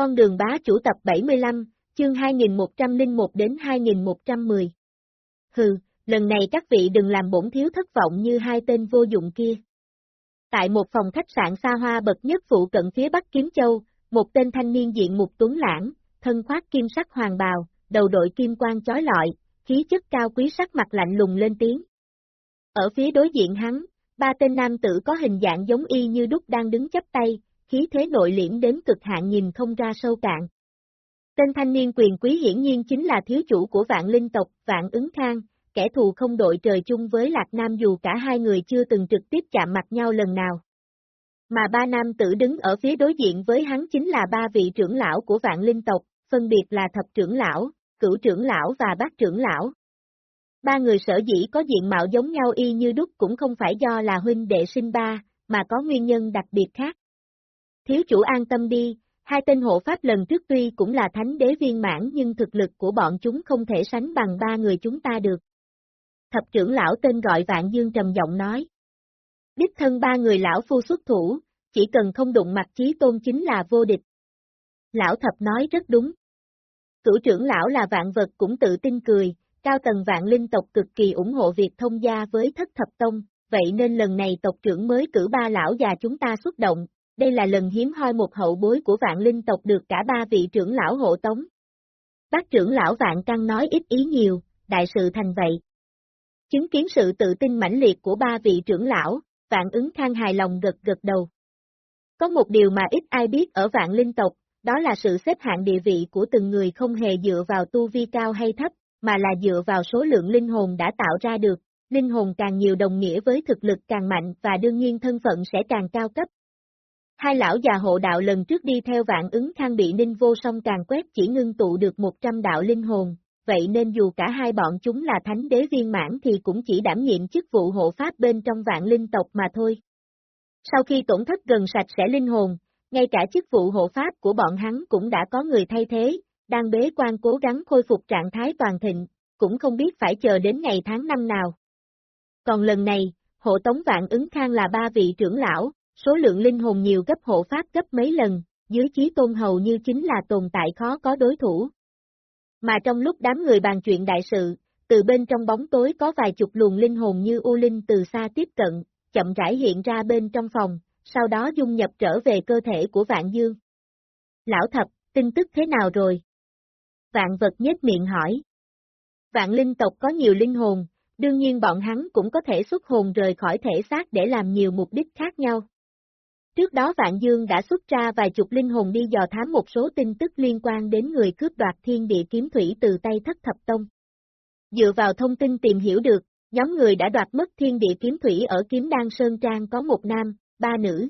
Con đường bá chủ tập 75, chương 2101 đến 2110. Hừ, lần này các vị đừng làm bổn thiếu thất vọng như hai tên vô dụng kia. Tại một phòng khách sạn xa hoa bậc nhất phụ cận phía Bắc Kiếm Châu, một tên thanh niên diện mục tuấn lãng, thân khoác kim sắc hoàng bào, đầu đội kim quang chói lọi, khí chất cao quý sắc mặt lạnh lùng lên tiếng. Ở phía đối diện hắn, ba tên nam tử có hình dạng giống y như đúc đang đứng chắp tay, khí thế nội liễm đến cực hạn nhìn không ra sâu cạn. Tên thanh niên quyền quý hiển nhiên chính là thiếu chủ của vạn linh tộc, vạn ứng khang, kẻ thù không đội trời chung với Lạc Nam dù cả hai người chưa từng trực tiếp chạm mặt nhau lần nào. Mà ba nam tử đứng ở phía đối diện với hắn chính là ba vị trưởng lão của vạn linh tộc, phân biệt là thập trưởng lão, cửu trưởng lão và bát trưởng lão. Ba người sở dĩ có diện mạo giống nhau y như đúc cũng không phải do là huynh đệ sinh ba, mà có nguyên nhân đặc biệt khác. Thiếu chủ an tâm đi, hai tên hộ pháp lần trước tuy cũng là thánh đế viên mãn nhưng thực lực của bọn chúng không thể sánh bằng ba người chúng ta được. Thập trưởng lão tên gọi Vạn Dương trầm giọng nói. Đích thân ba người lão phu xuất thủ, chỉ cần không đụng mặt chí tôn chính là vô địch. Lão thập nói rất đúng. Cửu trưởng lão là vạn vật cũng tự tin cười, cao tầng vạn linh tộc cực kỳ ủng hộ việc thông gia với thất thập tông, vậy nên lần này tộc trưởng mới cử ba lão già chúng ta xuất động, đây là lần hiếm hoi một hậu bối của vạn linh tộc được cả ba vị trưởng lão hộ tống. Bác trưởng lão vạn căng nói ít ý nhiều, đại sự thành vậy. Chứng kiến sự tự tin mãnh liệt của ba vị trưởng lão, vạn ứng khang hài lòng gật gật đầu. Có một điều mà ít ai biết ở vạn linh tộc, đó là sự xếp hạng địa vị của từng người không hề dựa vào tu vi cao hay thấp, mà là dựa vào số lượng linh hồn đã tạo ra được, linh hồn càng nhiều đồng nghĩa với thực lực càng mạnh và đương nhiên thân phận sẽ càng cao cấp. Hai lão già hộ đạo lần trước đi theo vạn ứng khang bị ninh vô song càng quét chỉ ngưng tụ được 100 đạo linh hồn, vậy nên dù cả hai bọn chúng là thánh đế viên mãn thì cũng chỉ đảm nhiệm chức vụ hộ pháp bên trong vạn linh tộc mà thôi. Sau khi tổn thất gần sạch sẽ linh hồn, ngay cả chức vụ hộ pháp của bọn hắn cũng đã có người thay thế, đang bế quan cố gắng khôi phục trạng thái toàn thịnh, cũng không biết phải chờ đến ngày tháng năm nào. Còn lần này, hộ tống vạn ứng khang là ba vị trưởng lão, số lượng linh hồn nhiều gấp hộ pháp gấp mấy lần, dưới chí tôn hầu như chính là tồn tại khó có đối thủ. Mà trong lúc đám người bàn chuyện đại sự, từ bên trong bóng tối có vài chục luồng linh hồn như U Linh từ xa tiếp cận, chậm rãi hiện ra bên trong phòng, sau đó dung nhập trở về cơ thể của Vạn Dương. Lão thập, tin tức thế nào rồi? Vạn vật nhếch miệng hỏi. Vạn linh tộc có nhiều linh hồn, đương nhiên bọn hắn cũng có thể xuất hồn rời khỏi thể xác để làm nhiều mục đích khác nhau. Trước đó Vạn Dương đã xuất ra vài chục linh hồn đi dò thám một số tin tức liên quan đến người cướp đoạt thiên địa kiếm thủy từ tay thất thập tông. Dựa vào thông tin tìm hiểu được, nhóm người đã đoạt mất thiên địa kiếm thủy ở kiếm đan Sơn Trang có một nam, ba nữ.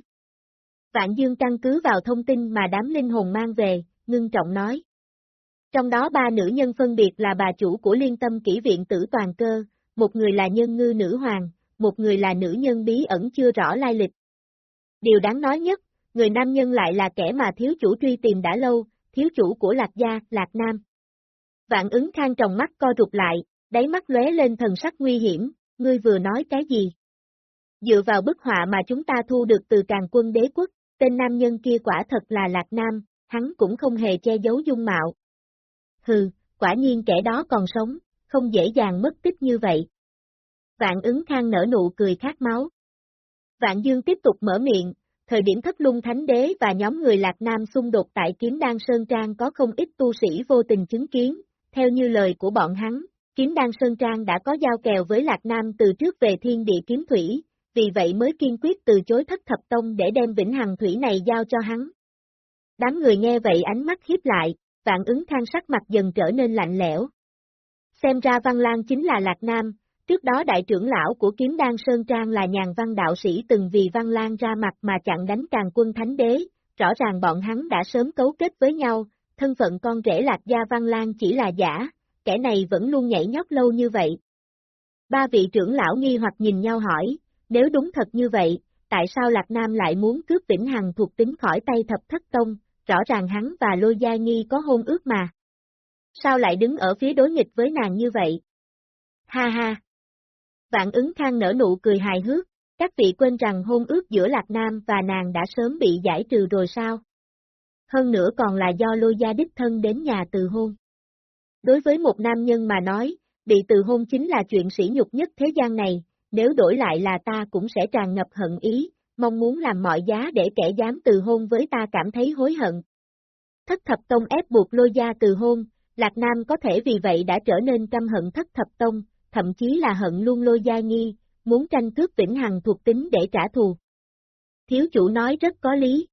Vạn Dương căn cứ vào thông tin mà đám linh hồn mang về, ngưng trọng nói. Trong đó ba nữ nhân phân biệt là bà chủ của liên tâm kỹ viện tử toàn cơ, một người là nhân ngư nữ hoàng, một người là nữ nhân bí ẩn chưa rõ lai lịch. Điều đáng nói nhất, người nam nhân lại là kẻ mà thiếu chủ truy tìm đã lâu, thiếu chủ của Lạc Gia, Lạc Nam. Vạn ứng khang trong mắt co rụt lại, đáy mắt lóe lên thần sắc nguy hiểm, ngươi vừa nói cái gì? Dựa vào bức họa mà chúng ta thu được từ càng quân đế quốc, tên nam nhân kia quả thật là Lạc Nam, hắn cũng không hề che giấu dung mạo. Hừ, quả nhiên kẻ đó còn sống, không dễ dàng mất tích như vậy. Vạn ứng khang nở nụ cười khát máu. Vạn Dương tiếp tục mở miệng, thời điểm thất lung thánh đế và nhóm người Lạc Nam xung đột tại Kiếm Đan Sơn Trang có không ít tu sĩ vô tình chứng kiến, theo như lời của bọn hắn, Kiếm Đan Sơn Trang đã có giao kèo với Lạc Nam từ trước về thiên địa kiếm thủy, vì vậy mới kiên quyết từ chối thất thập tông để đem vĩnh hằng thủy này giao cho hắn. Đám người nghe vậy ánh mắt hiếp lại, vạn ứng thang sắc mặt dần trở nên lạnh lẽo. Xem ra Văn Lan chính là Lạc Nam, trước đó đại trưởng lão của kiếm đan Sơn Trang là nhàn văn đạo sĩ từng vì Văn Lan ra mặt mà chặn đánh càng quân thánh đế, rõ ràng bọn hắn đã sớm cấu kết với nhau, thân phận con rể Lạc Gia Văn Lan chỉ là giả, kẻ này vẫn luôn nhảy nhót lâu như vậy. Ba vị trưởng lão nghi hoặc nhìn nhau hỏi, nếu đúng thật như vậy, tại sao Lạc Nam lại muốn cướp Vĩnh Hằng thuộc tính khỏi tay thập thất tông, rõ ràng hắn và Lôi Gia Nghi có hôn ước mà. Sao lại đứng ở phía đối nghịch với nàng như vậy? Ha ha! Vạn ứng khang nở nụ cười hài hước, các vị quên rằng hôn ước giữa Lạc Nam và nàng đã sớm bị giải trừ rồi sao? hơn nữa còn là do lôi gia đích thân đến nhà từ hôn. Đối với một nam nhân mà nói, bị từ hôn chính là chuyện sỉ nhục nhất thế gian này, nếu đổi lại là ta cũng sẽ tràn ngập hận ý, mong muốn làm mọi giá để kẻ dám từ hôn với ta cảm thấy hối hận. Thất thập tông ép buộc lôi gia từ hôn, Lạc Nam có thể vì vậy đã trở nên căm hận thất thập tông, thậm chí là hận luôn lôi gia nghi, muốn tranh cướp vĩnh hằng thuộc tính để trả thù. Thiếu chủ nói rất có lý.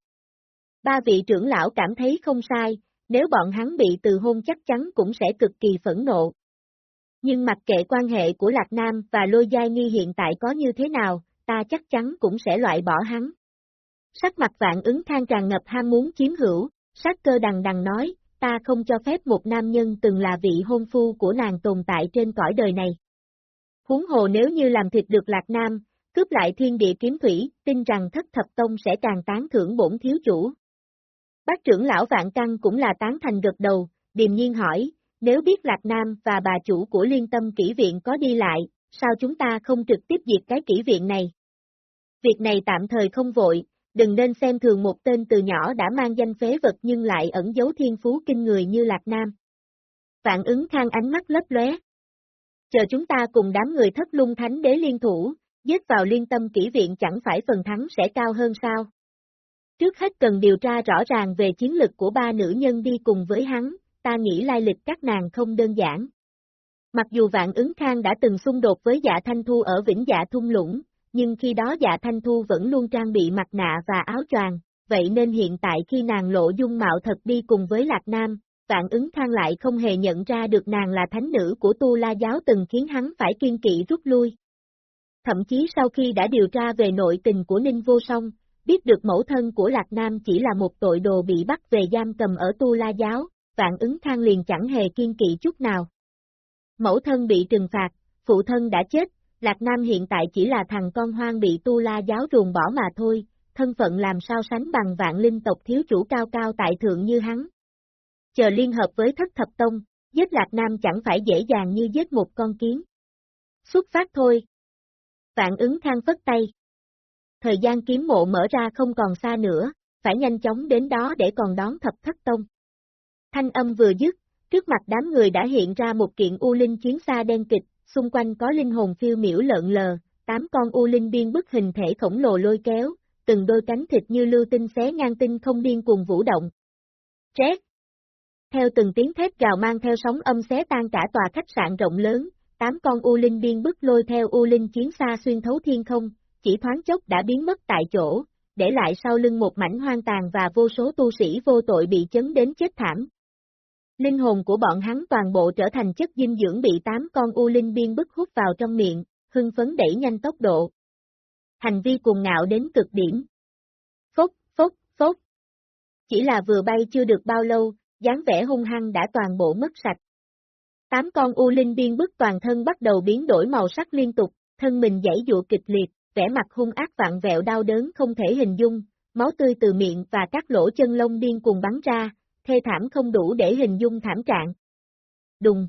Ba vị trưởng lão cảm thấy không sai, nếu bọn hắn bị từ hôn chắc chắn cũng sẽ cực kỳ phẫn nộ. Nhưng mặc kệ quan hệ của Lạc Nam và Lôi Giai Nghi hiện tại có như thế nào, ta chắc chắn cũng sẽ loại bỏ hắn. Sắc mặt vạn ứng than tràn ngập ham muốn chiếm hữu, sát cơ đằng đằng nói, ta không cho phép một nam nhân từng là vị hôn phu của nàng tồn tại trên cõi đời này. Huống hồ nếu như làm thịt được Lạc Nam, cướp lại thiên địa kiếm thủy, tin rằng thất thập tông sẽ càng tán thưởng bổn thiếu chủ. Bác trưởng lão Vạn Căng cũng là tán thành gật đầu, điềm nhiên hỏi, nếu biết Lạc Nam và bà chủ của liên tâm kỹ viện có đi lại, sao chúng ta không trực tiếp diệt cái kỹ viện này? Việc này tạm thời không vội, đừng nên xem thường một tên từ nhỏ đã mang danh phế vật nhưng lại ẩn giấu thiên phú kinh người như Lạc Nam. Vạn ứng khang ánh mắt lấp lóe. Chờ chúng ta cùng đám người thất lung thánh đế liên thủ, giết vào liên tâm kỹ viện chẳng phải phần thắng sẽ cao hơn sao? Trước hết cần điều tra rõ ràng về chiến lực của ba nữ nhân đi cùng với hắn, ta nghĩ lai lịch các nàng không đơn giản. Mặc dù Vạn ứng khang đã từng xung đột với dạ thanh thu ở Vĩnh Dạ Thung Lũng, nhưng khi đó dạ thanh thu vẫn luôn trang bị mặt nạ và áo choàng, vậy nên hiện tại khi nàng lộ dung mạo thật đi cùng với Lạc Nam, vạn ứng Thang lại không hề nhận ra được nàng là thánh nữ của tu la giáo từng khiến hắn phải kiên kỵ rút lui. Thậm chí sau khi đã điều tra về nội tình của Ninh Vô Song, biết được mẫu thân của Lạc Nam chỉ là một tội đồ bị bắt về giam cầm ở tu la giáo, vạn ứng Thang liền chẳng hề kiên kỵ chút nào. Mẫu thân bị trừng phạt, phụ thân đã chết, Lạc Nam hiện tại chỉ là thằng con hoang bị tu la giáo ruồng bỏ mà thôi, thân phận làm sao sánh bằng vạn linh tộc thiếu chủ cao cao tại thượng như hắn. Chờ liên hợp với thất thập tông, giết Lạc Nam chẳng phải dễ dàng như giết một con kiến. Xuất phát thôi. Vạn ứng thang phất tay. Thời gian kiếm mộ mở ra không còn xa nữa, phải nhanh chóng đến đó để còn đón thập thất tông. Thanh âm vừa dứt, trước mặt đám người đã hiện ra một kiện u linh chiến xa đen kịch, xung quanh có linh hồn phiêu miểu lợn lờ, tám con u linh biên bức hình thể khổng lồ lôi kéo, từng đôi cánh thịt như lưu tinh xé ngang tinh không điên cùng vũ động. Trét! Theo từng tiếng thét gào mang theo sóng âm xé tan cả tòa khách sạn rộng lớn, tám con u linh biên bức lôi theo u linh chiến xa xuyên thấu thiên không, chỉ thoáng chốc đã biến mất tại chỗ, để lại sau lưng một mảnh hoang tàn và vô số tu sĩ vô tội bị chấn đến chết thảm. Linh hồn của bọn hắn toàn bộ trở thành chất dinh dưỡng bị tám con u linh biên bức hút vào trong miệng, hưng phấn đẩy nhanh tốc độ. Hành vi cuồng ngạo đến cực điểm. Phốc, phốc, phốc. Chỉ là vừa bay chưa được bao lâu, dáng vẻ hung hăng đã toàn bộ mất sạch. Tám con u linh biên bức toàn thân bắt đầu biến đổi màu sắc liên tục, thân mình dãy dụa kịch liệt, vẻ mặt hung ác vạn vẹo đau đớn không thể hình dung, máu tươi từ miệng và các lỗ chân lông điên cùng bắn ra, thê thảm không đủ để hình dung thảm trạng. Đùng.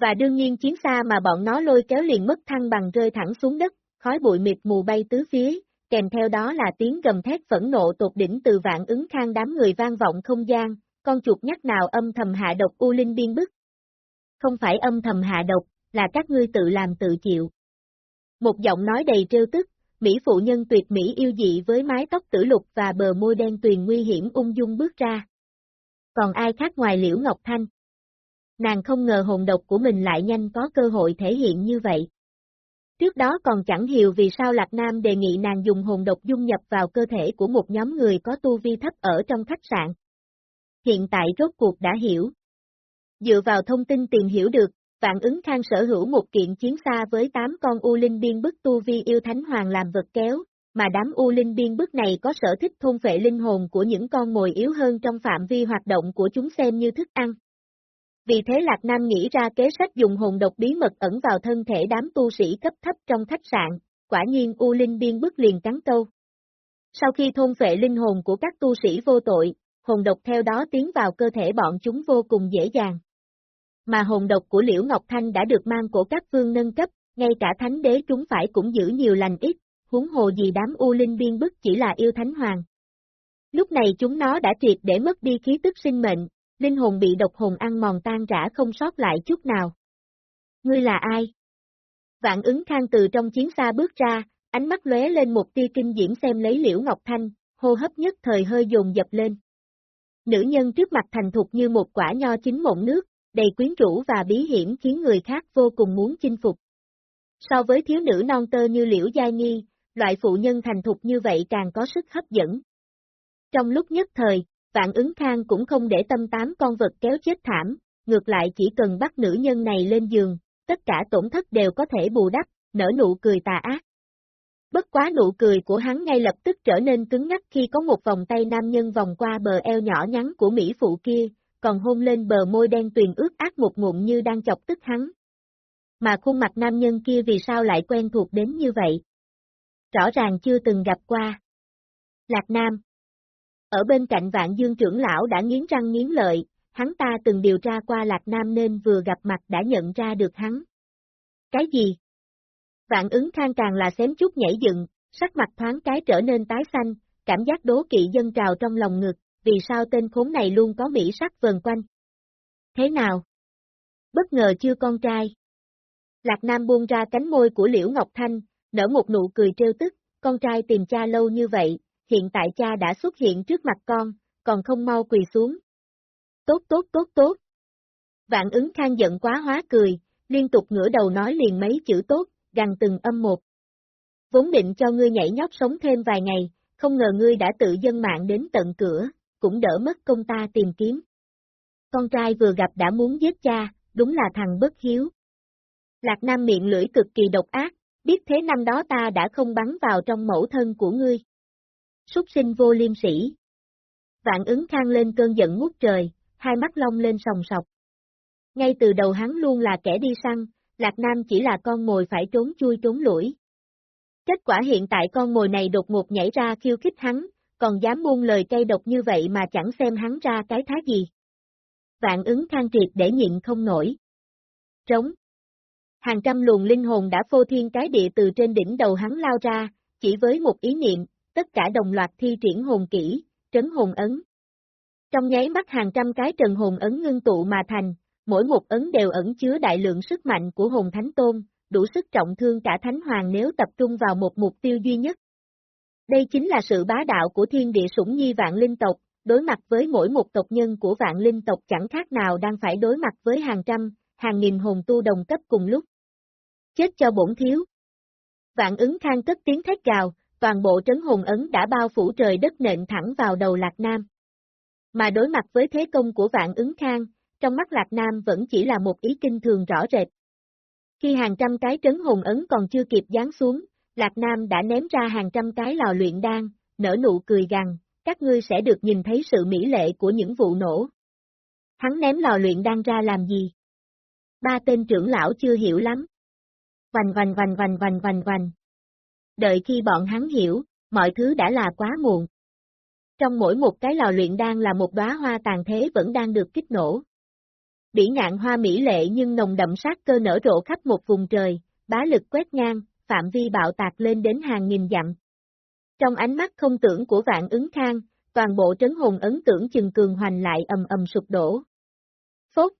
Và đương nhiên chiến xa mà bọn nó lôi kéo liền mất thăng bằng rơi thẳng xuống đất, khói bụi mịt mù bay tứ phía, kèm theo đó là tiếng gầm thét phẫn nộ tột đỉnh từ vạn ứng khang đám người vang vọng không gian, con chuột nhắc nào âm thầm hạ độc u linh biên bức. Không phải âm thầm hạ độc, là các ngươi tự làm tự chịu. Một giọng nói đầy trêu tức, Mỹ phụ nhân tuyệt mỹ yêu dị với mái tóc tử lục và bờ môi đen tuyền nguy hiểm ung dung bước ra còn ai khác ngoài Liễu Ngọc Thanh. Nàng không ngờ hồn độc của mình lại nhanh có cơ hội thể hiện như vậy. Trước đó còn chẳng hiểu vì sao Lạc Nam đề nghị nàng dùng hồn độc dung nhập vào cơ thể của một nhóm người có tu vi thấp ở trong khách sạn. Hiện tại rốt cuộc đã hiểu. Dựa vào thông tin tìm hiểu được, Vạn ứng khang sở hữu một kiện chiến xa với 8 con U Linh biên bức tu vi yêu thánh hoàng làm vật kéo, mà đám U Linh biên bức này có sở thích thôn vệ linh hồn của những con mồi yếu hơn trong phạm vi hoạt động của chúng xem như thức ăn. Vì thế Lạc Nam nghĩ ra kế sách dùng hồn độc bí mật ẩn vào thân thể đám tu sĩ cấp thấp trong khách sạn, quả nhiên U Linh biên bức liền cắn câu. Sau khi thôn vệ linh hồn của các tu sĩ vô tội, hồn độc theo đó tiến vào cơ thể bọn chúng vô cùng dễ dàng. Mà hồn độc của Liễu Ngọc Thanh đã được mang của các vương nâng cấp, ngay cả thánh đế chúng phải cũng giữ nhiều lành ít, huống hồ gì đám U Linh biên bức chỉ là yêu thánh hoàng. Lúc này chúng nó đã triệt để mất đi khí tức sinh mệnh, linh hồn bị độc hồn ăn mòn tan rã không sót lại chút nào. Ngươi là ai? Vạn ứng khang từ trong chiến xa bước ra, ánh mắt lóe lên một tia kinh diễm xem lấy Liễu Ngọc Thanh, hô hấp nhất thời hơi dồn dập lên. Nữ nhân trước mặt thành thục như một quả nho chín mộng nước, đầy quyến rũ và bí hiểm khiến người khác vô cùng muốn chinh phục. So với thiếu nữ non tơ như Liễu Giai Nghi, loại phụ nhân thành thục như vậy càng có sức hấp dẫn. Trong lúc nhất thời, Vạn ứng khang cũng không để tâm tám con vật kéo chết thảm, ngược lại chỉ cần bắt nữ nhân này lên giường, tất cả tổn thất đều có thể bù đắp, nở nụ cười tà ác. Bất quá nụ cười của hắn ngay lập tức trở nên cứng ngắc khi có một vòng tay nam nhân vòng qua bờ eo nhỏ nhắn của Mỹ phụ kia, còn hôn lên bờ môi đen tuyền ướt át một ngụm như đang chọc tức hắn. Mà khuôn mặt nam nhân kia vì sao lại quen thuộc đến như vậy? Rõ ràng chưa từng gặp qua. Lạc Nam Ở bên cạnh vạn dương trưởng lão đã nghiến răng nghiến lợi, hắn ta từng điều tra qua Lạc Nam nên vừa gặp mặt đã nhận ra được hắn. Cái gì? Vạn ứng khang càng là xém chút nhảy dựng, sắc mặt thoáng cái trở nên tái xanh, cảm giác đố kỵ dân trào trong lòng ngực, vì sao tên khốn này luôn có mỹ sắc vần quanh. Thế nào? Bất ngờ chưa con trai. Lạc Nam buông ra cánh môi của Liễu Ngọc Thanh, nở một nụ cười trêu tức, con trai tìm cha lâu như vậy, hiện tại cha đã xuất hiện trước mặt con, còn không mau quỳ xuống. Tốt tốt tốt tốt. Vạn ứng khang giận quá hóa cười, liên tục ngửa đầu nói liền mấy chữ tốt, gằn từng âm một. Vốn định cho ngươi nhảy nhót sống thêm vài ngày, không ngờ ngươi đã tự dân mạng đến tận cửa, cũng đỡ mất công ta tìm kiếm. Con trai vừa gặp đã muốn giết cha, đúng là thằng bất hiếu. Lạc Nam miệng lưỡi cực kỳ độc ác, biết thế năm đó ta đã không bắn vào trong mẫu thân của ngươi. Súc sinh vô liêm sĩ. Vạn ứng khang lên cơn giận ngút trời, hai mắt long lên sòng sọc. Ngay từ đầu hắn luôn là kẻ đi săn, Lạc Nam chỉ là con mồi phải trốn chui trốn lũi. Kết quả hiện tại con mồi này đột ngột nhảy ra khiêu khích hắn, còn dám buông lời cay độc như vậy mà chẳng xem hắn ra cái thá gì. Vạn ứng khang triệt để nhịn không nổi. Trống. Hàng trăm luồng linh hồn đã phô thiên cái địa từ trên đỉnh đầu hắn lao ra, chỉ với một ý niệm, tất cả đồng loạt thi triển hồn kỹ, trấn hồn ấn. Trong nháy mắt hàng trăm cái trần hồn ấn ngưng tụ mà thành, mỗi một ấn đều ẩn chứa đại lượng sức mạnh của hồn thánh tôn, đủ sức trọng thương cả thánh hoàng nếu tập trung vào một mục tiêu duy nhất. Đây chính là sự bá đạo của thiên địa sủng nhi vạn linh tộc, đối mặt với mỗi một tộc nhân của vạn linh tộc chẳng khác nào đang phải đối mặt với hàng trăm, hàng nghìn hồn tu đồng cấp cùng lúc. Chết cho bổn thiếu. Vạn ứng khang cất tiếng thét gào, toàn bộ trấn hồn ấn đã bao phủ trời đất nện thẳng vào đầu Lạc Nam. Mà đối mặt với thế công của vạn ứng khang, trong mắt Lạc Nam vẫn chỉ là một ý kinh thường rõ rệt. Khi hàng trăm cái trấn hồn ấn còn chưa kịp giáng xuống, Lạc Nam đã ném ra hàng trăm cái lò luyện đan, nở nụ cười gằn, các ngươi sẽ được nhìn thấy sự mỹ lệ của những vụ nổ. Hắn ném lò luyện đan ra làm gì? Ba tên trưởng lão chưa hiểu lắm. Vành vành vành vành vành vành vành. Đợi khi bọn hắn hiểu, mọi thứ đã là quá muộn. Trong mỗi một cái lò luyện đan là một đóa hoa tàn thế vẫn đang được kích nổ. Bỉ ngạn hoa mỹ lệ nhưng nồng đậm sát cơ nở rộ khắp một vùng trời, bá lực quét ngang, phạm vi bạo tạc lên đến hàng nghìn dặm. Trong ánh mắt không tưởng của vạn ứng khang, toàn bộ trấn hồn ấn tưởng chừng cường hoành lại ầm ầm sụp đổ. Phốt!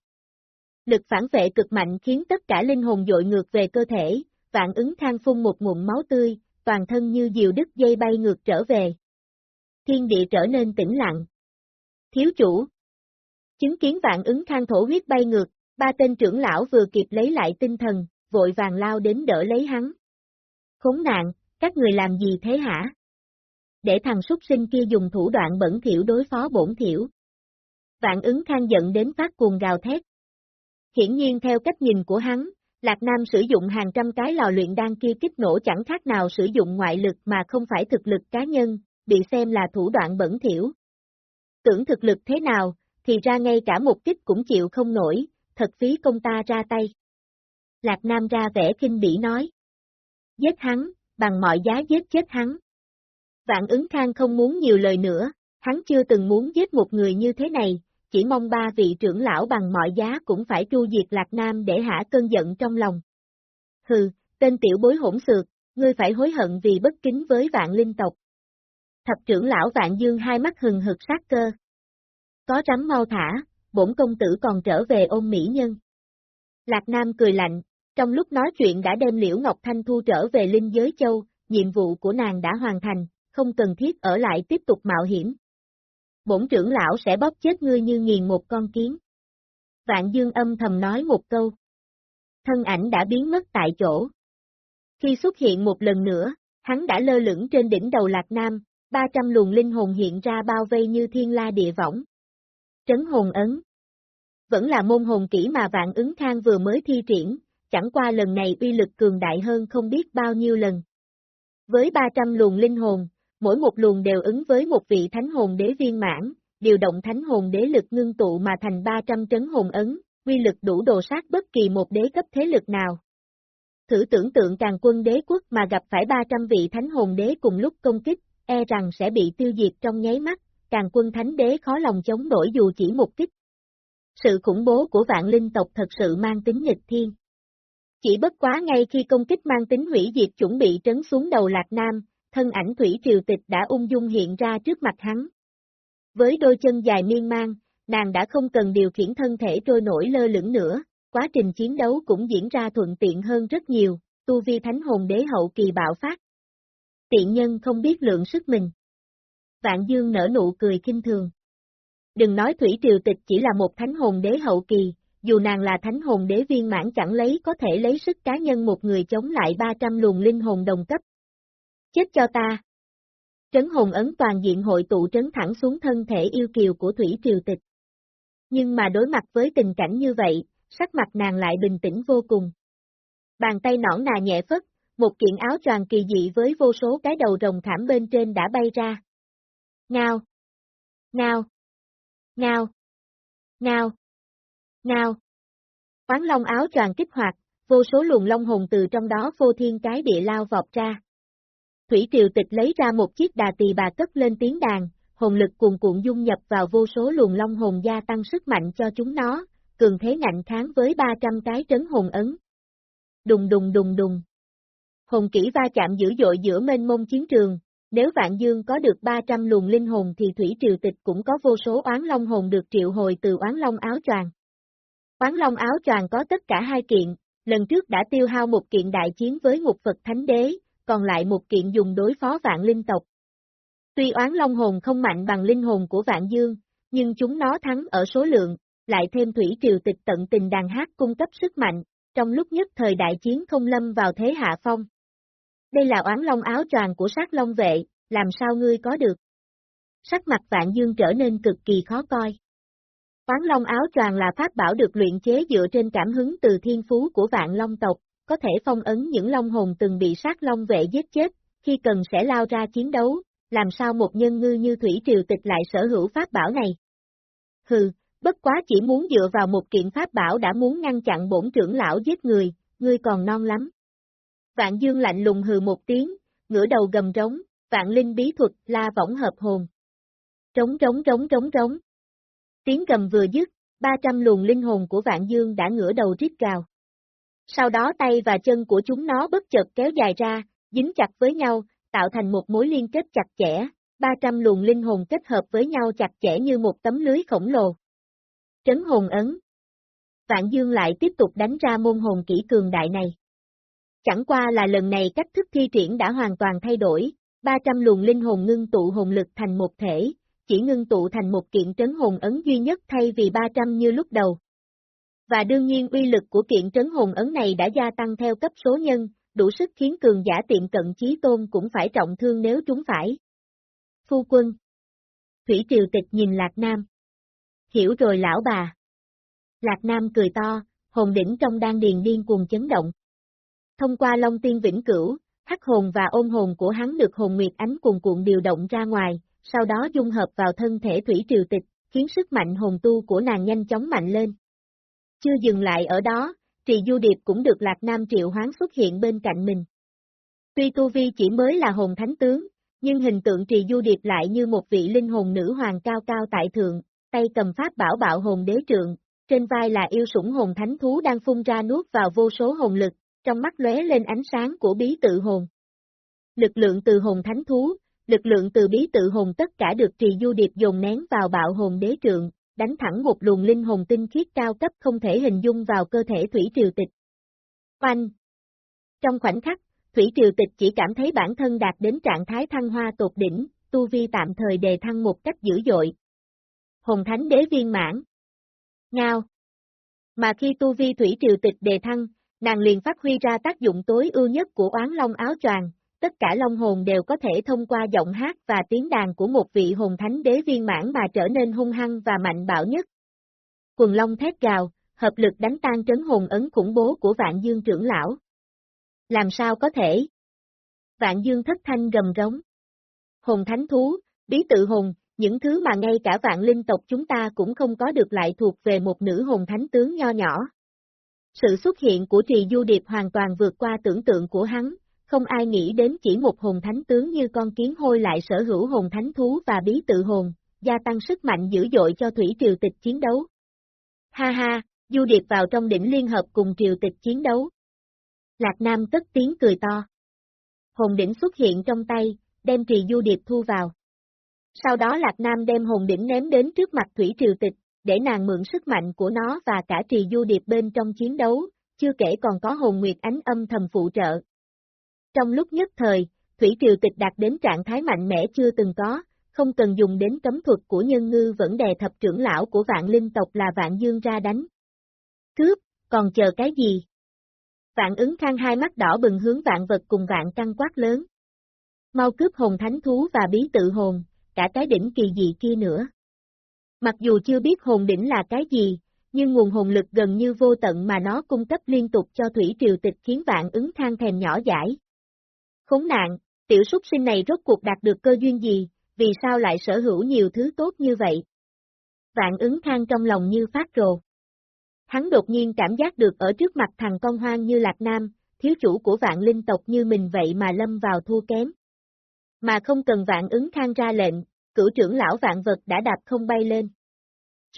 Lực phản vệ cực mạnh khiến tất cả linh hồn dội ngược về cơ thể, vạn ứng khang phun một ngụm máu tươi, toàn thân như diều đứt dây bay ngược trở về. Thiên địa trở nên tĩnh lặng. Thiếu chủ! Chứng kiến vạn ứng khang thổ huyết bay ngược, ba tên trưởng lão vừa kịp lấy lại tinh thần, vội vàng lao đến đỡ lấy hắn. Khốn nạn, các người làm gì thế hả? Để thằng súc sinh kia dùng thủ đoạn bẩn thiểu đối phó bổn thiểu. Vạn ứng khang giận đến phát cuồng gào thét. Hiển nhiên theo cách nhìn của hắn, Lạc Nam sử dụng hàng trăm cái lò luyện đan kia kích nổ chẳng khác nào sử dụng ngoại lực mà không phải thực lực cá nhân, bị xem là thủ đoạn bẩn thiểu. Tưởng thực lực thế nào, thì ra ngay cả một kích cũng chịu không nổi, thật phí công ta ra tay. Lạc Nam ra vẻ kinh bỉ nói. Giết hắn, bằng mọi giá giết chết hắn. Vạn ứng khang không muốn nhiều lời nữa, hắn chưa từng muốn giết một người như thế này, chỉ mong ba vị trưởng lão bằng mọi giá cũng phải tru diệt Lạc Nam để hả cơn giận trong lòng. Hừ, tên tiểu bối hỗn xược, ngươi phải hối hận vì bất kính với vạn linh tộc. Thập trưởng lão Vạn Dương hai mắt hừng hực sát cơ. Có rắm mau thả, bổn công tử còn trở về ôm mỹ nhân. Lạc Nam cười lạnh, trong lúc nói chuyện đã đem Liễu Ngọc Thanh Thu trở về Linh Giới Châu, nhiệm vụ của nàng đã hoàn thành, không cần thiết ở lại tiếp tục mạo hiểm. Bổn trưởng lão sẽ bóp chết ngươi như nghiền một con kiến. Vạn Dương âm thầm nói một câu. Thân ảnh đã biến mất tại chỗ. Khi xuất hiện một lần nữa, hắn đã lơ lửng trên đỉnh đầu Lạc Nam, 300 luồng linh hồn hiện ra bao vây như thiên la địa võng. Trấn hồn ấn. Vẫn là môn hồn kỹ mà vạn ứng khang vừa mới thi triển, chẳng qua lần này uy lực cường đại hơn không biết bao nhiêu lần. Với 300 luồng linh hồn, mỗi một luồng đều ứng với một vị thánh hồn đế viên mãn, điều động thánh hồn đế lực ngưng tụ mà thành 300 trấn hồn ấn, uy lực đủ đồ sát bất kỳ một đế cấp thế lực nào. Thử tưởng tượng càng quân đế quốc mà gặp phải 300 vị thánh hồn đế cùng lúc công kích, e rằng sẽ bị tiêu diệt trong nháy mắt, càng quân thánh đế khó lòng chống nổi dù chỉ một kích. Sự khủng bố của vạn linh tộc thật sự mang tính nghịch thiên. Chỉ bất quá ngay khi công kích mang tính hủy diệt chuẩn bị trấn xuống đầu Lạc Nam, thân ảnh Thủy Triều Tịch đã ung dung hiện ra trước mặt hắn. Với đôi chân dài miên man, nàng đã không cần điều khiển thân thể trôi nổi lơ lửng nữa, quá trình chiến đấu cũng diễn ra thuận tiện hơn rất nhiều, tu vi thánh hồn đế hậu kỳ bạo phát. Tiện nhân không biết lượng sức mình. Vạn Dương nở nụ cười kinh thường. Đừng nói Thủy Triều Tịch chỉ là một thánh hồn đế hậu kỳ, dù nàng là thánh hồn đế viên mãn chẳng lấy có thể lấy sức cá nhân một người chống lại 300 luồng linh hồn đồng cấp. Chết cho ta! Trấn hồn ấn toàn diện hội tụ trấn thẳng xuống thân thể yêu kiều của Thủy Triều Tịch. Nhưng mà đối mặt với tình cảnh như vậy, sắc mặt nàng lại bình tĩnh vô cùng. Bàn tay nõn nà nhẹ phất, một kiện áo choàng kỳ dị với vô số cái đầu rồng thảm bên trên đã bay ra. Ngao! Ngao! Ngao! Ngao! Ngao! Quán long áo choàng kích hoạt, vô số luồng long hồn từ trong đó vô thiên cái địa lao vọt ra. Thủy Triều Tịch lấy ra một chiếc đà tỳ bà cất lên tiếng đàn, hồn lực cuồn cuộn dung nhập vào vô số luồng long hồn gia tăng sức mạnh cho chúng nó, cường thế ngạnh kháng với 300 cái trấn hồn ấn. Đùng đùng đùng đùng. Hồn kỹ va chạm dữ dội giữa mênh mông chiến trường, nếu Vạn Dương có được 300 luồng linh hồn thì Thủy Triều Tịch cũng có vô số oán long hồn được triệu hồi từ oán long áo choàng. Oán long áo choàng có tất cả hai kiện, lần trước đã tiêu hao một kiện đại chiến với ngục Phật Thánh Đế, còn lại một kiện dùng đối phó vạn linh tộc. Tuy oán long hồn không mạnh bằng linh hồn của vạn dương, nhưng chúng nó thắng ở số lượng, lại thêm thủy triều tịch tận tình đàn hát cung cấp sức mạnh, trong lúc nhất thời đại chiến không lâm vào thế hạ phong. Đây là oán long áo choàng của sát long vệ, làm sao ngươi có được? Sắc mặt vạn dương trở nên cực kỳ khó coi. Oán long áo choàng là pháp bảo được luyện chế dựa trên cảm hứng từ thiên phú của vạn long tộc, có thể phong ấn những long hồn từng bị sát long vệ giết chết, khi cần sẽ lao ra chiến đấu, làm sao một nhân ngư như Thủy Triều Tịch lại sở hữu pháp bảo này? Hừ, bất quá chỉ muốn dựa vào một kiện pháp bảo đã muốn ngăn chặn bổn trưởng lão giết người, ngươi còn non lắm. Vạn Dương lạnh lùng hừ một tiếng, ngửa đầu gầm rống. vạn linh bí thuật la võng hợp hồn. Trống trống trống trống trống. Tiếng gầm vừa dứt, 300 luồng linh hồn của Vạn Dương đã ngửa đầu rít gào. Sau đó tay và chân của chúng nó bất chợt kéo dài ra, dính chặt với nhau, tạo thành một mối liên kết chặt chẽ, 300 luồng linh hồn kết hợp với nhau chặt chẽ như một tấm lưới khổng lồ. Trấn hồn ấn Vạn Dương lại tiếp tục đánh ra môn hồn kỹ cường đại này. Chẳng qua là lần này cách thức thi triển đã hoàn toàn thay đổi, 300 luồng linh hồn ngưng tụ hồn lực thành một thể, chỉ ngưng tụ thành một kiện trấn hồn ấn duy nhất thay vì 300 như lúc đầu. Và đương nhiên uy lực của kiện trấn hồn ấn này đã gia tăng theo cấp số nhân, đủ sức khiến cường giả tiện cận chí tôn cũng phải trọng thương nếu chúng phải. Phu quân Thủy Triều Tịch nhìn Lạc Nam. Hiểu rồi lão bà. Lạc Nam cười to, hồn đỉnh trong đan điền điên cuồng chấn động. Thông qua Long Tiên Vĩnh Cửu, hắc hồn và ôn hồn của hắn được hồn nguyệt ánh cuồn cuộn điều động ra ngoài, sau đó dung hợp vào thân thể Thủy Triều Tịch, khiến sức mạnh hồn tu của nàng nhanh chóng mạnh lên. Chưa dừng lại ở đó, Trì Du Điệp cũng được Lạc Nam triệu hoán xuất hiện bên cạnh mình. Tuy Tu Vi chỉ mới là hồn thánh tướng, nhưng hình tượng Trì Du Điệp lại như một vị linh hồn nữ hoàng cao cao tại thượng, tay cầm pháp bảo bạo hồn đế trượng, trên vai là yêu sủng hồn thánh thú đang phun ra nuốt vào vô số hồn lực, trong mắt lóe lên ánh sáng của bí tự hồn. Lực lượng từ hồn thánh thú, lực lượng từ bí tự hồn tất cả được trì du điệp dồn nén vào bạo hồn đế trượng, đánh thẳng một luồng linh hồn tinh khiết cao cấp không thể hình dung vào cơ thể Thủy Triều Tịch. Oanh! Trong khoảnh khắc, Thủy Triều Tịch chỉ cảm thấy bản thân đạt đến trạng thái thăng hoa tột đỉnh, tu vi tạm thời đề thăng một cách dữ dội. Hồn Thánh Đế viên mãn. Ngao! Mà khi tu vi Thủy Triều Tịch đề thăng, nàng liền phát huy ra tác dụng tối ưu nhất của oán long áo choàng, tất cả long hồn đều có thể thông qua giọng hát và tiếng đàn của một vị hồn thánh đế viên mãn mà trở nên hung hăng và mạnh bạo nhất. Quần long thét gào, hợp lực đánh tan trấn hồn ấn khủng bố của vạn dương trưởng lão. Làm sao có thể? Vạn dương thất thanh gầm rống. Hồn thánh thú, bí tự hồn, những thứ mà ngay cả vạn linh tộc chúng ta cũng không có được lại thuộc về một nữ hồn thánh tướng nho nhỏ. Sự xuất hiện của trì du điệp hoàn toàn vượt qua tưởng tượng của hắn, không ai nghĩ đến chỉ một hồn thánh tướng như con kiến hôi lại sở hữu hồn thánh thú và bí tự hồn, gia tăng sức mạnh dữ dội cho thủy triều tịch chiến đấu. Ha ha, du điệp vào trong đỉnh liên hợp cùng triều tịch chiến đấu. Lạc Nam tất tiếng cười to. Hồn đỉnh xuất hiện trong tay, đem trì du điệp thu vào. Sau đó Lạc Nam đem hồn đỉnh ném đến trước mặt Thủy Triều Tịch, để nàng mượn sức mạnh của nó và cả trì du điệp bên trong chiến đấu, chưa kể còn có hồn nguyệt ánh âm thầm phụ trợ, trong lúc nhất thời, Thủy Triều Tịch đạt đến trạng thái mạnh mẽ chưa từng có, không cần dùng đến cấm thuật của nhân ngư vẫn đè thập trưởng lão của vạn linh tộc là vạn dương ra đánh. Cướp, còn chờ cái gì? Vạn ứng khang hai mắt đỏ bừng hướng vạn vật cùng vạn căng quát lớn. Mau cướp hồn thánh thú và bí tự hồn, cả cái đỉnh kỳ dị kia nữa. Mặc dù chưa biết hồn đỉnh là cái gì, nhưng nguồn hồn lực gần như vô tận mà nó cung cấp liên tục cho thủy triều tịch khiến vạn ứng Thang thèm nhỏ giải. Khốn nạn, tiểu súc sinh này rốt cuộc đạt được cơ duyên gì, vì sao lại sở hữu nhiều thứ tốt như vậy? Vạn ứng Thang trong lòng như phát rồ. Hắn đột nhiên cảm giác được ở trước mặt thằng con hoang như Lạc Nam, thiếu chủ của vạn linh tộc như mình vậy mà lâm vào thua kém. Mà không cần vạn ứng Thang ra lệnh, cửu trưởng lão vạn vật đã đạp không bay lên.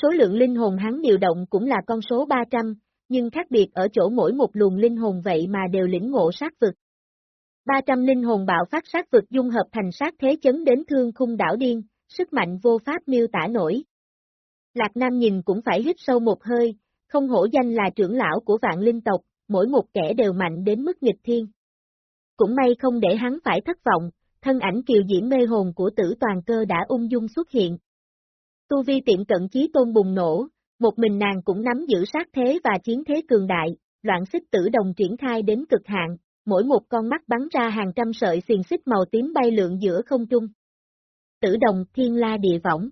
Số lượng linh hồn hắn điều động cũng là con số 300, nhưng khác biệt ở chỗ mỗi một luồng linh hồn vậy mà đều lĩnh ngộ sát vực. 300 linh hồn bạo phát sát vực dung hợp thành sát thế chấn đến thương khung đảo điên, sức mạnh vô pháp miêu tả nổi. Lạc Nam nhìn cũng phải hít sâu một hơi, không hổ danh là trưởng lão của vạn linh tộc, mỗi một kẻ đều mạnh đến mức nghịch thiên. Cũng may không để hắn phải thất vọng, thân ảnh kiều diễm mê hồn của tử toàn cơ đã ung dung xuất hiện. Tu vi tiệm cận chí tôn bùng nổ, một mình nàng cũng nắm giữ sát thế và chiến thế cường đại, loạn xích tử đồng triển khai đến cực hạn, mỗi một con mắt bắn ra hàng trăm sợi xiền xích màu tím bay lượn giữa không trung. Tử đồng thiên la địa võng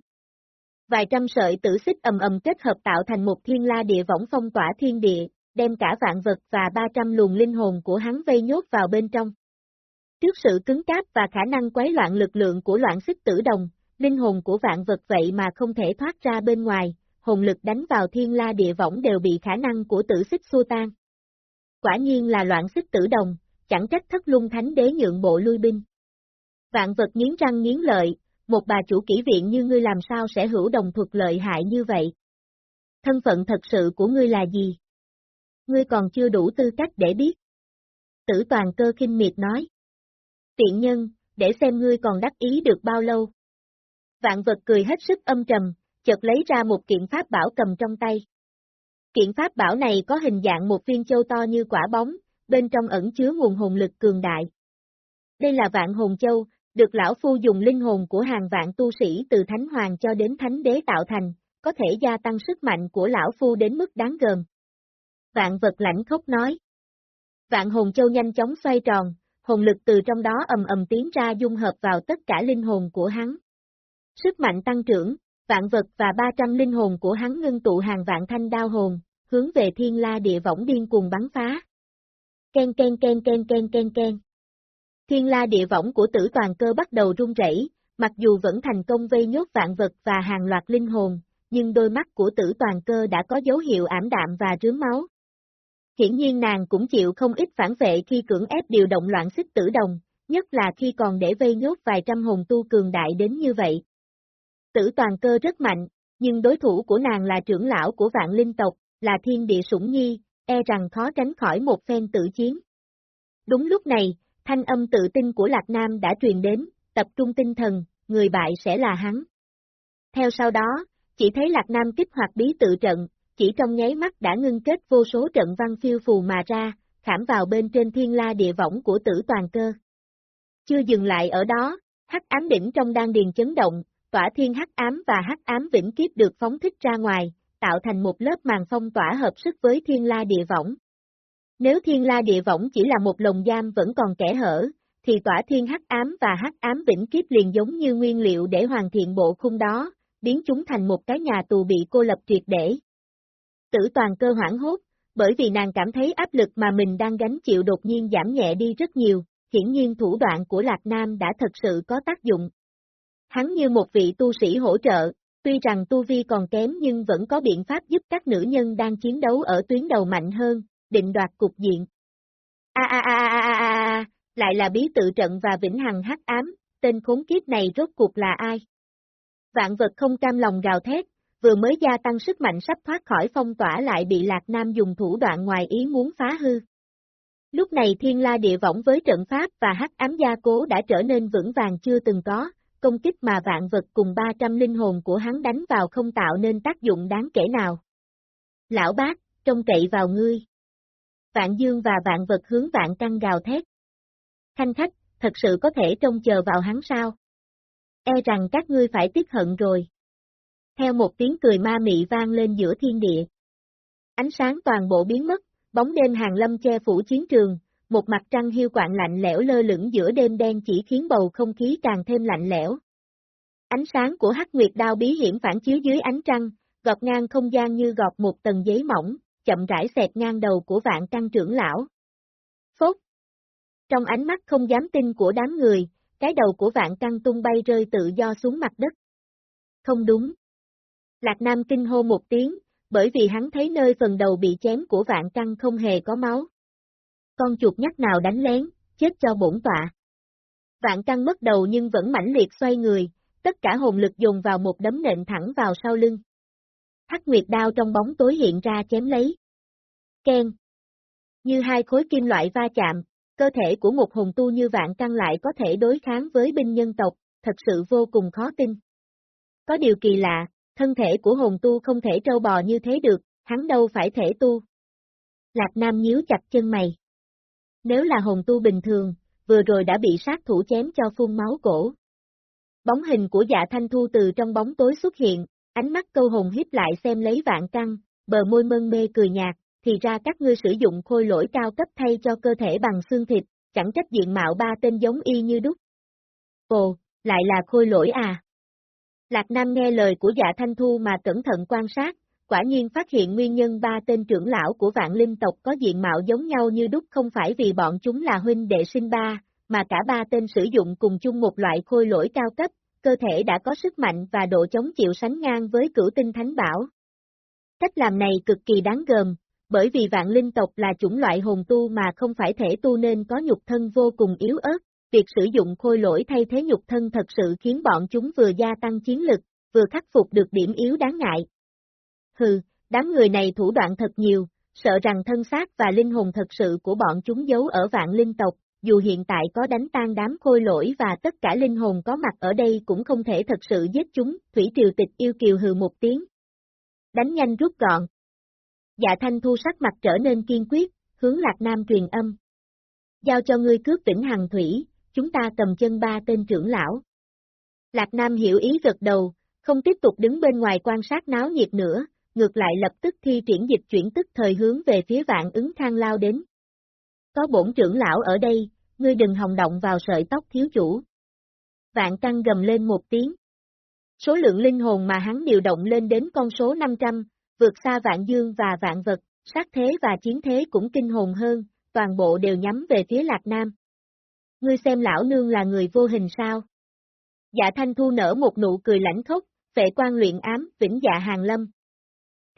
Vài trăm sợi tử xích ầm ầm kết hợp tạo thành một thiên la địa võng phong tỏa thiên địa, đem cả vạn vật và 300 luồng linh hồn của hắn vây nhốt vào bên trong. Trước sự cứng cáp và khả năng quấy loạn lực lượng của loạn xích tử đồng, linh hồn của vạn vật vậy mà không thể thoát ra bên ngoài, hồn lực đánh vào thiên la địa võng đều bị khả năng của tử xích xua tan. Quả nhiên là loạn xích tử đồng, chẳng trách thất lung thánh đế nhượng bộ lui binh. Vạn vật nghiến răng nghiến lợi, một bà chủ kỹ viện như ngươi làm sao sẽ hữu đồng thuật lợi hại như vậy? Thân phận thật sự của ngươi là gì? Ngươi còn chưa đủ tư cách để biết. Tử toàn cơ kinh miệt nói. Tiện nhân, để xem ngươi còn đắc ý được bao lâu. Vạn vật cười hết sức âm trầm, chợt lấy ra một kiện pháp bảo cầm trong tay. Kiện pháp bảo này có hình dạng một viên châu to như quả bóng, bên trong ẩn chứa nguồn hồn lực cường đại. Đây là vạn hồn châu, được lão phu dùng linh hồn của hàng vạn tu sĩ từ thánh hoàng cho đến thánh đế tạo thành, có thể gia tăng sức mạnh của lão phu đến mức đáng gờm. Vạn vật lãnh khốc nói. Vạn hồn châu nhanh chóng xoay tròn, hồn lực từ trong đó ầm ầm tiến ra dung hợp vào tất cả linh hồn của hắn. Sức mạnh tăng trưởng, vạn vật và 300 linh hồn của hắn ngưng tụ hàng vạn thanh đao hồn, hướng về thiên la địa võng điên cuồng bắn phá. Ken ken ken ken ken ken ken. Thiên la địa võng của tử toàn cơ bắt đầu rung rẩy, mặc dù vẫn thành công vây nhốt vạn vật và hàng loạt linh hồn, nhưng đôi mắt của tử toàn cơ đã có dấu hiệu ảm đạm và rướm máu. Hiển nhiên nàng cũng chịu không ít phản vệ khi cưỡng ép điều động loạn xích tử đồng, nhất là khi còn để vây nhốt vài trăm hồn tu cường đại đến như vậy. Tử toàn cơ rất mạnh, nhưng đối thủ của nàng là trưởng lão của vạn linh tộc, là thiên địa sủng nhi, e rằng khó tránh khỏi một phen tự chiến. Đúng lúc này, thanh âm tự tin của Lạc Nam đã truyền đến, tập trung tinh thần, người bại sẽ là hắn. Theo sau đó, chỉ thấy Lạc Nam kích hoạt bí tự trận, chỉ trong nháy mắt đã ngưng kết vô số trận văn phiêu phù mà ra, khảm vào bên trên thiên la địa võng của tử toàn cơ. Chưa dừng lại ở đó, hắc ám đỉnh trong đan điền chấn động, tỏa thiên hắc ám và hắc ám vĩnh kiếp được phóng thích ra ngoài, tạo thành một lớp màn phong tỏa hợp sức với thiên la địa võng. Nếu thiên la địa võng chỉ là một lồng giam vẫn còn kẻ hở, thì tỏa thiên hắc ám và hắc ám vĩnh kiếp liền giống như nguyên liệu để hoàn thiện bộ khung đó, biến chúng thành một cái nhà tù bị cô lập triệt để. Tử toàn cơ hoảng hốt, bởi vì nàng cảm thấy áp lực mà mình đang gánh chịu đột nhiên giảm nhẹ đi rất nhiều, hiển nhiên thủ đoạn của Lạc Nam đã thật sự có tác dụng. Hắn như một vị tu sĩ hỗ trợ, tuy rằng tu vi còn kém nhưng vẫn có biện pháp giúp các nữ nhân đang chiến đấu ở tuyến đầu mạnh hơn, định đoạt cục diện. A a a a a a a, lại là bí tự trận và vĩnh hằng hắc ám, tên khốn kiếp này rốt cuộc là ai? Vạn vật không cam lòng gào thét, vừa mới gia tăng sức mạnh sắp thoát khỏi phong tỏa lại bị Lạc Nam dùng thủ đoạn ngoài ý muốn phá hư. Lúc này thiên la địa võng với trận pháp và hắc ám gia cố đã trở nên vững vàng chưa từng có, công kích mà vạn vật cùng 300 linh hồn của hắn đánh vào không tạo nên tác dụng đáng kể nào. Lão bác, trông cậy vào ngươi. Vạn dương và vạn vật hướng vạn căng gào thét. Thanh khách, thật sự có thể trông chờ vào hắn sao? E rằng các ngươi phải tiếc hận rồi. Theo một tiếng cười ma mị vang lên giữa thiên địa. Ánh sáng toàn bộ biến mất, bóng đêm hàng lâm che phủ chiến trường, một mặt trăng hiu quạng lạnh lẽo lơ lửng giữa đêm đen chỉ khiến bầu không khí càng thêm lạnh lẽo. Ánh sáng của hắc nguyệt đao bí hiểm phản chiếu dưới ánh trăng, gọt ngang không gian như gọt một tầng giấy mỏng, chậm rãi xẹt ngang đầu của vạn căn trưởng lão. Phốt! Trong ánh mắt không dám tin của đám người, cái đầu của vạn căn tung bay rơi tự do xuống mặt đất. Không đúng. Lạc Nam kinh hô một tiếng, bởi vì hắn thấy nơi phần đầu bị chém của vạn căn không hề có máu. Con chuột nhắt nào đánh lén, chết cho bổn tọa. Vạn căn mất đầu nhưng vẫn mãnh liệt xoay người, tất cả hồn lực dùng vào một đấm nện thẳng vào sau lưng. Hắc nguyệt đao trong bóng tối hiện ra chém lấy. Ken. Như hai khối kim loại va chạm, cơ thể của một hồn tu như vạn căn lại có thể đối kháng với binh nhân tộc, thật sự vô cùng khó tin. Có điều kỳ lạ, thân thể của hồn tu không thể trâu bò như thế được, hắn đâu phải thể tu. Lạc Nam nhíu chặt chân mày. Nếu là hồn tu bình thường, vừa rồi đã bị sát thủ chém cho phun máu cổ. Bóng hình của dạ thanh thu từ trong bóng tối xuất hiện, ánh mắt câu hồn hiếp lại xem lấy vạn căng, bờ môi mân mê cười nhạt, thì ra các ngươi sử dụng khôi lỗi cao cấp thay cho cơ thể bằng xương thịt, chẳng trách diện mạo ba tên giống y như đúc. Ồ, lại là khôi lỗi à? Lạc Nam nghe lời của dạ thanh thu mà cẩn thận quan sát, quả nhiên phát hiện nguyên nhân ba tên trưởng lão của vạn linh tộc có diện mạo giống nhau như đúc không phải vì bọn chúng là huynh đệ sinh ba, mà cả ba tên sử dụng cùng chung một loại khôi lỗi cao cấp, cơ thể đã có sức mạnh và độ chống chịu sánh ngang với cửu tinh thánh bảo. Cách làm này cực kỳ đáng gờm, bởi vì vạn linh tộc là chủng loại hồn tu mà không phải thể tu nên có nhục thân vô cùng yếu ớt, việc sử dụng khôi lỗi thay thế nhục thân thật sự khiến bọn chúng vừa gia tăng chiến lực, vừa khắc phục được điểm yếu đáng ngại. Hừ, đám người này thủ đoạn thật nhiều, sợ rằng thân xác và linh hồn thật sự của bọn chúng giấu ở vạn linh tộc, dù hiện tại có đánh tan đám khôi lỗi và tất cả linh hồn có mặt ở đây cũng không thể thật sự giết chúng, Thủy Triều Tịch yêu kiều hừ một tiếng. Đánh nhanh rút gọn. Dạ thanh thu sắc mặt trở nên kiên quyết, hướng Lạc Nam truyền âm. Giao cho ngươi cướp tỉnh Hằng Thủy, chúng ta cầm chân ba tên trưởng lão. Lạc Nam hiểu ý gật đầu, không tiếp tục đứng bên ngoài quan sát náo nhiệt nữa, ngược lại lập tức thi triển dịch chuyển tức thời hướng về phía vạn ứng Thang lao đến. Có bổn trưởng lão ở đây, ngươi đừng hòng động vào sợi tóc thiếu chủ. Vạn căng gầm lên một tiếng. Số lượng linh hồn mà hắn điều động lên đến con số 500, vượt xa vạn dương và vạn vật, sát thế và chiến thế cũng kinh hồn hơn, toàn bộ đều nhắm về phía Lạc Nam. Ngươi xem lão nương là người vô hình sao? Dạ thanh thu nở một nụ cười lãnh khốc, vệ quan luyện ám, vĩnh dạ hàng lâm.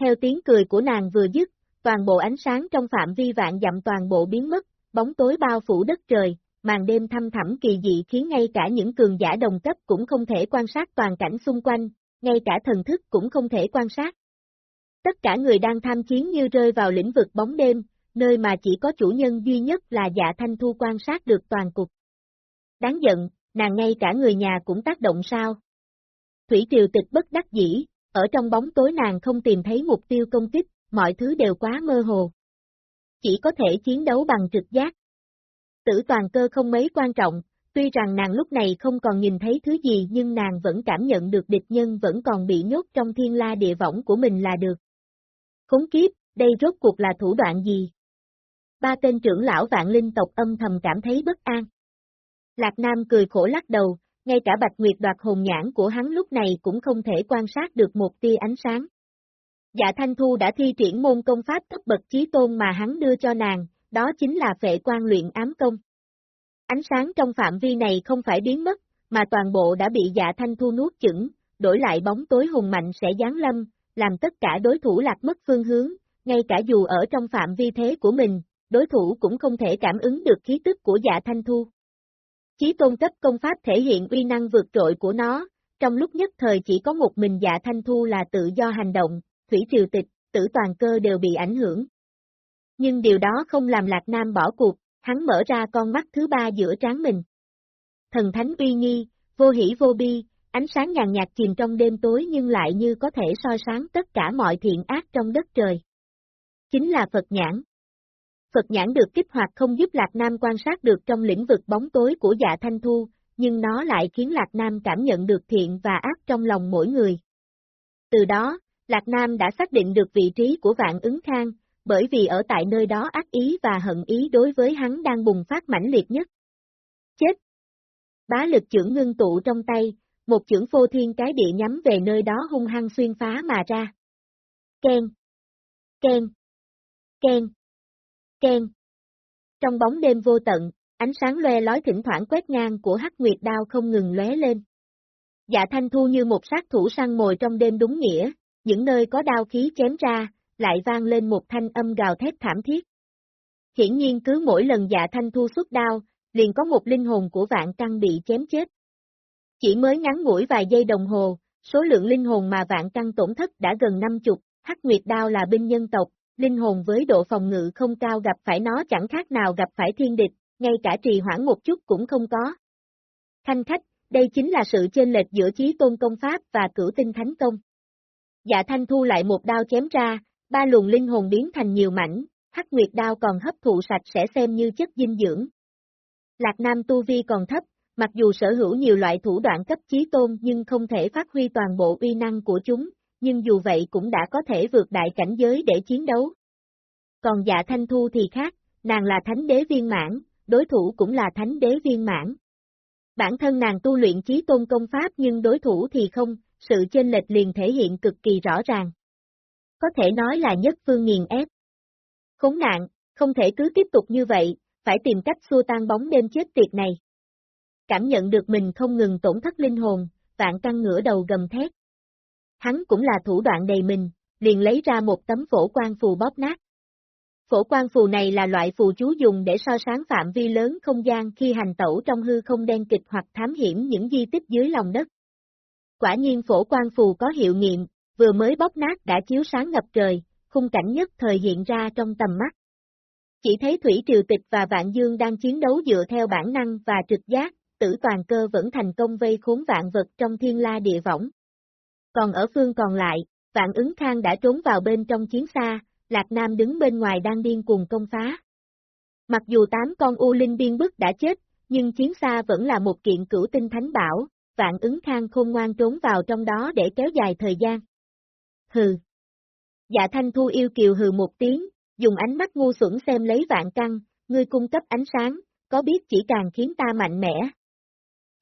Theo tiếng cười của nàng vừa dứt, toàn bộ ánh sáng trong phạm vi vạn dặm toàn bộ biến mất, bóng tối bao phủ đất trời, màn đêm thăm thẳm kỳ dị khiến ngay cả những cường giả đồng cấp cũng không thể quan sát toàn cảnh xung quanh, ngay cả thần thức cũng không thể quan sát. Tất cả người đang tham chiến như rơi vào lĩnh vực bóng đêm, nơi mà chỉ có chủ nhân duy nhất là dạ thanh thu quan sát được toàn cục. Đáng giận, nàng ngay cả người nhà cũng tác động sao? Thủy triều tịch bất đắc dĩ, ở trong bóng tối nàng không tìm thấy mục tiêu công kích, mọi thứ đều quá mơ hồ. Chỉ có thể chiến đấu bằng trực giác. Tử toàn cơ không mấy quan trọng, tuy rằng nàng lúc này không còn nhìn thấy thứ gì nhưng nàng vẫn cảm nhận được địch nhân vẫn còn bị nhốt trong thiên la địa võng của mình là được. Khốn kiếp, đây rốt cuộc là thủ đoạn gì? Ba tên trưởng lão vạn linh tộc âm thầm cảm thấy bất an. Lạc Nam cười khổ lắc đầu, ngay cả bạch nguyệt đoạt hồn nhãn của hắn lúc này cũng không thể quan sát được một tia ánh sáng. Dạ Thanh Thu đã thi triển môn công pháp cấp bậc chí tôn mà hắn đưa cho nàng, đó chính là vệ quan luyện ám công. Ánh sáng trong phạm vi này không phải biến mất, mà toàn bộ đã bị dạ Thanh Thu nuốt chửng, đổi lại bóng tối hùng mạnh sẽ giáng lâm, làm tất cả đối thủ lạc mất phương hướng, ngay cả dù ở trong phạm vi thế của mình, đối thủ cũng không thể cảm ứng được khí tức của dạ Thanh Thu. Chí tôn cấp công pháp thể hiện uy năng vượt trội của nó, trong lúc nhất thời chỉ có một mình dạ Thanh Thu là tự do hành động, thủy triều tịch, tử toàn cơ đều bị ảnh hưởng. Nhưng điều đó không làm Lạc Nam bỏ cuộc, hắn mở ra con mắt thứ ba giữa trán mình. Thần thánh uy nghi, vô hỷ vô bi, ánh sáng nhàn nhạt chìm trong đêm tối nhưng lại như có thể soi sáng tất cả mọi thiện ác trong đất trời. Chính là Phật nhãn. Phật nhãn được kích hoạt không giúp Lạc Nam quan sát được trong lĩnh vực bóng tối của dạ thanh thu, nhưng nó lại khiến Lạc Nam cảm nhận được thiện và ác trong lòng mỗi người. Từ đó, Lạc Nam đã xác định được vị trí của vạn ứng khang, bởi vì ở tại nơi đó ác ý và hận ý đối với hắn đang bùng phát mãnh liệt nhất. Chết! Bá lực trưởng ngưng tụ trong tay, một chưởng phô thiên cái địa nhắm về nơi đó hung hăng xuyên phá mà ra. Ken! Ken! Ken! Ken! Trong bóng đêm vô tận, ánh sáng loe lói thỉnh thoảng quét ngang của hắc nguyệt đao không ngừng lóe lên. Dạ thanh thu như một sát thủ săn mồi trong đêm đúng nghĩa, những nơi có đao khí chém ra, lại vang lên một thanh âm gào thét thảm thiết. Hiển nhiên cứ mỗi lần dạ thanh thu xuất đao, liền có một linh hồn của vạn căn bị chém chết. Chỉ mới ngắn ngủi vài giây đồng hồ, số lượng linh hồn mà vạn căn tổn thất đã gần năm chục, hắc nguyệt đao là binh nhân tộc, linh hồn với độ phòng ngự không cao gặp phải nó chẳng khác nào gặp phải thiên địch, ngay cả trì hoãn một chút cũng không có. Thanh khách, đây chính là sự chênh lệch giữa chí tôn công pháp và cửu tinh thánh công. Dạ thanh thu lại một đao chém ra, ba luồng linh hồn biến thành nhiều mảnh, hắc nguyệt đao còn hấp thụ sạch sẽ xem như chất dinh dưỡng. Lạc Nam Tu Vi còn thấp, mặc dù sở hữu nhiều loại thủ đoạn cấp chí tôn nhưng không thể phát huy toàn bộ uy năng của chúng, nhưng dù vậy cũng đã có thể vượt đại cảnh giới để chiến đấu. Còn dạ thanh thu thì khác, nàng là thánh đế viên mãn, đối thủ cũng là thánh đế viên mãn. Bản thân nàng tu luyện chí tôn công pháp nhưng đối thủ thì không, sự chênh lệch liền thể hiện cực kỳ rõ ràng. Có thể nói là nhất phương nghiền ép. Khốn nạn, không thể cứ tiếp tục như vậy, phải tìm cách xua tan bóng đêm chết tiệt này. Cảm nhận được mình không ngừng tổn thất linh hồn, vạn căng ngửa đầu gầm thét. Hắn cũng là thủ đoạn đầy mình, liền lấy ra một tấm phổ quan phù bóp nát. Phổ quan phù này là loại phù chú dùng để so sáng phạm vi lớn không gian khi hành tẩu trong hư không đen kịch hoặc thám hiểm những di tích dưới lòng đất. Quả nhiên phổ quan phù có hiệu nghiệm, vừa mới bóp nát đã chiếu sáng ngập trời, khung cảnh nhất thời hiện ra trong tầm mắt. Chỉ thấy Thủy Triều Tịch và Vạn Dương đang chiến đấu dựa theo bản năng và trực giác, tử toàn cơ vẫn thành công vây khốn vạn vật trong thiên la địa võng. Còn ở phương còn lại, Vạn ứng khang đã trốn vào bên trong chiến xa, Lạc Nam đứng bên ngoài đang điên cuồng công phá. Mặc dù tám con U Linh biên bức đã chết, nhưng chiến xa vẫn là một kiện cửu tinh thánh bảo, vạn ứng khang khôn ngoan trốn vào trong đó để kéo dài thời gian. Hừ. Dạ thanh thu yêu kiều hừ một tiếng, dùng ánh mắt ngu xuẩn xem lấy vạn căng, ngươi cung cấp ánh sáng, có biết chỉ càng khiến ta mạnh mẽ.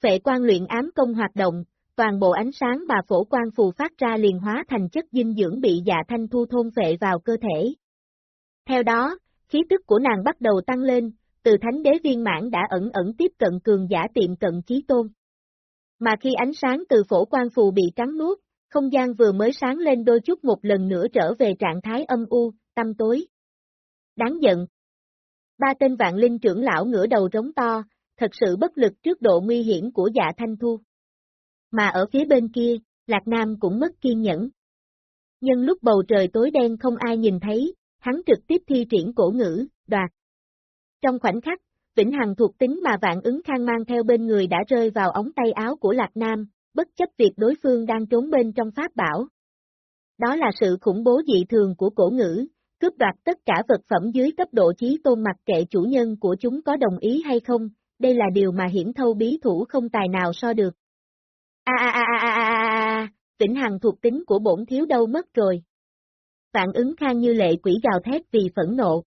Phệ quan luyện ám công hoạt động, toàn bộ ánh sáng mà phổ quan phù phát ra liền hóa thành chất dinh dưỡng bị dạ thanh thu thôn vệ vào cơ thể. Theo đó, khí tức của nàng bắt đầu tăng lên, từ thánh đế viên mãn đã ẩn ẩn tiếp cận cường giả tiệm cận chí tôn. Mà khi ánh sáng từ phổ quan phù bị cắn nuốt, không gian vừa mới sáng lên đôi chút một lần nữa trở về trạng thái âm u, tâm tối. Đáng giận. Ba tên vạn linh trưởng lão ngửa đầu rống to, thật sự bất lực trước độ nguy hiểm của dạ thanh thu. Mà ở phía bên kia, Lạc Nam cũng mất kiên nhẫn. Nhưng lúc bầu trời tối đen không ai nhìn thấy, hắn trực tiếp thi triển cổ ngữ, đoạt. Trong khoảnh khắc, Vĩnh Hằng thuộc tính mà vạn ứng khang mang theo bên người đã rơi vào ống tay áo của Lạc Nam, bất chấp việc đối phương đang trốn bên trong pháp bảo. Đó là sự khủng bố dị thường của cổ ngữ, cướp đoạt tất cả vật phẩm dưới cấp độ trí tôn mặc kệ chủ nhân của chúng có đồng ý hay không, đây là điều mà hiển thâu bí thủ không tài nào so được. A a a a a a a, Vĩnh Hằng thuộc tính của bổn thiếu đâu mất rồi. Vạn ứng khang như lệ quỷ gào thét vì phẫn nộ.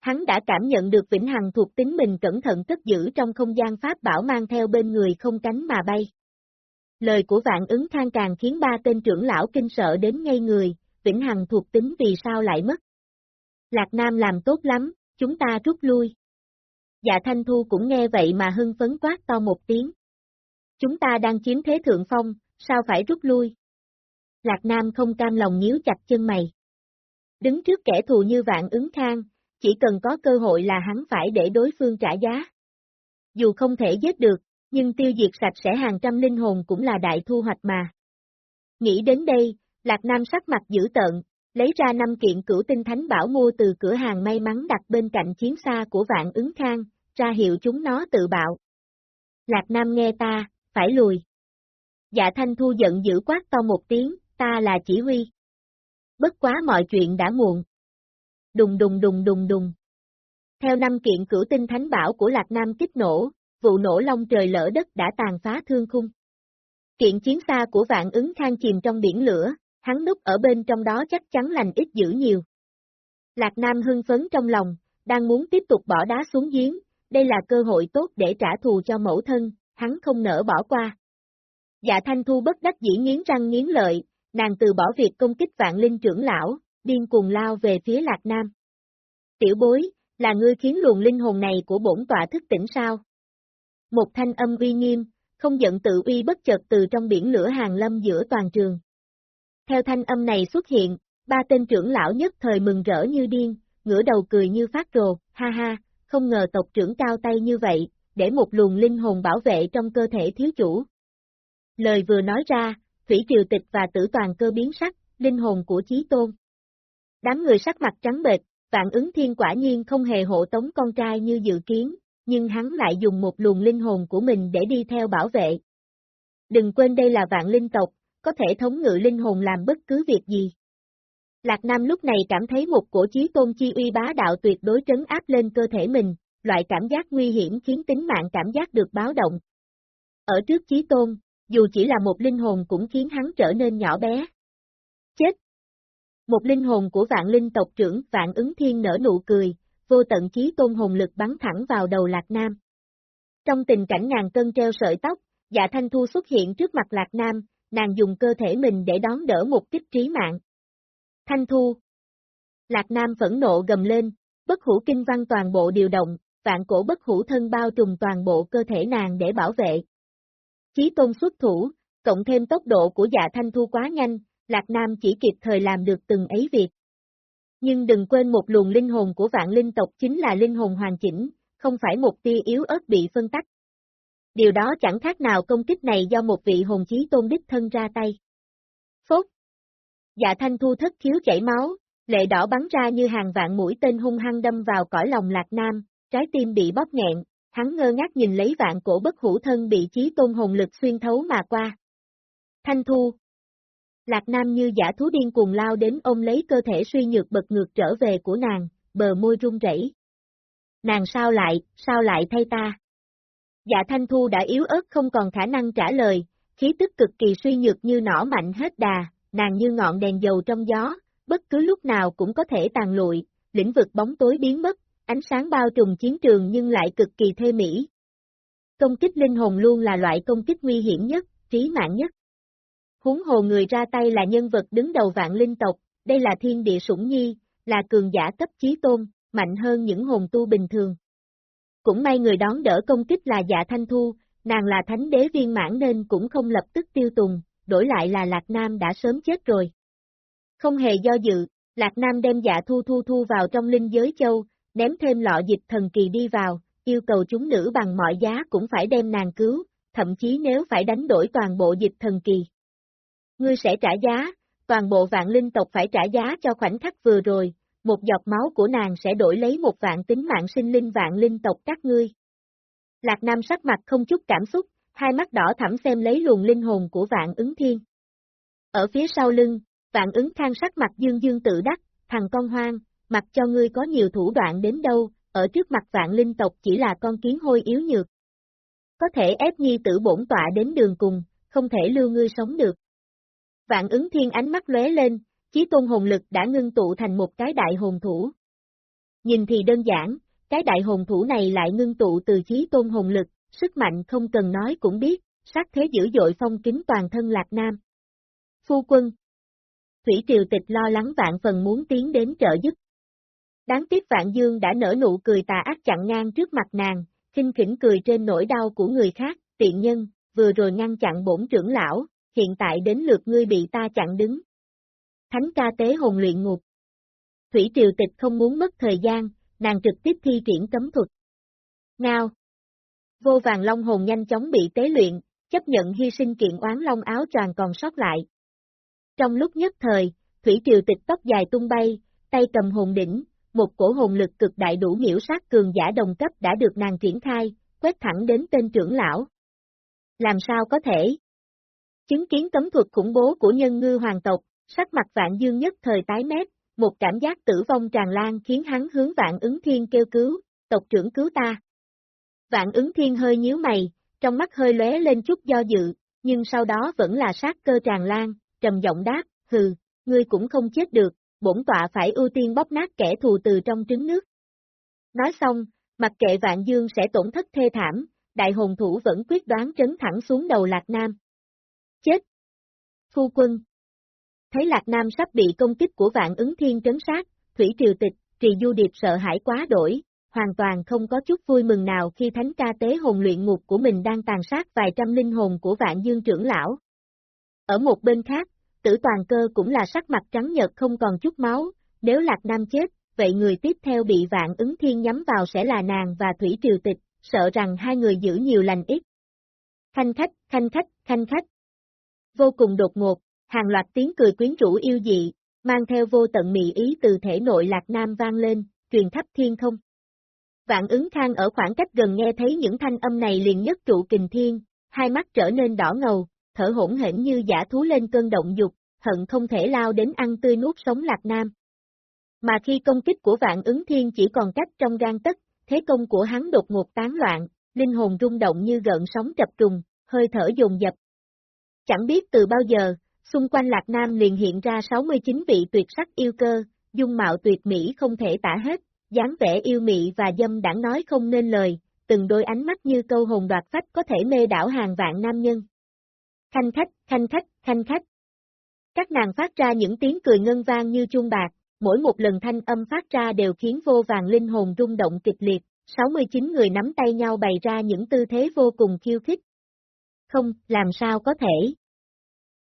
Hắn đã cảm nhận được Vĩnh Hằng thuộc tính mình cẩn thận cất giữ trong không gian pháp bảo mang theo bên người không cánh mà bay. Lời của vạn ứng khang càng khiến ba tên trưởng lão kinh sợ đến ngay người, Vĩnh Hằng thuộc tính vì sao lại mất. Lạc Nam làm tốt lắm, chúng ta rút lui. Dạ Thanh Thu cũng nghe vậy mà hưng phấn quát to một tiếng. Chúng ta đang chiếm thế thượng phong, sao phải rút lui? Lạc Nam không cam lòng nhíu chặt chân mày. Đứng trước kẻ thù như vạn ứng khang, chỉ cần có cơ hội là hắn phải để đối phương trả giá. Dù không thể giết được, nhưng tiêu diệt sạch sẽ hàng trăm linh hồn cũng là đại thu hoạch mà. Nghĩ đến đây, Lạc Nam sắc mặt dữ tợn, lấy ra năm kiện cửu tinh thánh bảo mua từ cửa hàng may mắn đặt bên cạnh chiến xa của vạn ứng khang, ra hiệu chúng nó tự bạo. Lạc Nam nghe ta, phải lùi. Dạ Thanh Thu giận dữ quát to một tiếng, ta là chỉ huy. Bất quá mọi chuyện đã muộn. Đùng đùng đùng đùng đùng. Theo năm kiện cửu tinh thánh bảo của Lạc Nam kích nổ, vụ nổ long trời lỡ đất đã tàn phá thương khung. Kiện chiến xa của vạn ứng khang chìm trong biển lửa, hắn núp ở bên trong đó chắc chắn lành ít dữ nhiều. Lạc Nam hưng phấn trong lòng, đang muốn tiếp tục bỏ đá xuống giếng, đây là cơ hội tốt để trả thù cho mẫu thân, hắn không nỡ bỏ qua. Dạ Thanh Thu bất đắc dĩ nghiến răng nghiến lợi, nàng từ bỏ việc công kích vạn linh trưởng lão, điên cuồng lao về phía Lạc Nam. Tiểu bối, là ngươi khiến luồng linh hồn này của bổn tọa thức tỉnh sao? Một thanh âm uy nghiêm, không giận tự uy bất chợt từ trong biển lửa hàng lâm giữa toàn trường. Theo thanh âm này xuất hiện, ba tên trưởng lão nhất thời mừng rỡ như điên, ngửa đầu cười như phát rồ, ha ha, không ngờ tộc trưởng cao tay như vậy, để một luồng linh hồn bảo vệ trong cơ thể thiếu chủ. Lời vừa nói ra, Thủy Triều Tịch và Tử Toàn cơ biến sắc, linh hồn của Chí Tôn. Đám người sắc mặt trắng bệch, vạn ứng thiên quả nhiên không hề hộ tống con trai như dự kiến, nhưng hắn lại dùng một luồng linh hồn của mình để đi theo bảo vệ. Đừng quên đây là vạn linh tộc, có thể thống ngự linh hồn làm bất cứ việc gì. Lạc Nam lúc này cảm thấy một cổ chí tôn chi uy bá đạo tuyệt đối trấn áp lên cơ thể mình, loại cảm giác nguy hiểm khiến tính mạng cảm giác được báo động. Ở trước chí tôn, dù chỉ là một linh hồn cũng khiến hắn trở nên nhỏ bé. Chết! Một linh hồn của vạn linh tộc trưởng vạn ứng thiên nở nụ cười, vô tận chí tôn hồn lực bắn thẳng vào đầu Lạc Nam. Trong tình cảnh ngàn cân treo sợi tóc, dạ thanh thu xuất hiện trước mặt Lạc Nam, nàng dùng cơ thể mình để đón đỡ một kích trí mạng. Thanh thu. Lạc Nam phẫn nộ gầm lên, bất hủ kinh văn toàn bộ điều động, vạn cổ bất hủ thân bao trùm toàn bộ cơ thể nàng để bảo vệ. Chí tôn xuất thủ, cộng thêm tốc độ của dạ thanh thu quá nhanh, Lạc Nam chỉ kịp thời làm được từng ấy việc. Nhưng đừng quên một luồng linh hồn của vạn linh tộc chính là linh hồn hoàn chỉnh, không phải một tia yếu ớt bị phân tách. Điều đó chẳng khác nào công kích này do một vị hồn chí tôn đích thân ra tay. Phốt! Dạ thanh thu thất khiếu chảy máu, lệ đỏ bắn ra như hàng vạn mũi tên hung hăng đâm vào cõi lòng lạc nam, trái tim bị bóp nghẹn, hắn ngơ ngác nhìn lấy vạn cổ bất hủ thân bị chí tôn hồn lực xuyên thấu mà qua. Thanh thu! Lạc Nam như giả thú điên cuồng lao đến ôm lấy cơ thể suy nhược bật ngược trở về của nàng, bờ môi run rẩy. Nàng sao lại, sao lại thay ta? Dạ Thanh Thu đã yếu ớt không còn khả năng trả lời, khí tức cực kỳ suy nhược như nỏ mạnh hết đà, nàng như ngọn đèn dầu trong gió, bất cứ lúc nào cũng có thể tàn lụi, lĩnh vực bóng tối biến mất, ánh sáng bao trùm chiến trường nhưng lại cực kỳ thê mỹ. Công kích linh hồn luôn là loại công kích nguy hiểm nhất, trí mạng nhất. Huống hồ người ra tay là nhân vật đứng đầu vạn linh tộc, đây là thiên địa sủng nhi, là cường giả cấp chí tôn, mạnh hơn những hồn tu bình thường. Cũng may người đón đỡ công kích là dạ thanh thu, nàng là thánh đế viên mãn nên cũng không lập tức tiêu tùng, đổi lại là Lạc Nam đã sớm chết rồi. Không hề do dự, Lạc Nam đem dạ thu thu thu vào trong linh giới châu, ném thêm lọ dịch thần kỳ đi vào, yêu cầu chúng nữ bằng mọi giá cũng phải đem nàng cứu, thậm chí nếu phải đánh đổi toàn bộ dịch thần kỳ. Ngươi sẽ trả giá, toàn bộ vạn linh tộc phải trả giá cho khoảnh khắc vừa rồi, một giọt máu của nàng sẽ đổi lấy một vạn tính mạng sinh linh vạn linh tộc các ngươi. Lạc Nam sắc mặt không chút cảm xúc, hai mắt đỏ thẳm xem lấy luồng linh hồn của vạn ứng thiên. Ở phía sau lưng, vạn ứng khang sắc mặt dương dương tự đắc, thằng con hoang, mặc cho ngươi có nhiều thủ đoạn đến đâu, ở trước mặt vạn linh tộc chỉ là con kiến hôi yếu nhược. Có thể ép nhi tử bổn tọa đến đường cùng, không thể lưu ngươi sống được. Vạn ứng thiên ánh mắt lóe lên, chí tôn hồn lực đã ngưng tụ thành một cái đại hồn thủ. Nhìn thì đơn giản, cái đại hồn thủ này lại ngưng tụ từ chí tôn hồn lực, sức mạnh không cần nói cũng biết, sát thế dữ dội phong kính toàn thân Lạc Nam. Phu quân Thủy Triều Tịch lo lắng vạn phần muốn tiến đến trợ giúp. Đáng tiếc Vạn Dương đã nở nụ cười tà ác chặn ngang trước mặt nàng, khinh khỉnh cười trên nỗi đau của người khác, tiện nhân, vừa rồi ngăn chặn bổn trưởng lão, hiện tại đến lượt ngươi bị ta chặn đứng. Thánh ca tế hồn luyện ngục. Thủy Triều Tịch không muốn mất thời gian, nàng trực tiếp thi triển cấm thuật. Ngao. Vô vàng long hồn nhanh chóng bị tế luyện, chấp nhận hy sinh kiện oán long áo tràn còn sót lại. Trong lúc nhất thời, Thủy Triều Tịch tóc dài tung bay, tay cầm hồn đỉnh, một cổ hồn lực cực đại đủ miễu sát cường giả đồng cấp đã được nàng triển khai, quét thẳng đến tên trưởng lão. Làm sao có thể? Chứng kiến cấm thuật khủng bố của nhân ngư hoàng tộc, sắc mặt vạn dương nhất thời tái mét, một cảm giác tử vong tràn lan khiến hắn hướng vạn ứng thiên kêu cứu, tộc trưởng cứu ta. Vạn ứng thiên hơi nhíu mày, trong mắt hơi lóe lên chút do dự, nhưng sau đó vẫn là sát cơ tràn lan, trầm giọng đáp, hừ, ngươi cũng không chết được, bổn tọa phải ưu tiên bóp nát kẻ thù từ trong trứng nước. Nói xong, mặc kệ vạn dương sẽ tổn thất thê thảm, đại hồn thủ vẫn quyết đoán trấn thẳng xuống đầu Lạc Nam. Chết! Phu quân! Thấy Lạc Nam sắp bị công kích của vạn ứng thiên trấn sát, Thủy Triều Tịch, Trì Du Điệp sợ hãi quá đổi, hoàn toàn không có chút vui mừng nào khi thánh ca tế hồn luyện ngục của mình đang tàn sát vài trăm linh hồn của vạn dương trưởng lão. Ở một bên khác, tử toàn cơ cũng là sắc mặt trắng nhợt không còn chút máu, nếu Lạc Nam chết, vậy người tiếp theo bị vạn ứng thiên nhắm vào sẽ là nàng và Thủy Triều Tịch, sợ rằng hai người giữ nhiều lành ít. Khanh khách, khanh khách, khanh khách. Vô cùng đột ngột, hàng loạt tiếng cười quyến rũ yêu dị, mang theo vô tận mị ý từ thể nội Lạc Nam vang lên, truyền khắp thiên không. Vạn ứng khang ở khoảng cách gần nghe thấy những thanh âm này liền nhất trụ kình thiên, hai mắt trở nên đỏ ngầu, thở hỗn hển như giả thú lên cơn động dục, hận không thể lao đến ăn tươi nuốt sống Lạc Nam. Mà khi công kích của vạn ứng thiên chỉ còn cách trong gan tất, thế công của hắn đột ngột tán loạn, linh hồn rung động như gợn sóng chập trùng, hơi thở dồn dập. Chẳng biết từ bao giờ, xung quanh Lạc Nam liền hiện ra 69 vị tuyệt sắc yêu cơ, dung mạo tuyệt mỹ không thể tả hết, dáng vẻ yêu mị và dâm đảng nói không nên lời, từng đôi ánh mắt như câu hồn đoạt phách có thể mê đảo hàng vạn nam nhân. Thanh khách, thanh khách, thanh khách. Các nàng phát ra những tiếng cười ngân vang như chuông bạc, mỗi một lần thanh âm phát ra đều khiến vô vàng linh hồn rung động kịch liệt, 69 người nắm tay nhau bày ra những tư thế vô cùng khiêu khích. Không, làm sao có thể.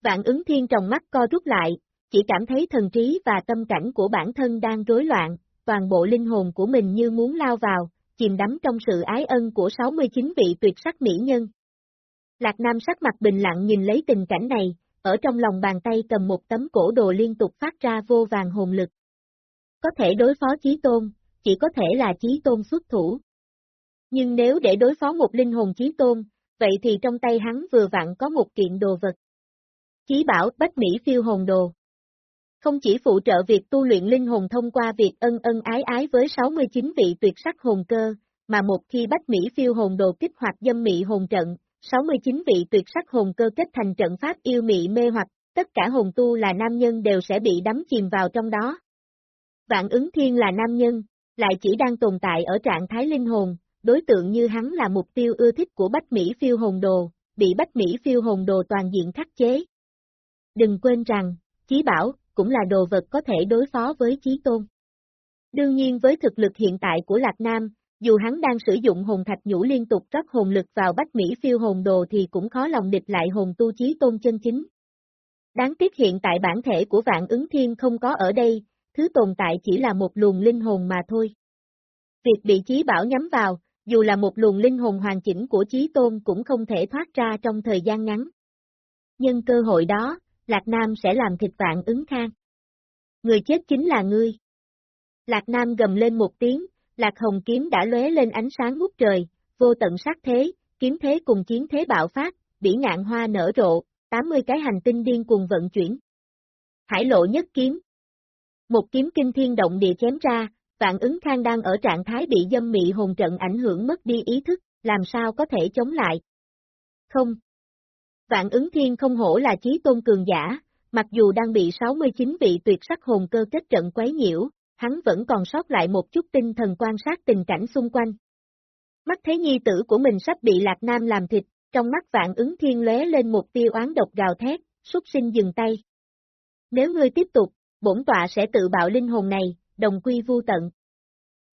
Vạn ứng thiên trong mắt co rút lại, chỉ cảm thấy thần trí và tâm cảnh của bản thân đang rối loạn, toàn bộ linh hồn của mình như muốn lao vào, chìm đắm trong sự ái ân của 69 vị tuyệt sắc mỹ nhân. Lạc Nam sắc mặt bình lặng nhìn lấy tình cảnh này, ở trong lòng bàn tay cầm một tấm cổ đồ liên tục phát ra vô vàng hồn lực. Có thể đối phó chí tôn, chỉ có thể là chí tôn xuất thủ. Nhưng nếu để đối phó một linh hồn chí tôn, vậy thì trong tay hắn vừa vặn có một kiện đồ vật. Chí bảo Bách Mỹ phiêu hồn đồ. Không chỉ phụ trợ việc tu luyện linh hồn thông qua việc ân ân ái ái với 69 vị tuyệt sắc hồn cơ, mà một khi Bách Mỹ phiêu hồn đồ kích hoạt dâm mị hồn trận, 69 vị tuyệt sắc hồn cơ kết thành trận pháp yêu mị mê hoặc, tất cả hồn tu là nam nhân đều sẽ bị đắm chìm vào trong đó. Vạn ứng thiên là nam nhân, lại chỉ đang tồn tại ở trạng thái linh hồn, đối tượng như hắn là mục tiêu ưa thích của Bách Mỹ phiêu hồn đồ, bị Bách Mỹ phiêu hồn đồ toàn diện khắc chế. Đừng quên rằng, chí bảo, cũng là đồ vật có thể đối phó với chí tôn. Đương nhiên với thực lực hiện tại của Lạc Nam, dù hắn đang sử dụng hồn thạch nhũ liên tục rót hồn lực vào bách Mỹ phiêu hồn đồ thì cũng khó lòng địch lại hồn tu chí tôn chân chính. Đáng tiếc hiện tại bản thể của vạn ứng thiên không có ở đây, thứ tồn tại chỉ là một luồng linh hồn mà thôi. Việc bị chí bảo nhắm vào, dù là một luồng linh hồn hoàn chỉnh của chí tôn cũng không thể thoát ra trong thời gian ngắn. Nhân cơ hội đó, Lạc Nam sẽ làm thịt vạn ứng khang. Người chết chính là ngươi. Lạc Nam gầm lên một tiếng, Lạc Hồng kiếm đã lóe lên ánh sáng ngút trời, vô tận sát thế, kiếm thế cùng chiến thế bạo phát, bỉ ngạn hoa nở rộ, 80 cái hành tinh điên cuồng vận chuyển. Hải lộ nhất kiếm. Một kiếm kinh thiên động địa chém ra, vạn ứng khang đang ở trạng thái bị dâm mị hồn trận ảnh hưởng mất đi ý thức, làm sao có thể chống lại. Không. Vạn ứng thiên không hổ là chí tôn cường giả, mặc dù đang bị 69 vị tuyệt sắc hồn cơ kết trận quấy nhiễu, hắn vẫn còn sót lại một chút tinh thần quan sát tình cảnh xung quanh. Mắt thấy nhi tử của mình sắp bị Lạc Nam làm thịt, trong mắt vạn ứng thiên lóe lên một tia oán độc gào thét, súc sinh dừng tay. Nếu ngươi tiếp tục, bổn tọa sẽ tự bạo linh hồn này, đồng quy vu tận.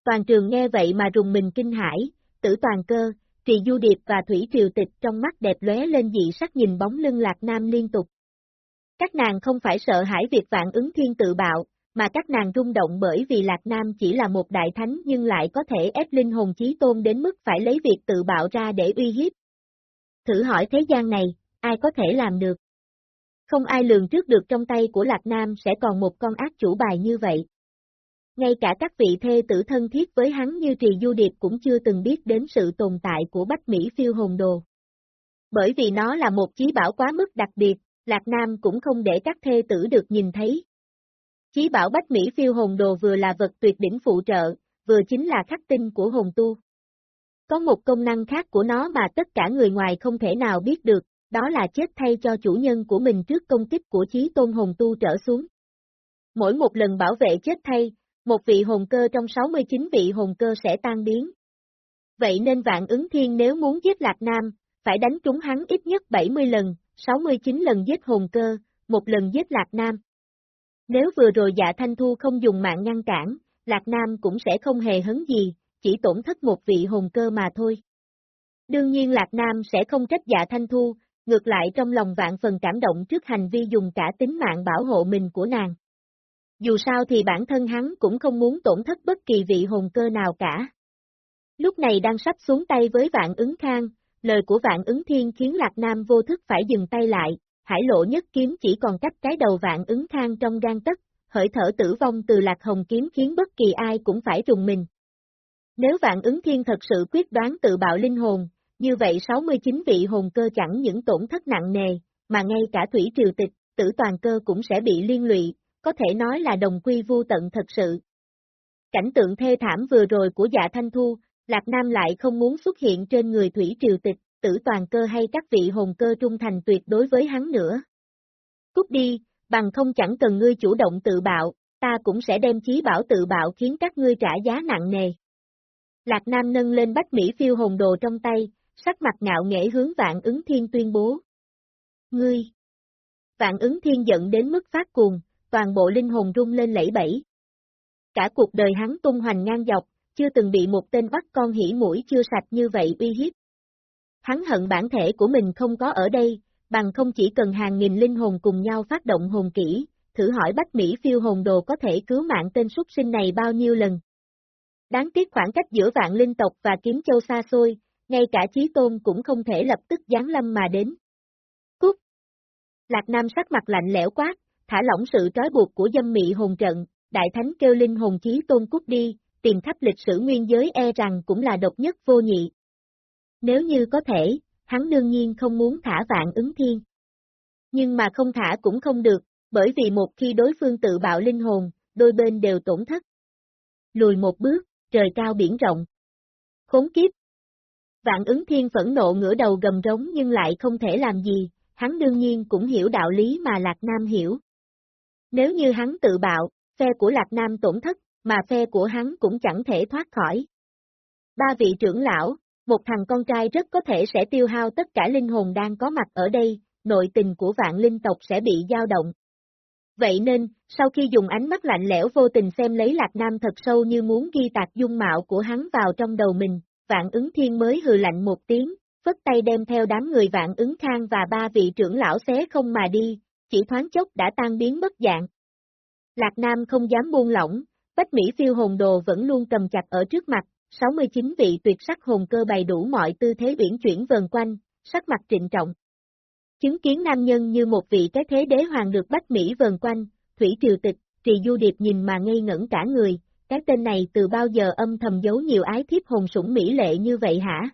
Toàn trường nghe vậy mà rùng mình kinh hãi, tử toàn cơ, trì du điệp và thủy triều tịch trong mắt đẹp lóe lên dị sắc nhìn bóng lưng lạc nam liên tục. Các nàng không phải sợ hãi việc vạn ứng thiên tự bạo, mà các nàng rung động bởi vì Lạc Nam chỉ là một đại thánh nhưng lại có thể ép linh hồn chí tôn đến mức phải lấy việc tự bạo ra để uy hiếp. Thử hỏi thế gian này, ai có thể làm được? Không ai lường trước được trong tay của Lạc Nam sẽ còn một con ác chủ bài như vậy. Ngay cả các vị thê tử thân thiết với hắn như Trì Du Điệp cũng chưa từng biết đến sự tồn tại của Bách Mỹ phiêu hồn đồ. Bởi vì nó là một chí bảo quá mức đặc biệt, Lạc Nam cũng không để các thê tử được nhìn thấy. Chí bảo Bách Mỹ phiêu hồn đồ vừa là vật tuyệt đỉnh phụ trợ, vừa chính là khắc tinh của hồn tu. Có một công năng khác của nó mà tất cả người ngoài không thể nào biết được, đó là chết thay cho chủ nhân của mình trước công kích của chí tôn hồn tu trở xuống. Mỗi một lần bảo vệ chết thay, một vị hồn cơ trong 69 vị hồn cơ sẽ tan biến. Vậy nên vạn ứng thiên nếu muốn giết Lạc Nam, phải đánh trúng hắn ít nhất 70 lần, 69 lần giết hồn cơ, một lần giết Lạc Nam. Nếu vừa rồi dạ Thanh Thu không dùng mạng ngăn cản, Lạc Nam cũng sẽ không hề hấn gì, chỉ tổn thất một vị hồn cơ mà thôi. Đương nhiên Lạc Nam sẽ không trách dạ Thanh Thu, ngược lại trong lòng vạn phần cảm động trước hành vi dùng cả tính mạng bảo hộ mình của nàng. Dù sao thì bản thân hắn cũng không muốn tổn thất bất kỳ vị hồn cơ nào cả. Lúc này đang sắp xuống tay với vạn ứng khang, lời của vạn ứng thiên khiến Lạc Nam vô thức phải dừng tay lại, hải lộ nhất kiếm chỉ còn cách cái đầu vạn ứng thang trong gan tất, hỡi thở tử vong từ Lạc Hồng kiếm khiến bất kỳ ai cũng phải rùng mình. Nếu vạn ứng thiên thật sự quyết đoán tự bạo linh hồn, như vậy 69 vị hồn cơ chẳng những tổn thất nặng nề, mà ngay cả thủy triều tịch, tử toàn cơ cũng sẽ bị liên lụy, có thể nói là đồng quy vô tận thật sự. Cảnh tượng thê thảm vừa rồi của dạ thanh thu, Lạc Nam lại không muốn xuất hiện trên người thủy triều tịch, tử toàn cơ hay các vị hồn cơ trung thành tuyệt đối với hắn nữa. Cút đi, bằng không chẳng cần ngươi chủ động tự bạo, ta cũng sẽ đem chí bảo tự bạo khiến các ngươi trả giá nặng nề. Lạc Nam nâng lên bách Mỹ phiêu hồn đồ trong tay, sắc mặt ngạo nghễ hướng vạn ứng thiên tuyên bố. Ngươi! Vạn ứng thiên giận đến mức phát cuồng, toàn bộ linh hồn rung lên lẫy bẫy. Cả cuộc đời hắn tung hoành ngang dọc, chưa từng bị một tên bắt con hỉ mũi chưa sạch như vậy uy hiếp. Hắn hận bản thể của mình không có ở đây, bằng không chỉ cần hàng nghìn linh hồn cùng nhau phát động hồn kỹ, thử hỏi Bách Mỹ phiêu hồn đồ có thể cứu mạng tên súc sinh này bao nhiêu lần. Đáng tiếc khoảng cách giữa vạn linh tộc và kiếm châu xa xôi, ngay cả chí tôn cũng không thể lập tức giáng lâm mà đến. Cút! Lạc Nam sắc mặt lạnh lẽo quát, thả lỏng sự trói buộc của dâm mị hồn trận, đại thánh kêu linh hồn chí tôn cút đi, tìm khắp lịch sử nguyên giới e rằng cũng là độc nhất vô nhị. Nếu như có thể, hắn đương nhiên không muốn thả vạn ứng thiên. Nhưng mà không thả cũng không được, bởi vì một khi đối phương tự bạo linh hồn, đôi bên đều tổn thất. Lùi một bước, trời cao biển rộng. Khốn kiếp! Vạn ứng thiên phẫn nộ ngửa đầu gầm rống nhưng lại không thể làm gì, hắn đương nhiên cũng hiểu đạo lý mà Lạc Nam hiểu. Nếu như hắn tự bạo, phe của Lạc Nam tổn thất, mà phe của hắn cũng chẳng thể thoát khỏi. Ba vị trưởng lão, một thằng con trai rất có thể sẽ tiêu hao tất cả linh hồn đang có mặt ở đây, nội tình của vạn linh tộc sẽ bị dao động. Vậy nên, sau khi dùng ánh mắt lạnh lẽo vô tình xem lấy Lạc Nam thật sâu như muốn ghi tạc dung mạo của hắn vào trong đầu mình, vạn ứng thiên mới hừ lạnh một tiếng, phất tay đem theo đám người vạn ứng khang và ba vị trưởng lão xé không mà đi, chỉ thoáng chốc đã tan biến bất dạng. Lạc Nam không dám buông lỏng, Bách Mỹ phiêu hồn đồ vẫn luôn cầm chặt ở trước mặt, 69 vị tuyệt sắc hồn cơ bày đủ mọi tư thế biển chuyển vần quanh, sắc mặt trịnh trọng. Chứng kiến nam nhân như một vị cái thế đế hoàng được Bách Mỹ vần quanh, Thủy Triều Tịch, Trì Du Điệp nhìn mà ngây ngẩn cả người, cái tên này từ bao giờ âm thầm giấu nhiều ái thiếp hồn sủng mỹ lệ như vậy hả?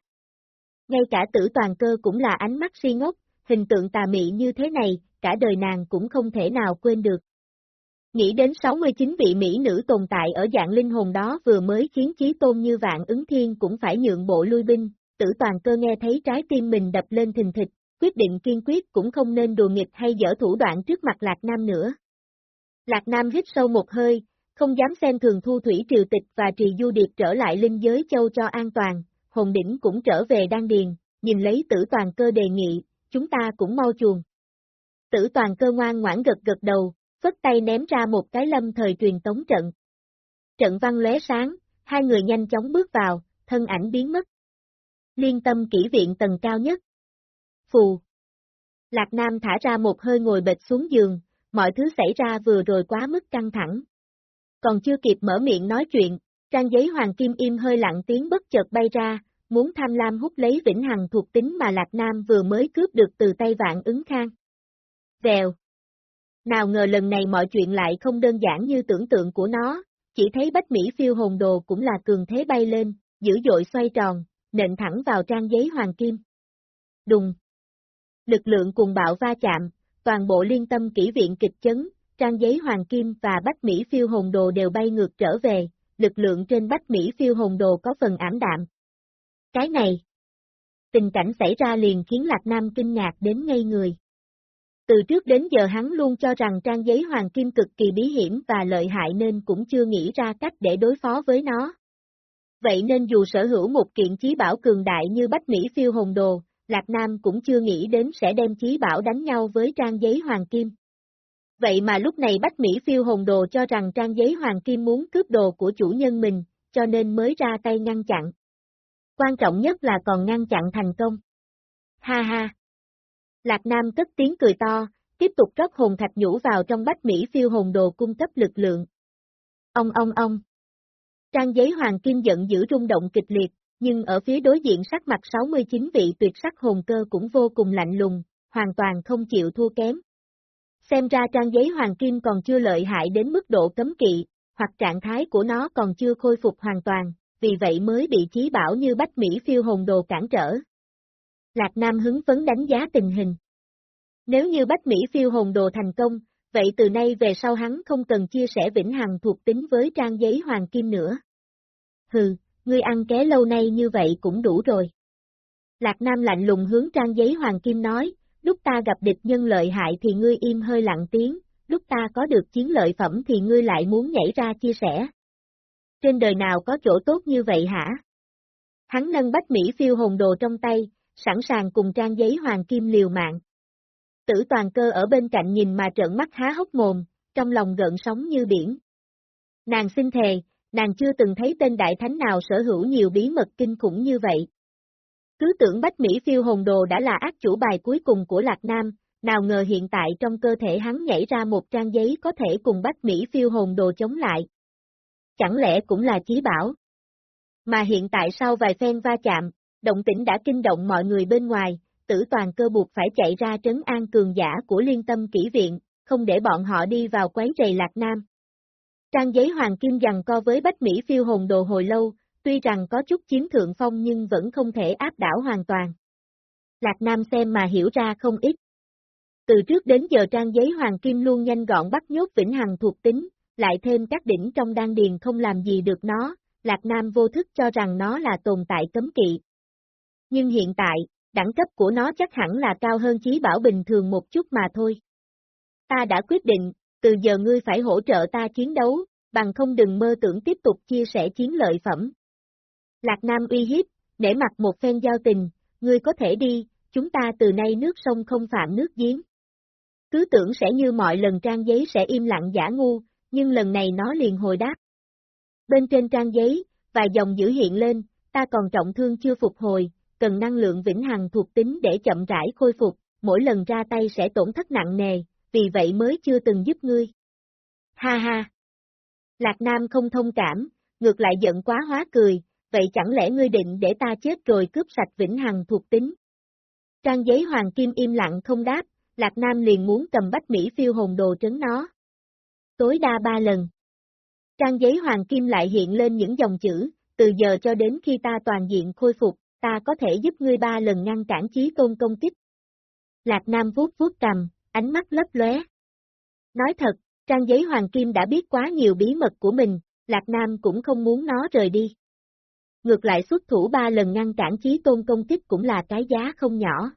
Ngay cả tử toàn cơ cũng là ánh mắt si ngốc, hình tượng tà mị như thế này, cả đời nàng cũng không thể nào quên được. Nghĩ đến 69 vị mỹ nữ tồn tại ở dạng linh hồn đó vừa mới khiến chí tôn như vạn ứng thiên cũng phải nhượng bộ lui binh, tử toàn cơ nghe thấy trái tim mình đập lên thình thịch, quyết định kiên quyết cũng không nên đùa nghịch hay dở thủ đoạn trước mặt Lạc Nam nữa. Lạc Nam hít sâu một hơi, không dám xem thường thu thủy triều tịch và trì du điệp trở lại linh giới châu cho an toàn, hồn đỉnh cũng trở về đan điền, nhìn lấy tử toàn cơ đề nghị, chúng ta cũng mau chuồng. Tử toàn cơ ngoan ngoãn gật gật đầu, phất tay ném ra một cái lâm thời truyền tống trận. Trận văn lóe sáng, hai người nhanh chóng bước vào, thân ảnh biến mất. Liên tâm kỹ viện tầng cao nhất. Phù. Lạc Nam thả ra một hơi ngồi bệt xuống giường, mọi thứ xảy ra vừa rồi quá mức căng thẳng. Còn chưa kịp mở miệng nói chuyện, trang giấy hoàng kim im hơi lặng tiếng bất chợt bay ra, muốn tham lam hút lấy vĩnh hằng thuộc tính mà Lạc Nam vừa mới cướp được từ tay vạn ứng khang. Vèo. Nào ngờ lần này mọi chuyện lại không đơn giản như tưởng tượng của nó, chỉ thấy bách Mỹ phiêu hồn đồ cũng là cường thế bay lên, dữ dội xoay tròn, nện thẳng vào trang giấy hoàng kim. Đùng. Lực lượng cùng bạo va chạm, toàn bộ liên tâm kỹ viện kịch chấn, trang giấy hoàng kim và bách Mỹ phiêu hồn đồ đều bay ngược trở về, lực lượng trên bách Mỹ phiêu hồn đồ có phần ảm đạm. Cái này, tình cảnh xảy ra liền khiến Lạc Nam kinh ngạc đến ngây người. Từ trước đến giờ hắn luôn cho rằng trang giấy hoàng kim cực kỳ bí hiểm và lợi hại nên cũng chưa nghĩ ra cách để đối phó với nó. Vậy nên dù sở hữu một kiện chí bảo cường đại như Bách Mỹ phiêu hồn đồ, Lạc Nam cũng chưa nghĩ đến sẽ đem chí bảo đánh nhau với trang giấy hoàng kim. Vậy mà lúc này Bách Mỹ phiêu hồn đồ cho rằng trang giấy hoàng kim muốn cướp đồ của chủ nhân mình, cho nên mới ra tay ngăn chặn. Quan trọng nhất là còn ngăn chặn thành công. Ha ha! Lạc Nam cất tiếng cười to, tiếp tục rót hồn thạch nhũ vào trong bách Mỹ phiêu hồn đồ cung cấp lực lượng. Ông ông ông! Trang giấy hoàng kim giận dữ rung động kịch liệt, nhưng ở phía đối diện sắc mặt 69 vị tuyệt sắc hồn cơ cũng vô cùng lạnh lùng, hoàn toàn không chịu thua kém. Xem ra trang giấy hoàng kim còn chưa lợi hại đến mức độ cấm kỵ, hoặc trạng thái của nó còn chưa khôi phục hoàn toàn, vì vậy mới bị chí bảo như bách Mỹ phiêu hồn đồ cản trở. Lạc Nam hứng phấn đánh giá tình hình. Nếu như bách Mỹ phiêu hồn đồ thành công, vậy từ nay về sau hắn không cần chia sẻ vĩnh hằng thuộc tính với trang giấy hoàng kim nữa. Hừ, ngươi ăn ké lâu nay như vậy cũng đủ rồi. Lạc Nam lạnh lùng hướng trang giấy hoàng kim nói, lúc ta gặp địch nhân lợi hại thì ngươi im hơi lặng tiếng, lúc ta có được chiến lợi phẩm thì ngươi lại muốn nhảy ra chia sẻ. Trên đời nào có chỗ tốt như vậy hả? Hắn nâng bách Mỹ phiêu hồn đồ trong tay, sẵn sàng cùng trang giấy hoàng kim liều mạng. Tử toàn cơ ở bên cạnh nhìn mà trợn mắt há hốc mồm, trong lòng gợn sóng như biển. Nàng xin thề, nàng chưa từng thấy tên đại thánh nào sở hữu nhiều bí mật kinh khủng như vậy. Cứ tưởng Bách Mỹ phiêu hồn đồ đã là ác chủ bài cuối cùng của Lạc Nam, nào ngờ hiện tại trong cơ thể hắn nhảy ra một trang giấy có thể cùng Bách Mỹ phiêu hồn đồ chống lại. Chẳng lẽ cũng là chí bảo? Mà hiện tại sau vài phen va chạm, động tĩnh đã kinh động mọi người bên ngoài, tử toàn cơ buộc phải chạy ra trấn an cường giả của liên tâm kỹ viện, không để bọn họ đi vào quán rầy Lạc Nam. Trang giấy hoàng kim dằn co với Bách Mỹ phiêu hồn đồ hồi lâu, tuy rằng có chút chiếm thượng phong nhưng vẫn không thể áp đảo hoàn toàn. Lạc Nam xem mà hiểu ra không ít. Từ trước đến giờ trang giấy hoàng kim luôn nhanh gọn bắt nhốt vĩnh hằng thuộc tính, lại thêm các đỉnh trong đan điền không làm gì được nó, Lạc Nam vô thức cho rằng nó là tồn tại cấm kỵ. Nhưng hiện tại, đẳng cấp của nó chắc hẳn là cao hơn chí bảo bình thường một chút mà thôi. Ta đã quyết định, từ giờ ngươi phải hỗ trợ ta chiến đấu, bằng không đừng mơ tưởng tiếp tục chia sẻ chiến lợi phẩm. Lạc Nam uy hiếp, để mặt một phen giao tình, ngươi có thể đi, chúng ta từ nay nước sông không phạm nước giếng. Cứ tưởng sẽ như mọi lần trang giấy sẽ im lặng giả ngu, nhưng lần này nó liền hồi đáp. Bên trên trang giấy, vài dòng dữ hiện lên, ta còn trọng thương chưa phục hồi, cần năng lượng vĩnh hằng thuộc tính để chậm rãi khôi phục, mỗi lần ra tay sẽ tổn thất nặng nề, vì vậy mới chưa từng giúp ngươi. Ha ha! Lạc Nam không thông cảm, ngược lại giận quá hóa cười, vậy chẳng lẽ ngươi định để ta chết rồi cướp sạch vĩnh hằng thuộc tính? Trang giấy hoàng kim im lặng không đáp, Lạc Nam liền muốn cầm bách Mỹ phiêu hồn đồ trấn nó. Tối đa ba lần. Trang giấy hoàng kim lại hiện lên những dòng chữ, từ giờ cho đến khi ta toàn diện khôi phục, ta có thể giúp ngươi ba lần ngăn cản chí tôn công kích. Lạc Nam vuốt vuốt cầm, ánh mắt lấp lóe. Nói thật, trang giấy hoàng kim đã biết quá nhiều bí mật của mình, Lạc Nam cũng không muốn nó rời đi. Ngược lại xuất thủ ba lần ngăn cản chí tôn công kích cũng là cái giá không nhỏ.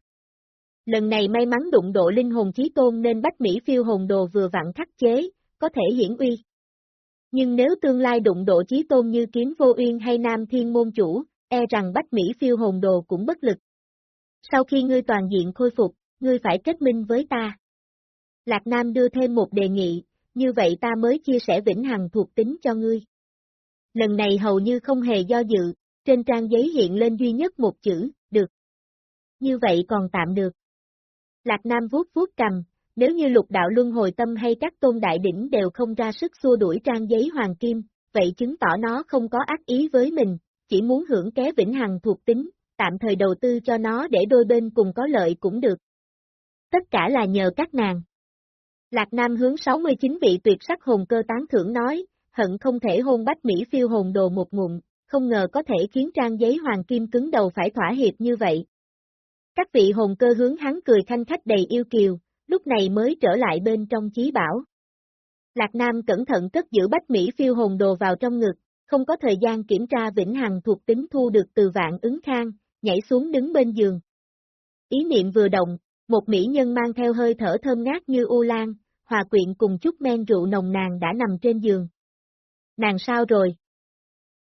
Lần này may mắn đụng độ linh hồn chí tôn nên Bách Mỹ phiêu hồn đồ vừa vặn khắc chế, có thể hiển uy. Nhưng nếu tương lai đụng độ chí tôn như kiếm vô uyên hay nam thiên môn chủ, e rằng Bách Mỹ phiêu hồn đồ cũng bất lực. Sau khi ngươi toàn diện khôi phục, ngươi phải kết minh với ta. Lạc Nam đưa thêm một đề nghị, như vậy ta mới chia sẻ vĩnh hằng thuộc tính cho ngươi. Lần này hầu như không hề do dự, trên trang giấy hiện lên duy nhất một chữ, được. Như vậy còn tạm được. Lạc Nam vuốt vuốt cầm, nếu như lục đạo luân hồi tâm hay các tôn đại đỉnh đều không ra sức xua đuổi trang giấy hoàng kim, vậy chứng tỏ nó không có ác ý với mình, chỉ muốn hưởng ké vĩnh hằng thuộc tính, tạm thời đầu tư cho nó để đôi bên cùng có lợi cũng được. Tất cả là nhờ các nàng. Lạc Nam hướng 69 vị tuyệt sắc hồn cơ tán thưởng nói, hận không thể hôn bách Mỹ phiêu hồn đồ một ngụm, không ngờ có thể khiến trang giấy hoàng kim cứng đầu phải thỏa hiệp như vậy. Các vị hồn cơ hướng hắn cười thanh khách đầy yêu kiều, lúc này mới trở lại bên trong chí bảo. Lạc Nam cẩn thận cất giữ bách Mỹ phiêu hồn đồ vào trong ngực, không có thời gian kiểm tra vĩnh hằng thuộc tính thu được từ vạn ứng khang, nhảy xuống đứng bên giường. Ý niệm vừa động, một mỹ nhân mang theo hơi thở thơm ngát như u lan, hòa quyện cùng chút men rượu nồng nàng đã nằm trên giường. Nàng sao rồi?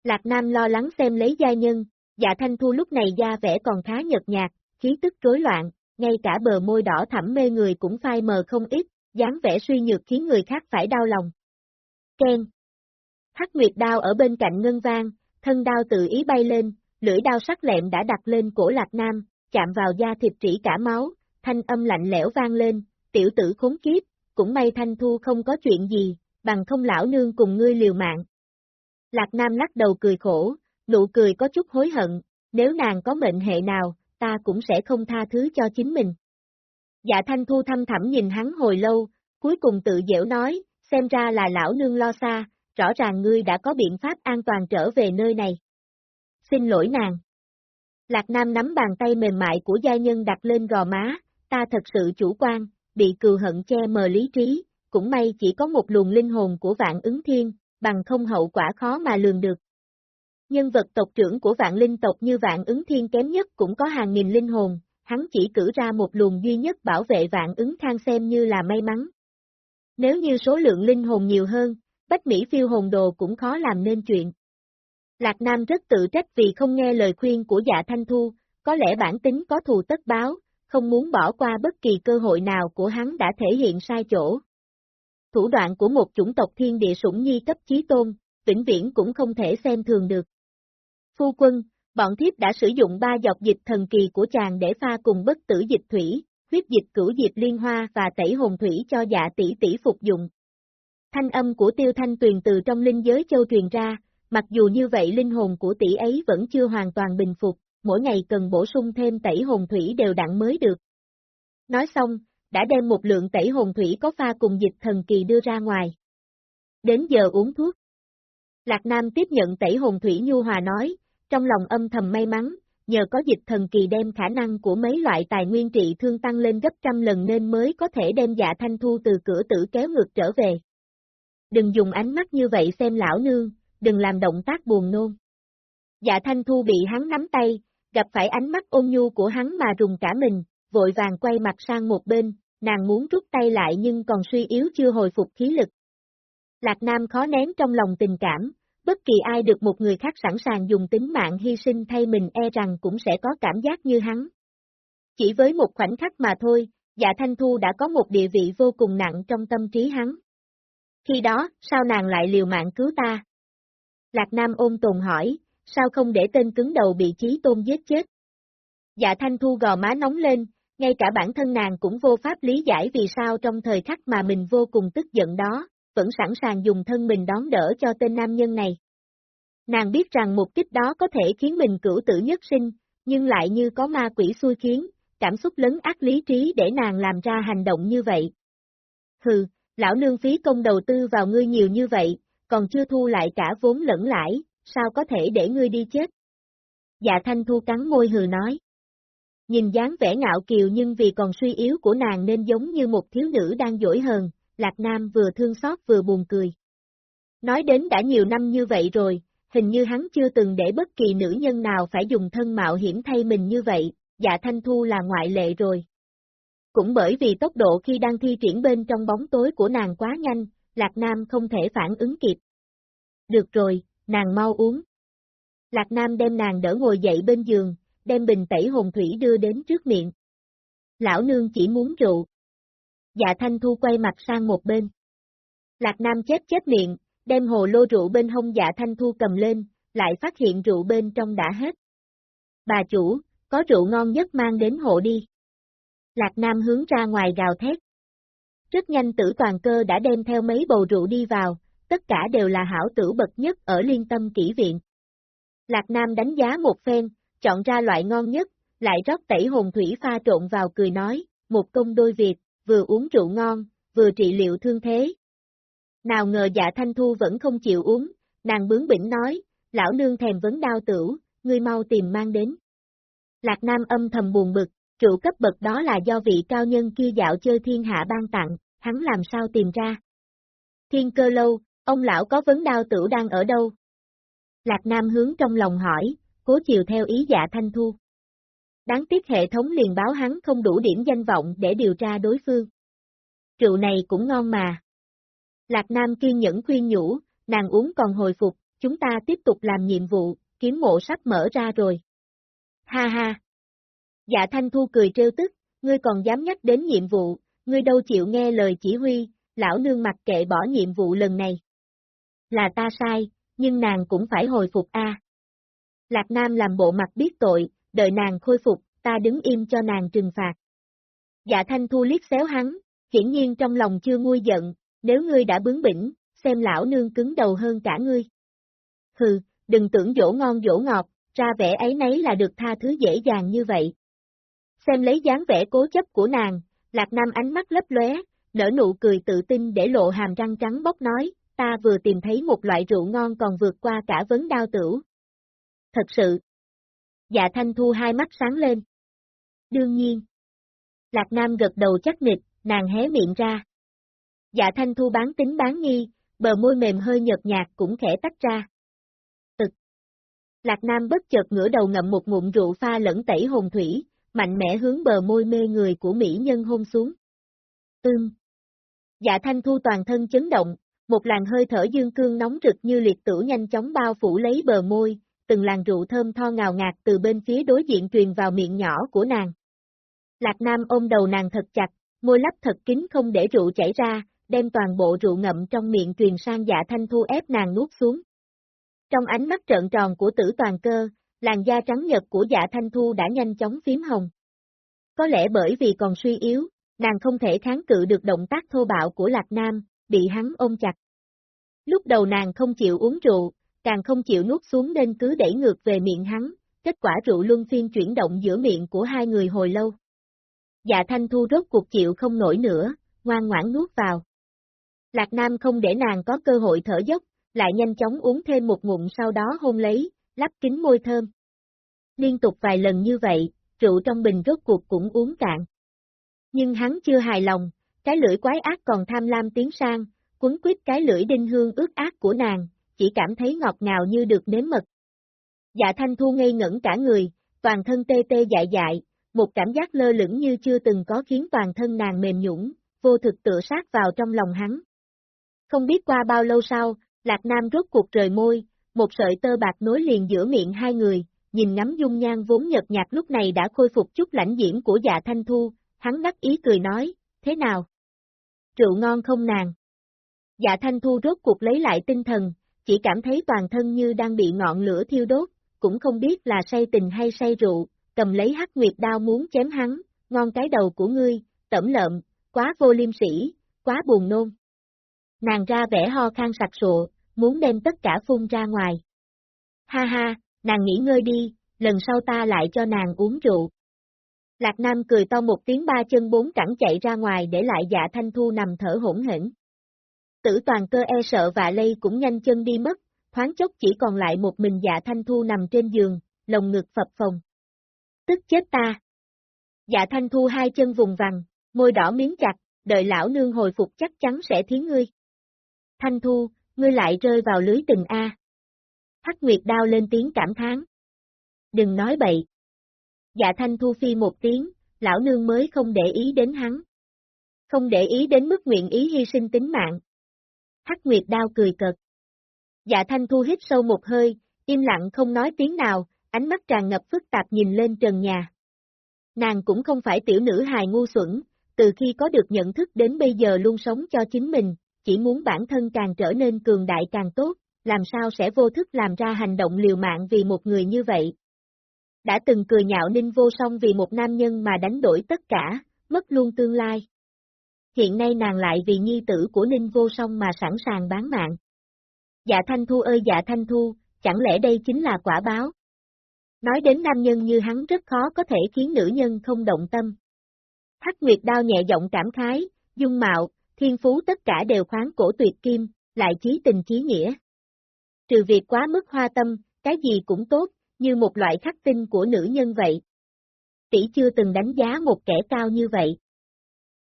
Lạc Nam lo lắng xem lấy gia nhân, dạ thanh thu lúc này da vẻ còn khá nhợt nhạt, khí tức rối loạn, ngay cả bờ môi đỏ thẳm mê người cũng phai mờ không ít, dáng vẻ suy nhược khiến người khác phải đau lòng. Ken Hắc Nguyệt đao ở bên cạnh ngân vang, thân đao tự ý bay lên, lưỡi đao sắc lẹm đã đặt lên cổ Lạc Nam, chạm vào da thịt trĩ cả máu, thanh âm lạnh lẽo vang lên, tiểu tử khốn kiếp, cũng may Thanh Thu không có chuyện gì, bằng không lão nương cùng ngươi liều mạng. Lạc Nam lắc đầu cười khổ, nụ cười có chút hối hận, nếu nàng có mệnh hệ nào, ta cũng sẽ không tha thứ cho chính mình. Dạ Thanh Thu thăm thẳm nhìn hắn hồi lâu, cuối cùng tự dễu nói, xem ra là lão nương lo xa, rõ ràng ngươi đã có biện pháp an toàn trở về nơi này. Xin lỗi nàng. Lạc Nam nắm bàn tay mềm mại của gia nhân đặt lên gò má, ta thật sự chủ quan, bị cừu hận che mờ lý trí, cũng may chỉ có một luồng linh hồn của vạn ứng thiên, bằng không hậu quả khó mà lường được. Nhân vật tộc trưởng của vạn linh tộc như vạn ứng thiên kém nhất cũng có hàng nghìn linh hồn, hắn chỉ cử ra một luồng duy nhất bảo vệ vạn ứng Thang xem như là may mắn. Nếu như số lượng linh hồn nhiều hơn, Bách Mỹ phiêu hồn đồ cũng khó làm nên chuyện. Lạc Nam rất tự trách vì không nghe lời khuyên của dạ Thanh Thu, có lẽ bản tính có thù tất báo, không muốn bỏ qua bất kỳ cơ hội nào của hắn đã thể hiện sai chỗ. Thủ đoạn của một chủng tộc thiên địa sủng nhi cấp chí tôn, vĩnh viễn cũng không thể xem thường được. Phu quân, bọn thiếp đã sử dụng ba dọc dịch thần kỳ của chàng để pha cùng bất tử dịch thủy, huyết dịch cửu diệp liên hoa và tẩy hồn thủy cho dạ tỷ tỷ phục dụng. Thanh âm của tiêu thanh tuyền từ trong linh giới châu truyền ra, mặc dù như vậy linh hồn của tỷ ấy vẫn chưa hoàn toàn bình phục, mỗi ngày cần bổ sung thêm tẩy hồn thủy đều đặn mới được. Nói xong, đã đem một lượng tẩy hồn thủy có pha cùng dịch thần kỳ đưa ra ngoài. Đến giờ uống thuốc. Lạc Nam tiếp nhận tẩy hồn thủy nhu hòa nói, trong lòng âm thầm may mắn, nhờ có dịch thần kỳ đem khả năng của mấy loại tài nguyên trị thương tăng lên gấp trăm lần nên mới có thể đem dạ thanh thu từ cửa tử kéo ngược trở về. Đừng dùng ánh mắt như vậy xem lão nương, đừng làm động tác buồn nôn. Dạ thanh thu bị hắn nắm tay, gặp phải ánh mắt ôn nhu của hắn mà rùng cả mình, vội vàng quay mặt sang một bên, nàng muốn rút tay lại nhưng còn suy yếu chưa hồi phục khí lực. Lạc Nam khó nén trong lòng tình cảm, bất kỳ ai được một người khác sẵn sàng dùng tính mạng hy sinh thay mình e rằng cũng sẽ có cảm giác như hắn. Chỉ với một khoảnh khắc mà thôi, dạ Thanh Thu đã có một địa vị vô cùng nặng trong tâm trí hắn. Khi đó, sao nàng lại liều mạng cứu ta? Lạc Nam ôm tồn hỏi, sao không để tên cứng đầu bị chí tôn giết chết? Dạ Thanh Thu gò má nóng lên, ngay cả bản thân nàng cũng vô pháp lý giải vì sao trong thời khắc mà mình vô cùng tức giận đó, vẫn sẵn sàng dùng thân mình đón đỡ cho tên nam nhân này. Nàng biết rằng mục kích đó có thể khiến mình cửu tử nhất sinh, nhưng lại như có ma quỷ xui khiến, cảm xúc lớn ác lý trí để nàng làm ra hành động như vậy. Hừ, lão nương phí công đầu tư vào ngươi nhiều như vậy, còn chưa thu lại cả vốn lẫn lãi, sao có thể để ngươi đi chết? Dạ Thanh Thu cắn môi hừ nói. Nhìn dáng vẻ ngạo kiều nhưng vì còn suy yếu của nàng nên giống như một thiếu nữ đang dỗi hờn, Lạc Nam vừa thương xót vừa buồn cười. Nói đến đã nhiều năm như vậy rồi, hình như hắn chưa từng để bất kỳ nữ nhân nào phải dùng thân mạo hiểm thay mình như vậy, dạ Thanh Thu là ngoại lệ rồi. Cũng bởi vì tốc độ khi đang thi triển bên trong bóng tối của nàng quá nhanh, Lạc Nam không thể phản ứng kịp. Được rồi, nàng mau uống. Lạc Nam đem nàng đỡ ngồi dậy bên giường, đem bình tẩy hồn thủy đưa đến trước miệng. Lão nương chỉ muốn rượu. Dạ Thanh Thu quay mặt sang một bên. Lạc Nam chết chết miệng, đem hồ lô rượu bên hông dạ Thanh Thu cầm lên, lại phát hiện rượu bên trong đã hết. Bà chủ, có rượu ngon nhất mang đến hộ đi. Lạc Nam hướng ra ngoài gào thét. Rất nhanh tử toàn cơ đã đem theo mấy bầu rượu đi vào, tất cả đều là hảo tử bậc nhất ở liên tâm kỹ viện. Lạc Nam đánh giá một phen, chọn ra loại ngon nhất, lại rót tẩy hồn thủy pha trộn vào cười nói, một công đôi việc, vừa uống rượu ngon, vừa trị liệu thương thế. Nào ngờ dạ thanh thu vẫn không chịu uống, nàng bướng bỉnh nói, lão nương thèm vấn đau tử, ngươi mau tìm mang đến. Lạc Nam âm thầm buồn bực, trụ cấp bậc đó là do vị cao nhân kia dạo chơi thiên hạ ban tặng, hắn làm sao tìm ra. Thiên cơ lâu, ông lão có vấn đao tử đang ở đâu? Lạc Nam hướng trong lòng hỏi, cố chiều theo ý dạ thanh thu. Đáng tiếc hệ thống liền báo hắn không đủ điểm danh vọng để điều tra đối phương. Rượu này cũng ngon mà. Lạc Nam kiên nhẫn khuyên nhủ, nàng uống còn hồi phục, chúng ta tiếp tục làm nhiệm vụ, kiếm mộ sắp mở ra rồi. Ha ha! Dạ Thanh Thu cười trêu tức, ngươi còn dám nhắc đến nhiệm vụ, ngươi đâu chịu nghe lời chỉ huy, lão nương mặc kệ bỏ nhiệm vụ lần này. Là ta sai, nhưng nàng cũng phải hồi phục a. Lạc Nam làm bộ mặt biết tội, đợi nàng khôi phục, ta đứng im cho nàng trừng phạt. Dạ Thanh Thu liếc xéo hắn, hiển nhiên trong lòng chưa nguôi giận, nếu ngươi đã bướng bỉnh, xem lão nương cứng đầu hơn cả ngươi. Hừ, đừng tưởng dỗ ngon dỗ ngọt, ra vẻ ấy nấy là được tha thứ dễ dàng như vậy. Xem lấy dáng vẻ cố chấp của nàng, Lạc Nam ánh mắt lấp lóe, nở nụ cười tự tin để lộ hàm răng trắng bóc nói, ta vừa tìm thấy một loại rượu ngon còn vượt qua cả vấn đao tửu. Thật sự. Dạ Thanh Thu hai mắt sáng lên. Đương nhiên. Lạc Nam gật đầu chắc nịch, nàng hé miệng ra. Dạ Thanh Thu bán tính bán nghi, bờ môi mềm hơi nhợt nhạt cũng khẽ tách ra. Tực. Lạc Nam bất chợt ngửa đầu ngậm một ngụm rượu pha lẫn tẩy hồn thủy, mạnh mẽ hướng bờ môi mê người của Mỹ nhân hôn xuống. Ưm. Dạ Thanh Thu toàn thân chấn động, một làn hơi thở dương cương nóng rực như liệt tử nhanh chóng bao phủ lấy bờ môi, từng làn rượu thơm tho ngào ngạt từ bên phía đối diện truyền vào miệng nhỏ của nàng. Lạc Nam ôm đầu nàng thật chặt, môi lắp thật kín không để rượu chảy ra, đem toàn bộ rượu ngậm trong miệng truyền sang dạ thanh thu ép nàng nuốt xuống. Trong ánh mắt trợn tròn của tử toàn cơ, làn da trắng nhật của dạ thanh thu đã nhanh chóng phím hồng. Có lẽ bởi vì còn suy yếu, nàng không thể kháng cự được động tác thô bạo của Lạc Nam, bị hắn ôm chặt. Lúc đầu nàng không chịu uống rượu, càng không chịu nuốt xuống nên cứ đẩy ngược về miệng hắn, kết quả rượu luân phiên chuyển động giữa miệng của hai người hồi lâu. Dạ Thanh Thu rốt cuộc chịu không nổi nữa, ngoan ngoãn nuốt vào. Lạc Nam không để nàng có cơ hội thở dốc, lại nhanh chóng uống thêm một ngụm sau đó hôn lấy, lắp kính môi thơm. Liên tục vài lần như vậy, rượu trong bình rốt cuộc cũng uống cạn. Nhưng hắn chưa hài lòng, cái lưỡi quái ác còn tham lam tiến sang, quấn quýt cái lưỡi đinh hương ướt ác của nàng, chỉ cảm thấy ngọt ngào như được nếm mật. Dạ thanh thu ngây ngẩn cả người, toàn thân tê tê dại dại, một cảm giác lơ lửng như chưa từng có khiến toàn thân nàng mềm nhũng, vô thực tựa sát vào trong lòng hắn. Không biết qua bao lâu sau, Lạc Nam rốt cuộc rời môi, một sợi tơ bạc nối liền giữa miệng hai người, nhìn ngắm dung nhan vốn nhợt nhạt lúc này đã khôi phục chút lãnh diễm của dạ thanh thu, hắn đắc ý cười nói, thế nào? Rượu ngon không nàng? Dạ thanh thu rốt cuộc lấy lại tinh thần, chỉ cảm thấy toàn thân như đang bị ngọn lửa thiêu đốt, cũng không biết là say tình hay say rượu, cầm lấy hắc nguyệt đao muốn chém hắn, ngon cái đầu của ngươi, tẩm lợm, quá vô liêm sỉ, quá buồn nôn. Nàng ra vẻ ho khan sặc sụa, muốn đem tất cả phun ra ngoài. Ha ha, nàng nghỉ ngơi đi, lần sau ta lại cho nàng uống rượu. Lạc Nam cười to một tiếng ba chân bốn cẳng chạy ra ngoài để lại dạ thanh thu nằm thở hỗn hển. tử toàn cơ e sợ và lây cũng nhanh chân đi mất, thoáng chốc chỉ còn lại một mình dạ thanh thu nằm trên giường, lồng ngực phập phồng. Tức chết ta! Dạ thanh thu hai chân vùng vằng, môi đỏ miếng chặt, đợi lão nương hồi phục chắc chắn sẽ thiến ngươi. Thanh thu, ngươi lại rơi vào lưới từng A. Hắc Nguyệt đao lên tiếng cảm thán. Đừng nói bậy. Dạ thanh thu phi một tiếng, lão nương mới không để ý đến hắn. Không để ý đến mức nguyện ý hy sinh tính mạng. Hắc Nguyệt đao cười cợt. Dạ thanh thu hít sâu một hơi, im lặng không nói tiếng nào, ánh mắt tràn ngập phức tạp nhìn lên trần nhà. Nàng cũng không phải tiểu nữ hài ngu xuẩn, từ khi có được nhận thức đến bây giờ luôn sống cho chính mình, chỉ muốn bản thân càng trở nên cường đại càng tốt, làm sao sẽ vô thức làm ra hành động liều mạng vì một người như vậy. Đã từng cười nhạo ninh vô song vì một nam nhân mà đánh đổi tất cả, mất luôn tương lai. Hiện nay nàng lại vì nhi tử của ninh vô song mà sẵn sàng bán mạng. Dạ Thanh Thu ơi dạ Thanh Thu, chẳng lẽ đây chính là quả báo? Nói đến nam nhân như hắn rất khó có thể khiến nữ nhân không động tâm. Hắc Nguyệt đao nhẹ giọng cảm khái, dung mạo, thiên phú tất cả đều khoáng cổ tuyệt kim, lại chí tình chí nghĩa. Trừ việc quá mức hoa tâm, cái gì cũng tốt, như một loại khắc tinh của nữ nhân vậy. Tỷ chưa từng đánh giá một kẻ cao như vậy.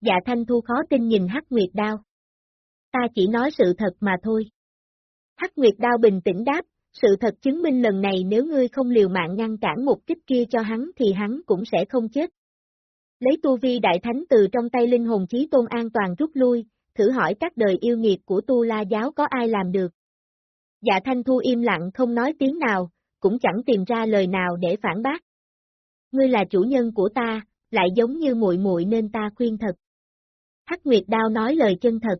Dạ Thanh Thu khó tin nhìn Hắc Nguyệt đao. Ta chỉ nói sự thật mà thôi. Hắc Nguyệt đao bình tĩnh đáp, sự thật chứng minh lần này nếu ngươi không liều mạng ngăn cản một kích kia cho hắn thì hắn cũng sẽ không chết. Lấy tu vi đại thánh từ trong tay linh hồn chí tôn an toàn rút lui, thử hỏi các đời yêu nghiệt của tu la giáo có ai làm được. Dạ thanh thu im lặng không nói tiếng nào, cũng chẳng tìm ra lời nào để phản bác. Ngươi là chủ nhân của ta, lại giống như muội muội nên ta khuyên thật. Hắc Nguyệt Đao nói lời chân thật.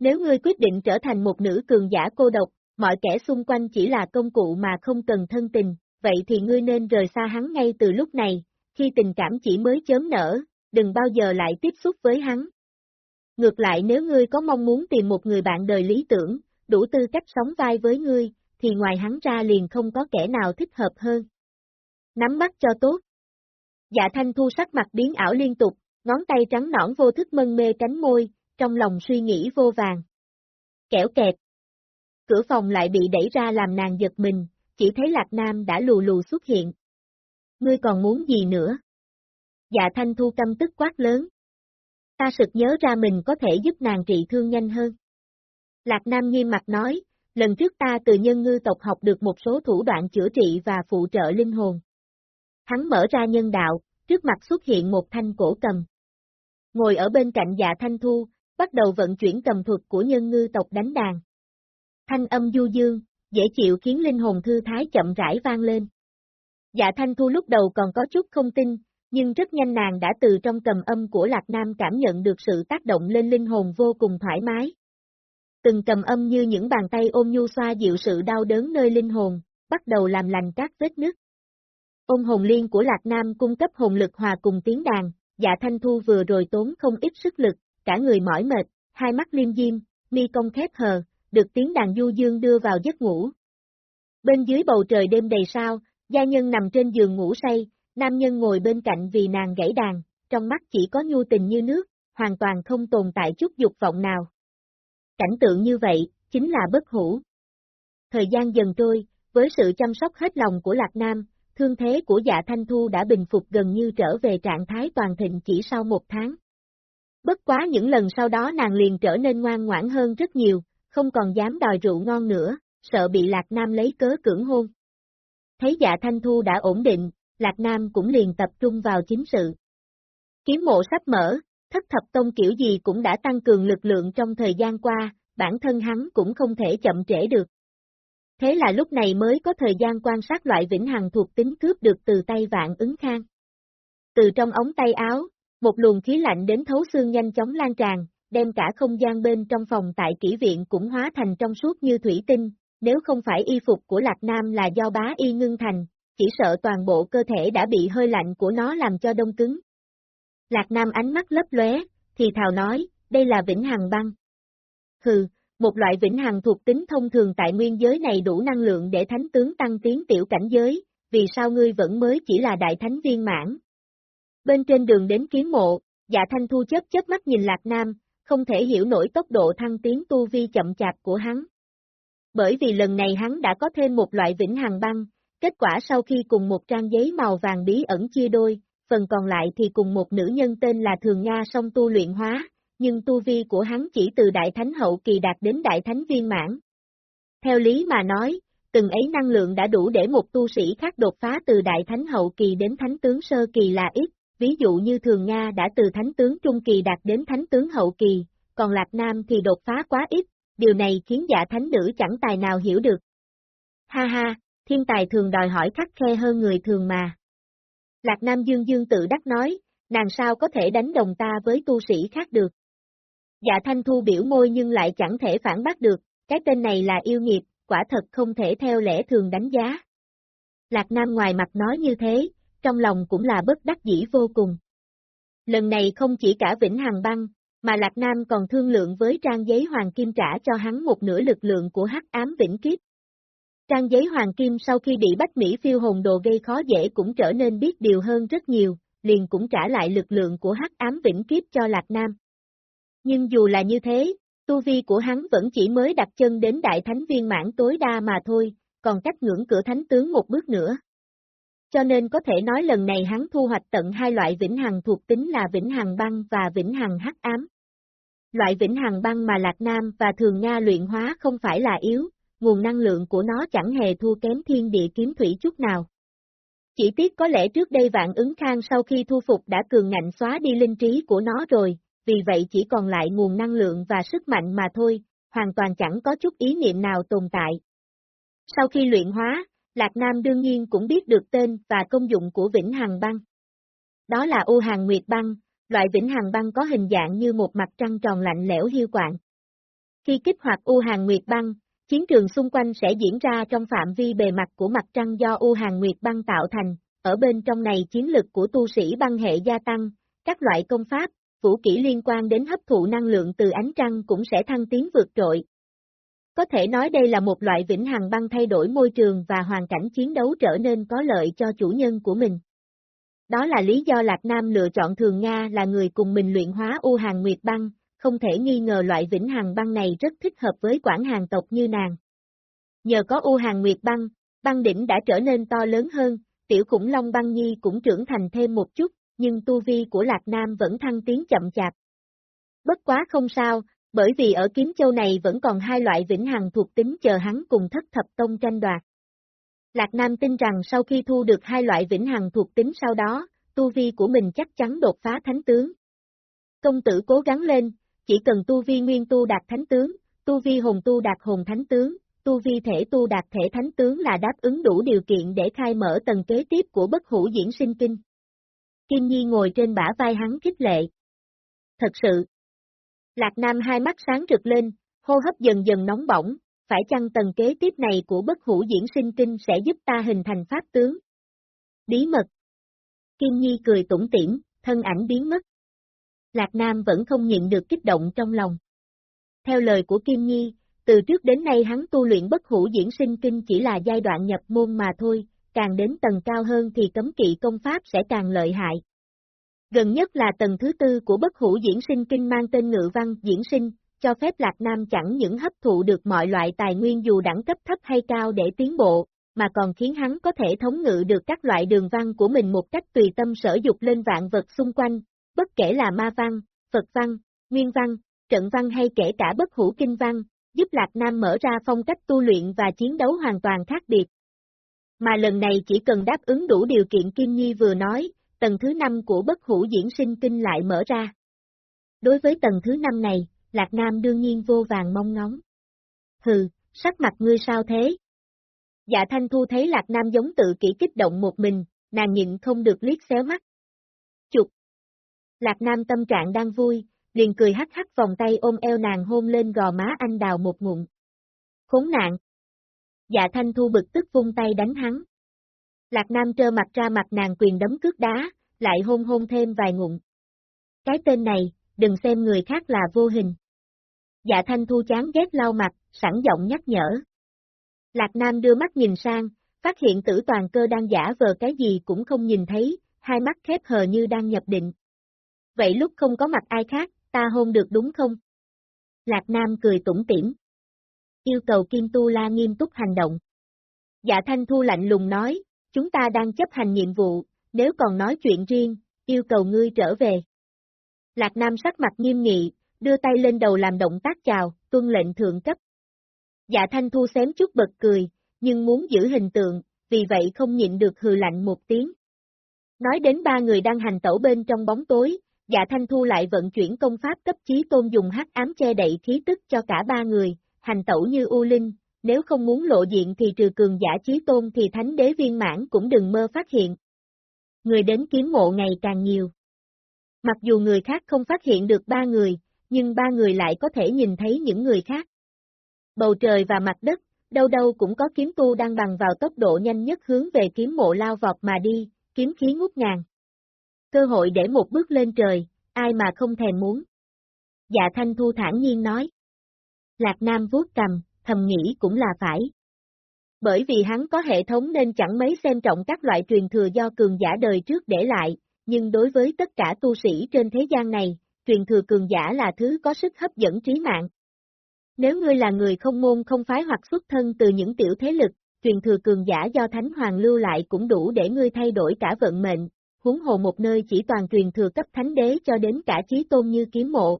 Nếu ngươi quyết định trở thành một nữ cường giả cô độc, mọi kẻ xung quanh chỉ là công cụ mà không cần thân tình, vậy thì ngươi nên rời xa hắn ngay từ lúc này, khi tình cảm chỉ mới chớm nở, đừng bao giờ lại tiếp xúc với hắn. Ngược lại nếu ngươi có mong muốn tìm một người bạn đời lý tưởng, đủ tư cách sống vai với ngươi, thì ngoài hắn ra liền không có kẻ nào thích hợp hơn. Nắm bắt cho tốt. Dạ thanh thu sắc mặt biến ảo liên tục, ngón tay trắng nõn vô thức mân mê cánh môi, trong lòng suy nghĩ vô vàng. Kẻo kẹt. Cửa phòng lại bị đẩy ra làm nàng giật mình, chỉ thấy Lạc Nam đã lù lù xuất hiện. Ngươi còn muốn gì nữa? Dạ thanh thu căm tức quát lớn. Ta sực nhớ ra mình có thể giúp nàng trị thương nhanh hơn. Lạc Nam nghiêm mặt nói, lần trước ta từ nhân ngư tộc học được một số thủ đoạn chữa trị và phụ trợ linh hồn. Hắn mở ra nhân đạo, trước mặt xuất hiện một thanh cổ cầm. Ngồi ở bên cạnh dạ thanh thu, bắt đầu vận chuyển cầm thuật của nhân ngư tộc đánh đàn. Thanh âm du dương, dễ chịu khiến linh hồn thư thái chậm rãi vang lên. Dạ Thanh Thu lúc đầu còn có chút không tin, nhưng rất nhanh nàng đã từ trong cầm âm của Lạc Nam cảm nhận được sự tác động lên linh hồn vô cùng thoải mái. Từng cầm âm như những bàn tay ôm nhu xoa dịu sự đau đớn nơi linh hồn, bắt đầu làm lành các vết nứt. Ôm hồn liên của Lạc Nam cung cấp hồn lực hòa cùng tiếng đàn, dạ Thanh Thu vừa rồi tốn không ít sức lực, cả người mỏi mệt, hai mắt liêm diêm, mi công khép hờ, được tiếng đàn du dương đưa vào giấc ngủ. Bên dưới bầu trời đêm đầy sao, gia nhân nằm trên giường ngủ say, nam nhân ngồi bên cạnh vì nàng gãy đàn, trong mắt chỉ có nhu tình như nước, hoàn toàn không tồn tại chút dục vọng nào. Cảnh tượng như vậy, chính là bất hủ. Thời gian dần trôi, với sự chăm sóc hết lòng của Lạc Nam, thương thế của dạ Thanh Thu đã bình phục gần như trở về trạng thái toàn thịnh chỉ sau một tháng. Bất quá những lần sau đó nàng liền trở nên ngoan ngoãn hơn rất nhiều, không còn dám đòi rượu ngon nữa, sợ bị Lạc Nam lấy cớ cưỡng hôn. Thấy dạ Thanh Thu đã ổn định, Lạc Nam cũng liền tập trung vào chính sự. Kiếm mộ sắp mở, thất thập tông kiểu gì cũng đã tăng cường lực lượng trong thời gian qua, bản thân hắn cũng không thể chậm trễ được. Thế là lúc này mới có thời gian quan sát loại vĩnh hằng thuộc tính cướp được từ tay vạn ứng khang. Từ trong ống tay áo, một luồng khí lạnh đến thấu xương nhanh chóng lan tràn, đem cả không gian bên trong phòng tại kỹ viện cũng hóa thành trong suốt như thủy tinh, nếu không phải y phục của Lạc Nam là do bá y ngưng thành, chỉ sợ toàn bộ cơ thể đã bị hơi lạnh của nó làm cho đông cứng. Lạc Nam ánh mắt lấp lóe, thì thào nói, đây là vĩnh hằng băng. Hừ, một loại vĩnh hằng thuộc tính thông thường tại nguyên giới này đủ năng lượng để thánh tướng tăng tiến tiểu cảnh giới, vì sao ngươi vẫn mới chỉ là đại thánh viên mãn. Bên trên đường đến kiến mộ, dạ thanh thu chớp chớp mắt nhìn Lạc Nam, không thể hiểu nổi tốc độ thăng tiến tu vi chậm chạp của hắn. Bởi vì lần này hắn đã có thêm một loại vĩnh hằng băng, kết quả sau khi cùng một trang giấy màu vàng bí ẩn chia đôi, phần còn lại thì cùng một nữ nhân tên là Thường Nga song tu luyện hóa, nhưng tu vi của hắn chỉ từ đại thánh hậu kỳ đạt đến đại thánh viên mãn. Theo lý mà nói, từng ấy năng lượng đã đủ để một tu sĩ khác đột phá từ đại thánh hậu kỳ đến thánh tướng sơ kỳ là ít, ví dụ như Thường Nga đã từ thánh tướng trung kỳ đạt đến thánh tướng hậu kỳ, còn Lạc Nam thì đột phá quá ít, điều này khiến giả thánh nữ chẳng tài nào hiểu được. Ha ha, thiên tài thường đòi hỏi khắc khe hơn người thường mà. Lạc Nam Dương Dương tự đắc nói, nàng sao có thể đánh đồng ta với tu sĩ khác được. Dạ thanh thu biểu môi nhưng lại chẳng thể phản bác được, cái tên này là yêu nghiệt, quả thật không thể theo lẽ thường đánh giá. Lạc Nam ngoài mặt nói như thế, trong lòng cũng là bất đắc dĩ vô cùng. Lần này không chỉ cả Vĩnh Hằng Băng, mà Lạc Nam còn thương lượng với trang giấy hoàng kim trả cho hắn một nửa lực lượng của hắc ám vĩnh kiếp. Trang giấy hoàng kim sau khi bị bách Mỹ phiêu hồn đồ gây khó dễ cũng trở nên biết điều hơn rất nhiều, liền cũng trả lại lực lượng của hắc ám vĩnh kiếp cho Lạc Nam. Nhưng dù là như thế, tu vi của hắn vẫn chỉ mới đặt chân đến đại thánh viên mãn tối đa mà thôi, còn cách ngưỡng cửa thánh tướng một bước nữa. Cho nên có thể nói lần này hắn thu hoạch tận hai loại vĩnh hằng thuộc tính là vĩnh hằng băng và vĩnh hằng hắc ám. Loại vĩnh hằng băng mà Lạc Nam và Thường Nga luyện hóa không phải là yếu, nguồn năng lượng của nó chẳng hề thua kém thiên địa kiếm thủy chút nào. Chỉ tiếc có lẽ trước đây vạn ứng khang sau khi thu phục đã cường ngạnh xóa đi linh trí của nó rồi, vì vậy chỉ còn lại nguồn năng lượng và sức mạnh mà thôi, hoàn toàn chẳng có chút ý niệm nào tồn tại. Sau khi luyện hóa, Lạc Nam đương nhiên cũng biết được tên và công dụng của Vĩnh Hằng Băng. Đó là U Hàng Nguyệt Băng, loại Vĩnh Hằng Băng có hình dạng như một mặt trăng tròn lạnh lẽo hiu quạng. Khi kích hoạt U Hàng Nguyệt Băng, chiến trường xung quanh sẽ diễn ra trong phạm vi bề mặt của mặt trăng do U Hàng Nguyệt Băng tạo thành, ở bên trong này chiến lực của tu sĩ băng hệ gia tăng, các loại công pháp, vũ kỹ liên quan đến hấp thụ năng lượng từ ánh trăng cũng sẽ thăng tiến vượt trội, có thể nói đây là một loại vĩnh hằng băng thay đổi môi trường và hoàn cảnh chiến đấu trở nên có lợi cho chủ nhân của mình. Đó là lý do Lạc Nam lựa chọn Thường Nga là người cùng mình luyện hóa U Hàng Nguyệt Băng, không thể nghi ngờ loại vĩnh hằng băng này rất thích hợp với quản hàng tộc như nàng. Nhờ có U Hàng Nguyệt Băng, băng đỉnh đã trở nên to lớn hơn, tiểu khủng long băng nhi cũng trưởng thành thêm một chút, nhưng tu vi của Lạc Nam vẫn thăng tiến chậm chạp. Bất quá không sao, bởi vì ở kiếm châu này vẫn còn hai loại vĩnh hằng thuộc tính chờ hắn cùng thất thập tông tranh đoạt. Lạc Nam tin rằng sau khi thu được hai loại vĩnh hằng thuộc tính sau đó, tu vi của mình chắc chắn đột phá thánh tướng. Công tử cố gắng lên, chỉ cần tu vi nguyên tu đạt thánh tướng, tu vi hồn tu đạt hồn thánh tướng, tu vi thể tu đạt thể thánh tướng là đáp ứng đủ điều kiện để khai mở tầng kế tiếp của bất hủ diễn sinh kinh. Kim Nhi ngồi trên bả vai hắn khích lệ. Thật sự, Lạc Nam hai mắt sáng rực lên, hô hấp dần dần nóng bỏng, phải chăng tầng kế tiếp này của bất hủ diễn sinh kinh sẽ giúp ta hình thành pháp tướng? Bí mật. Kim Nhi cười tủm tỉm, thân ảnh biến mất. Lạc Nam vẫn không nhịn được kích động trong lòng. Theo lời của Kim Nhi, từ trước đến nay hắn tu luyện bất hủ diễn sinh kinh chỉ là giai đoạn nhập môn mà thôi, càng đến tầng cao hơn thì cấm kỵ công pháp sẽ càng lợi hại. Gần nhất là tầng thứ tư của bất hủ diễn sinh kinh mang tên ngự văn diễn sinh, cho phép Lạc Nam chẳng những hấp thụ được mọi loại tài nguyên dù đẳng cấp thấp hay cao để tiến bộ, mà còn khiến hắn có thể thống ngự được các loại đường văn của mình một cách tùy tâm sở dục lên vạn vật xung quanh, bất kể là ma văn, Phật văn, Nguyên văn, trận văn hay kể cả bất hủ kinh văn, giúp Lạc Nam mở ra phong cách tu luyện và chiến đấu hoàn toàn khác biệt. Mà lần này chỉ cần đáp ứng đủ điều kiện Kim Nhi vừa nói, tầng thứ năm của bất hủ diễn sinh kinh lại mở ra. Đối với tầng thứ năm này, Lạc Nam đương nhiên vô vàng mong ngóng. Hừ, sắc mặt ngươi sao thế? Dạ Thanh Thu thấy Lạc Nam giống tự kỷ kích động một mình, nàng nhịn không được liếc xéo mắt. Chục! Lạc Nam tâm trạng đang vui, liền cười hắc hắc vòng tay ôm eo nàng hôn lên gò má anh đào một ngụm. Khốn nạn! Dạ Thanh Thu bực tức vung tay đánh hắn. Lạc Nam trơ mặt ra mặt nàng quyền đấm cước đá, lại hôn hôn thêm vài ngụm. Cái tên này, đừng xem người khác là vô hình. Dạ Thanh Thu chán ghét lau mặt, sẵn giọng nhắc nhở. Lạc Nam đưa mắt nhìn sang, phát hiện tử toàn cơ đang giả vờ cái gì cũng không nhìn thấy, hai mắt khép hờ như đang nhập định. Vậy lúc không có mặt ai khác, ta hôn được đúng không? Lạc Nam cười tủm tỉm. Yêu cầu Kim Tu La nghiêm túc hành động. Dạ Thanh Thu lạnh lùng nói, chúng ta đang chấp hành nhiệm vụ, nếu còn nói chuyện riêng, yêu cầu ngươi trở về. Lạc Nam sắc mặt nghiêm nghị, đưa tay lên đầu làm động tác chào, tuân lệnh thượng cấp. Dạ Thanh Thu xém chút bật cười, nhưng muốn giữ hình tượng, vì vậy không nhịn được hừ lạnh một tiếng. Nói đến ba người đang hành tẩu bên trong bóng tối, dạ Thanh Thu lại vận chuyển công pháp cấp chí tôn dùng hắc ám che đậy khí tức cho cả ba người, hành tẩu như U Linh, nếu không muốn lộ diện thì trừ cường giả chí tôn thì thánh đế viên mãn cũng đừng mơ phát hiện. Người đến kiếm mộ ngày càng nhiều. Mặc dù người khác không phát hiện được ba người, nhưng ba người lại có thể nhìn thấy những người khác. Bầu trời và mặt đất, đâu đâu cũng có kiếm tu đang bằng vào tốc độ nhanh nhất hướng về kiếm mộ lao vọt mà đi, kiếm khí ngút ngàn. Cơ hội để một bước lên trời, ai mà không thèm muốn. Dạ Thanh Thu thản nhiên nói. Lạc Nam vuốt cầm, thầm nghĩ cũng là phải. Bởi vì hắn có hệ thống nên chẳng mấy xem trọng các loại truyền thừa do cường giả đời trước để lại, nhưng đối với tất cả tu sĩ trên thế gian này, truyền thừa cường giả là thứ có sức hấp dẫn trí mạng. Nếu ngươi là người không môn không phái hoặc xuất thân từ những tiểu thế lực, truyền thừa cường giả do Thánh Hoàng lưu lại cũng đủ để ngươi thay đổi cả vận mệnh, huống hồ một nơi chỉ toàn truyền thừa cấp Thánh Đế cho đến cả trí tôn như kiếm mộ.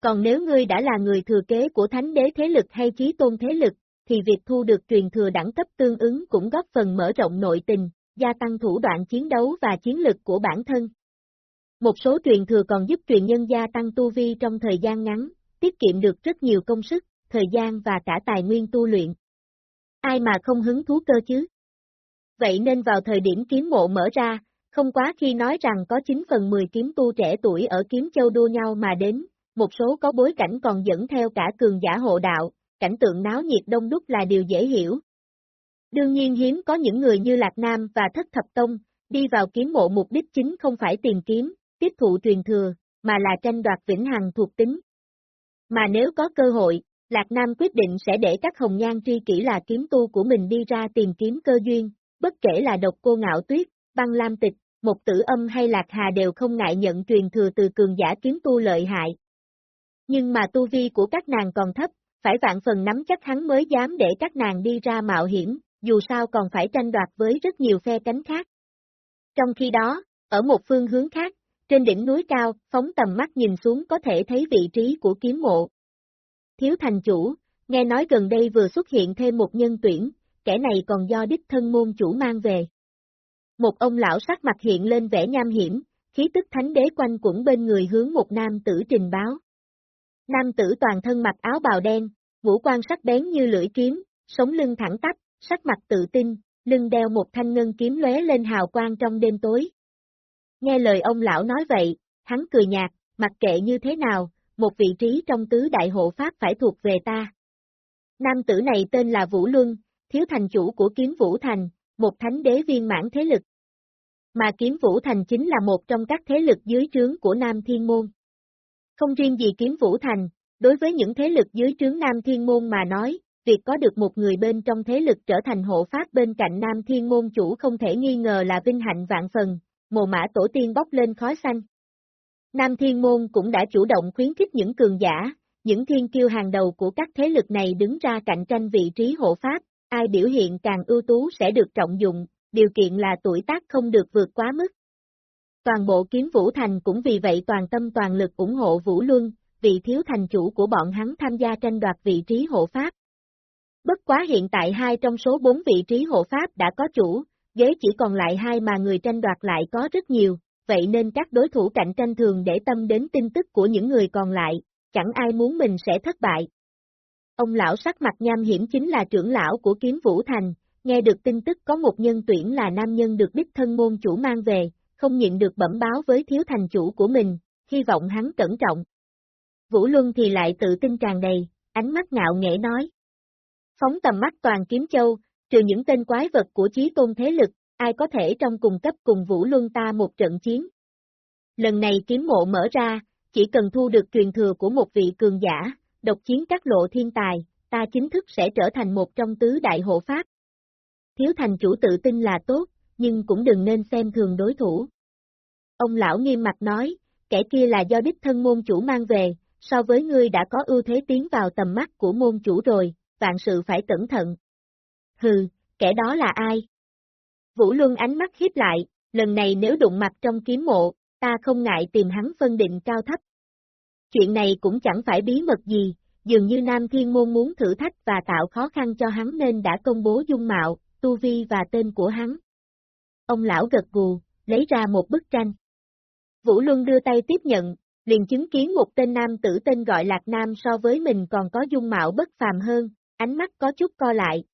Còn nếu ngươi đã là người thừa kế của Thánh Đế thế lực hay trí tôn thế lực, thì việc thu được truyền thừa đẳng cấp tương ứng cũng góp phần mở rộng nội tình, gia tăng thủ đoạn chiến đấu và chiến lực của bản thân. Một số truyền thừa còn giúp truyền nhân gia tăng tu vi trong thời gian ngắn, tiết kiệm được rất nhiều công sức, thời gian và cả tài nguyên tu luyện. Ai mà không hứng thú cơ chứ? Vậy nên vào thời điểm kiếm mộ mở ra, không quá khi nói rằng có 9 phần 10 kiếm tu trẻ tuổi ở kiếm châu đua nhau mà đến, một số có bối cảnh còn dẫn theo cả cường giả hộ đạo, cảnh tượng náo nhiệt đông đúc là điều dễ hiểu. Đương nhiên hiếm có những người như Lạc Nam và Thất Thập Tông, đi vào kiếm mộ mục đích chính không phải tìm kiếm, tiếp thụ truyền thừa, mà là tranh đoạt vĩnh hằng thuộc tính. Mà nếu có cơ hội, Lạc Nam quyết định sẽ để các hồng nhan tri kỷ là kiếm tu của mình đi ra tìm kiếm cơ duyên, bất kể là độc cô ngạo tuyết, băng lam tịch, một tử âm hay lạc hà đều không ngại nhận truyền thừa từ cường giả kiếm tu lợi hại. Nhưng mà tu vi của các nàng còn thấp, phải vạn phần nắm chắc hắn mới dám để các nàng đi ra mạo hiểm, dù sao còn phải tranh đoạt với rất nhiều phe cánh khác. Trong khi đó, ở một phương hướng khác, trên đỉnh núi cao, phóng tầm mắt nhìn xuống có thể thấy vị trí của kiếm mộ. Thiếu thành chủ, nghe nói gần đây vừa xuất hiện thêm một nhân tuyển, kẻ này còn do đích thân môn chủ mang về. Một ông lão sắc mặt hiện lên vẻ nham hiểm, khí tức thánh đế quanh quẩn bên người hướng một nam tử trình báo. Nam tử toàn thân mặc áo bào đen, ngũ quan sắc bén như lưỡi kiếm, sống lưng thẳng tắp, sắc mặt tự tin, lưng đeo một thanh ngân kiếm lóe lên hào quang trong đêm tối. Nghe lời ông lão nói vậy, hắn cười nhạt, mặc kệ như thế nào, một vị trí trong tứ đại hộ pháp phải thuộc về ta. Nam tử này tên là Vũ Luân, thiếu thành chủ của kiếm Vũ Thành, một thánh đế viên mãn thế lực. Mà kiếm Vũ Thành chính là một trong các thế lực dưới trướng của Nam Thiên Môn. Không riêng gì kiếm Vũ Thành, đối với những thế lực dưới trướng Nam Thiên Môn mà nói, việc có được một người bên trong thế lực trở thành hộ pháp bên cạnh Nam Thiên Môn chủ không thể nghi ngờ là vinh hạnh vạn phần, mồ mã tổ tiên bốc lên khói xanh. Nam Thiên Môn cũng đã chủ động khuyến khích những cường giả, những thiên kiêu hàng đầu của các thế lực này đứng ra cạnh tranh vị trí hộ pháp, ai biểu hiện càng ưu tú sẽ được trọng dụng, điều kiện là tuổi tác không được vượt quá mức. Toàn bộ kiếm Vũ Thành cũng vì vậy toàn tâm toàn lực ủng hộ Vũ Luân, vị thiếu thành chủ của bọn hắn tham gia tranh đoạt vị trí hộ pháp. Bất quá hiện tại hai trong số bốn vị trí hộ pháp đã có chủ, ghế chỉ còn lại hai mà người tranh đoạt lại có rất nhiều, vậy nên các đối thủ cạnh tranh thường để tâm đến tin tức của những người còn lại, chẳng ai muốn mình sẽ thất bại. Ông lão sắc mặt nham hiểm chính là trưởng lão của kiếm Vũ Thành, nghe được tin tức có một nhân tuyển là nam nhân được đích thân môn chủ mang về, không nhịn được bẩm báo với thiếu thành chủ của mình, hy vọng hắn cẩn trọng. Vũ Luân thì lại tự tin tràn đầy, ánh mắt ngạo nghễ nói. Phóng tầm mắt toàn kiếm châu, trừ những tên quái vật của chí tôn thế lực, ai có thể trong cùng cấp cùng Vũ Luân ta một trận chiến. Lần này kiếm mộ mở ra, chỉ cần thu được truyền thừa của một vị cường giả, độc chiến các lộ thiên tài, ta chính thức sẽ trở thành một trong tứ đại hộ pháp. Thiếu thành chủ tự tin là tốt, nhưng cũng đừng nên xem thường đối thủ. Ông lão nghiêm mặt nói, kẻ kia là do đích thân môn chủ mang về, so với ngươi đã có ưu thế tiến vào tầm mắt của môn chủ rồi, vạn sự phải cẩn thận. Hừ, kẻ đó là ai? Vũ Luân ánh mắt hiếp lại, lần này nếu đụng mặt trong kiếm mộ, ta không ngại tìm hắn phân định cao thấp. Chuyện này cũng chẳng phải bí mật gì, dường như Nam Thiên Môn muốn thử thách và tạo khó khăn cho hắn nên đã công bố dung mạo, tu vi và tên của hắn. Ông lão gật gù, lấy ra một bức tranh. Vũ Luân đưa tay tiếp nhận, liền chứng kiến một tên nam tử tên gọi Lạc Nam so với mình còn có dung mạo bất phàm hơn, ánh mắt có chút co lại.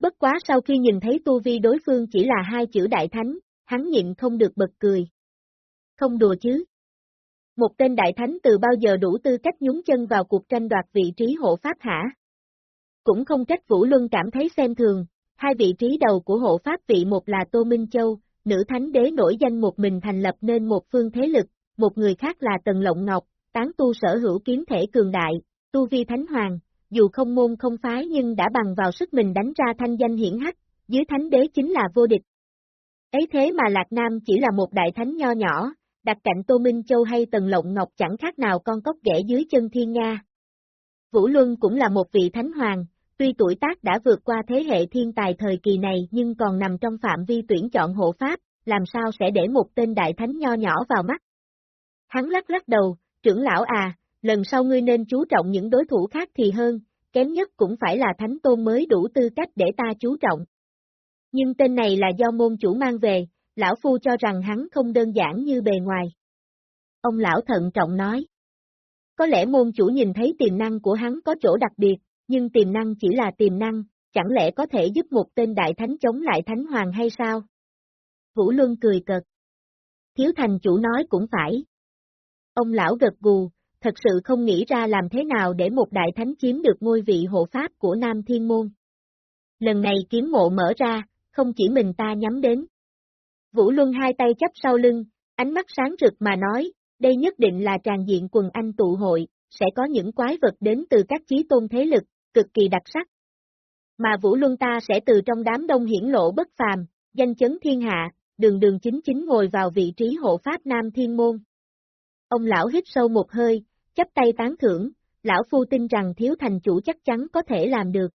Bất quá sau khi nhìn thấy tu vi đối phương chỉ là hai chữ đại thánh, hắn nhịn không được bật cười. Không đùa chứ. Một tên đại thánh từ bao giờ đủ tư cách nhúng chân vào cuộc tranh đoạt vị trí hộ pháp hả? Cũng không trách Vũ Luân cảm thấy xem thường, hai vị trí đầu của hộ pháp vị một là Tô Minh Châu, nữ thánh đế nổi danh một mình thành lập nên một phương thế lực, một người khác là Tần Lộng Ngọc, tán tu sở hữu kiếm thể cường đại, tu vi thánh hoàng, dù không môn không phái nhưng đã bằng vào sức mình đánh ra thanh danh hiển hách, dưới thánh đế chính là vô địch. Ấy thế mà Lạc Nam chỉ là một đại thánh nho nhỏ, đặt cạnh Tô Minh Châu hay Tần Lộng Ngọc chẳng khác nào con cóc ghẻ dưới chân thiên nga. Vũ Luân cũng là một vị thánh hoàng, tuy tuổi tác đã vượt qua thế hệ thiên tài thời kỳ này nhưng còn nằm trong phạm vi tuyển chọn hộ pháp, làm sao sẽ để một tên đại thánh nho nhỏ vào mắt. Hắn lắc lắc đầu, trưởng lão à, lần sau ngươi nên chú trọng những đối thủ khác thì hơn, kém nhất cũng phải là thánh tôn mới đủ tư cách để ta chú trọng. Nhưng tên này là do môn chủ mang về, lão phu cho rằng hắn không đơn giản như bề ngoài. Ông lão thận trọng nói. Có lẽ môn chủ nhìn thấy tiềm năng của hắn có chỗ đặc biệt, nhưng tiềm năng chỉ là tiềm năng, chẳng lẽ có thể giúp một tên đại thánh chống lại thánh hoàng hay sao? Vũ Luân cười cợt. Thiếu thành chủ nói cũng phải. Ông lão gật gù, thật sự không nghĩ ra làm thế nào để một đại thánh chiếm được ngôi vị hộ pháp của Nam Thiên Môn. Lần này kiếm mộ mở ra, không chỉ mình ta nhắm đến. Vũ Luân hai tay chấp sau lưng, ánh mắt sáng rực mà nói, đây nhất định là tràn diện quần anh tụ hội, sẽ có những quái vật đến từ các chí tôn thế lực, cực kỳ đặc sắc. Mà Vũ Luân ta sẽ từ trong đám đông hiển lộ bất phàm, danh chấn thiên hạ, đường đường chính chính ngồi vào vị trí hộ pháp Nam Thiên Môn. Ông lão hít sâu một hơi, chấp tay tán thưởng, lão phu tin rằng thiếu thành chủ chắc chắn có thể làm được.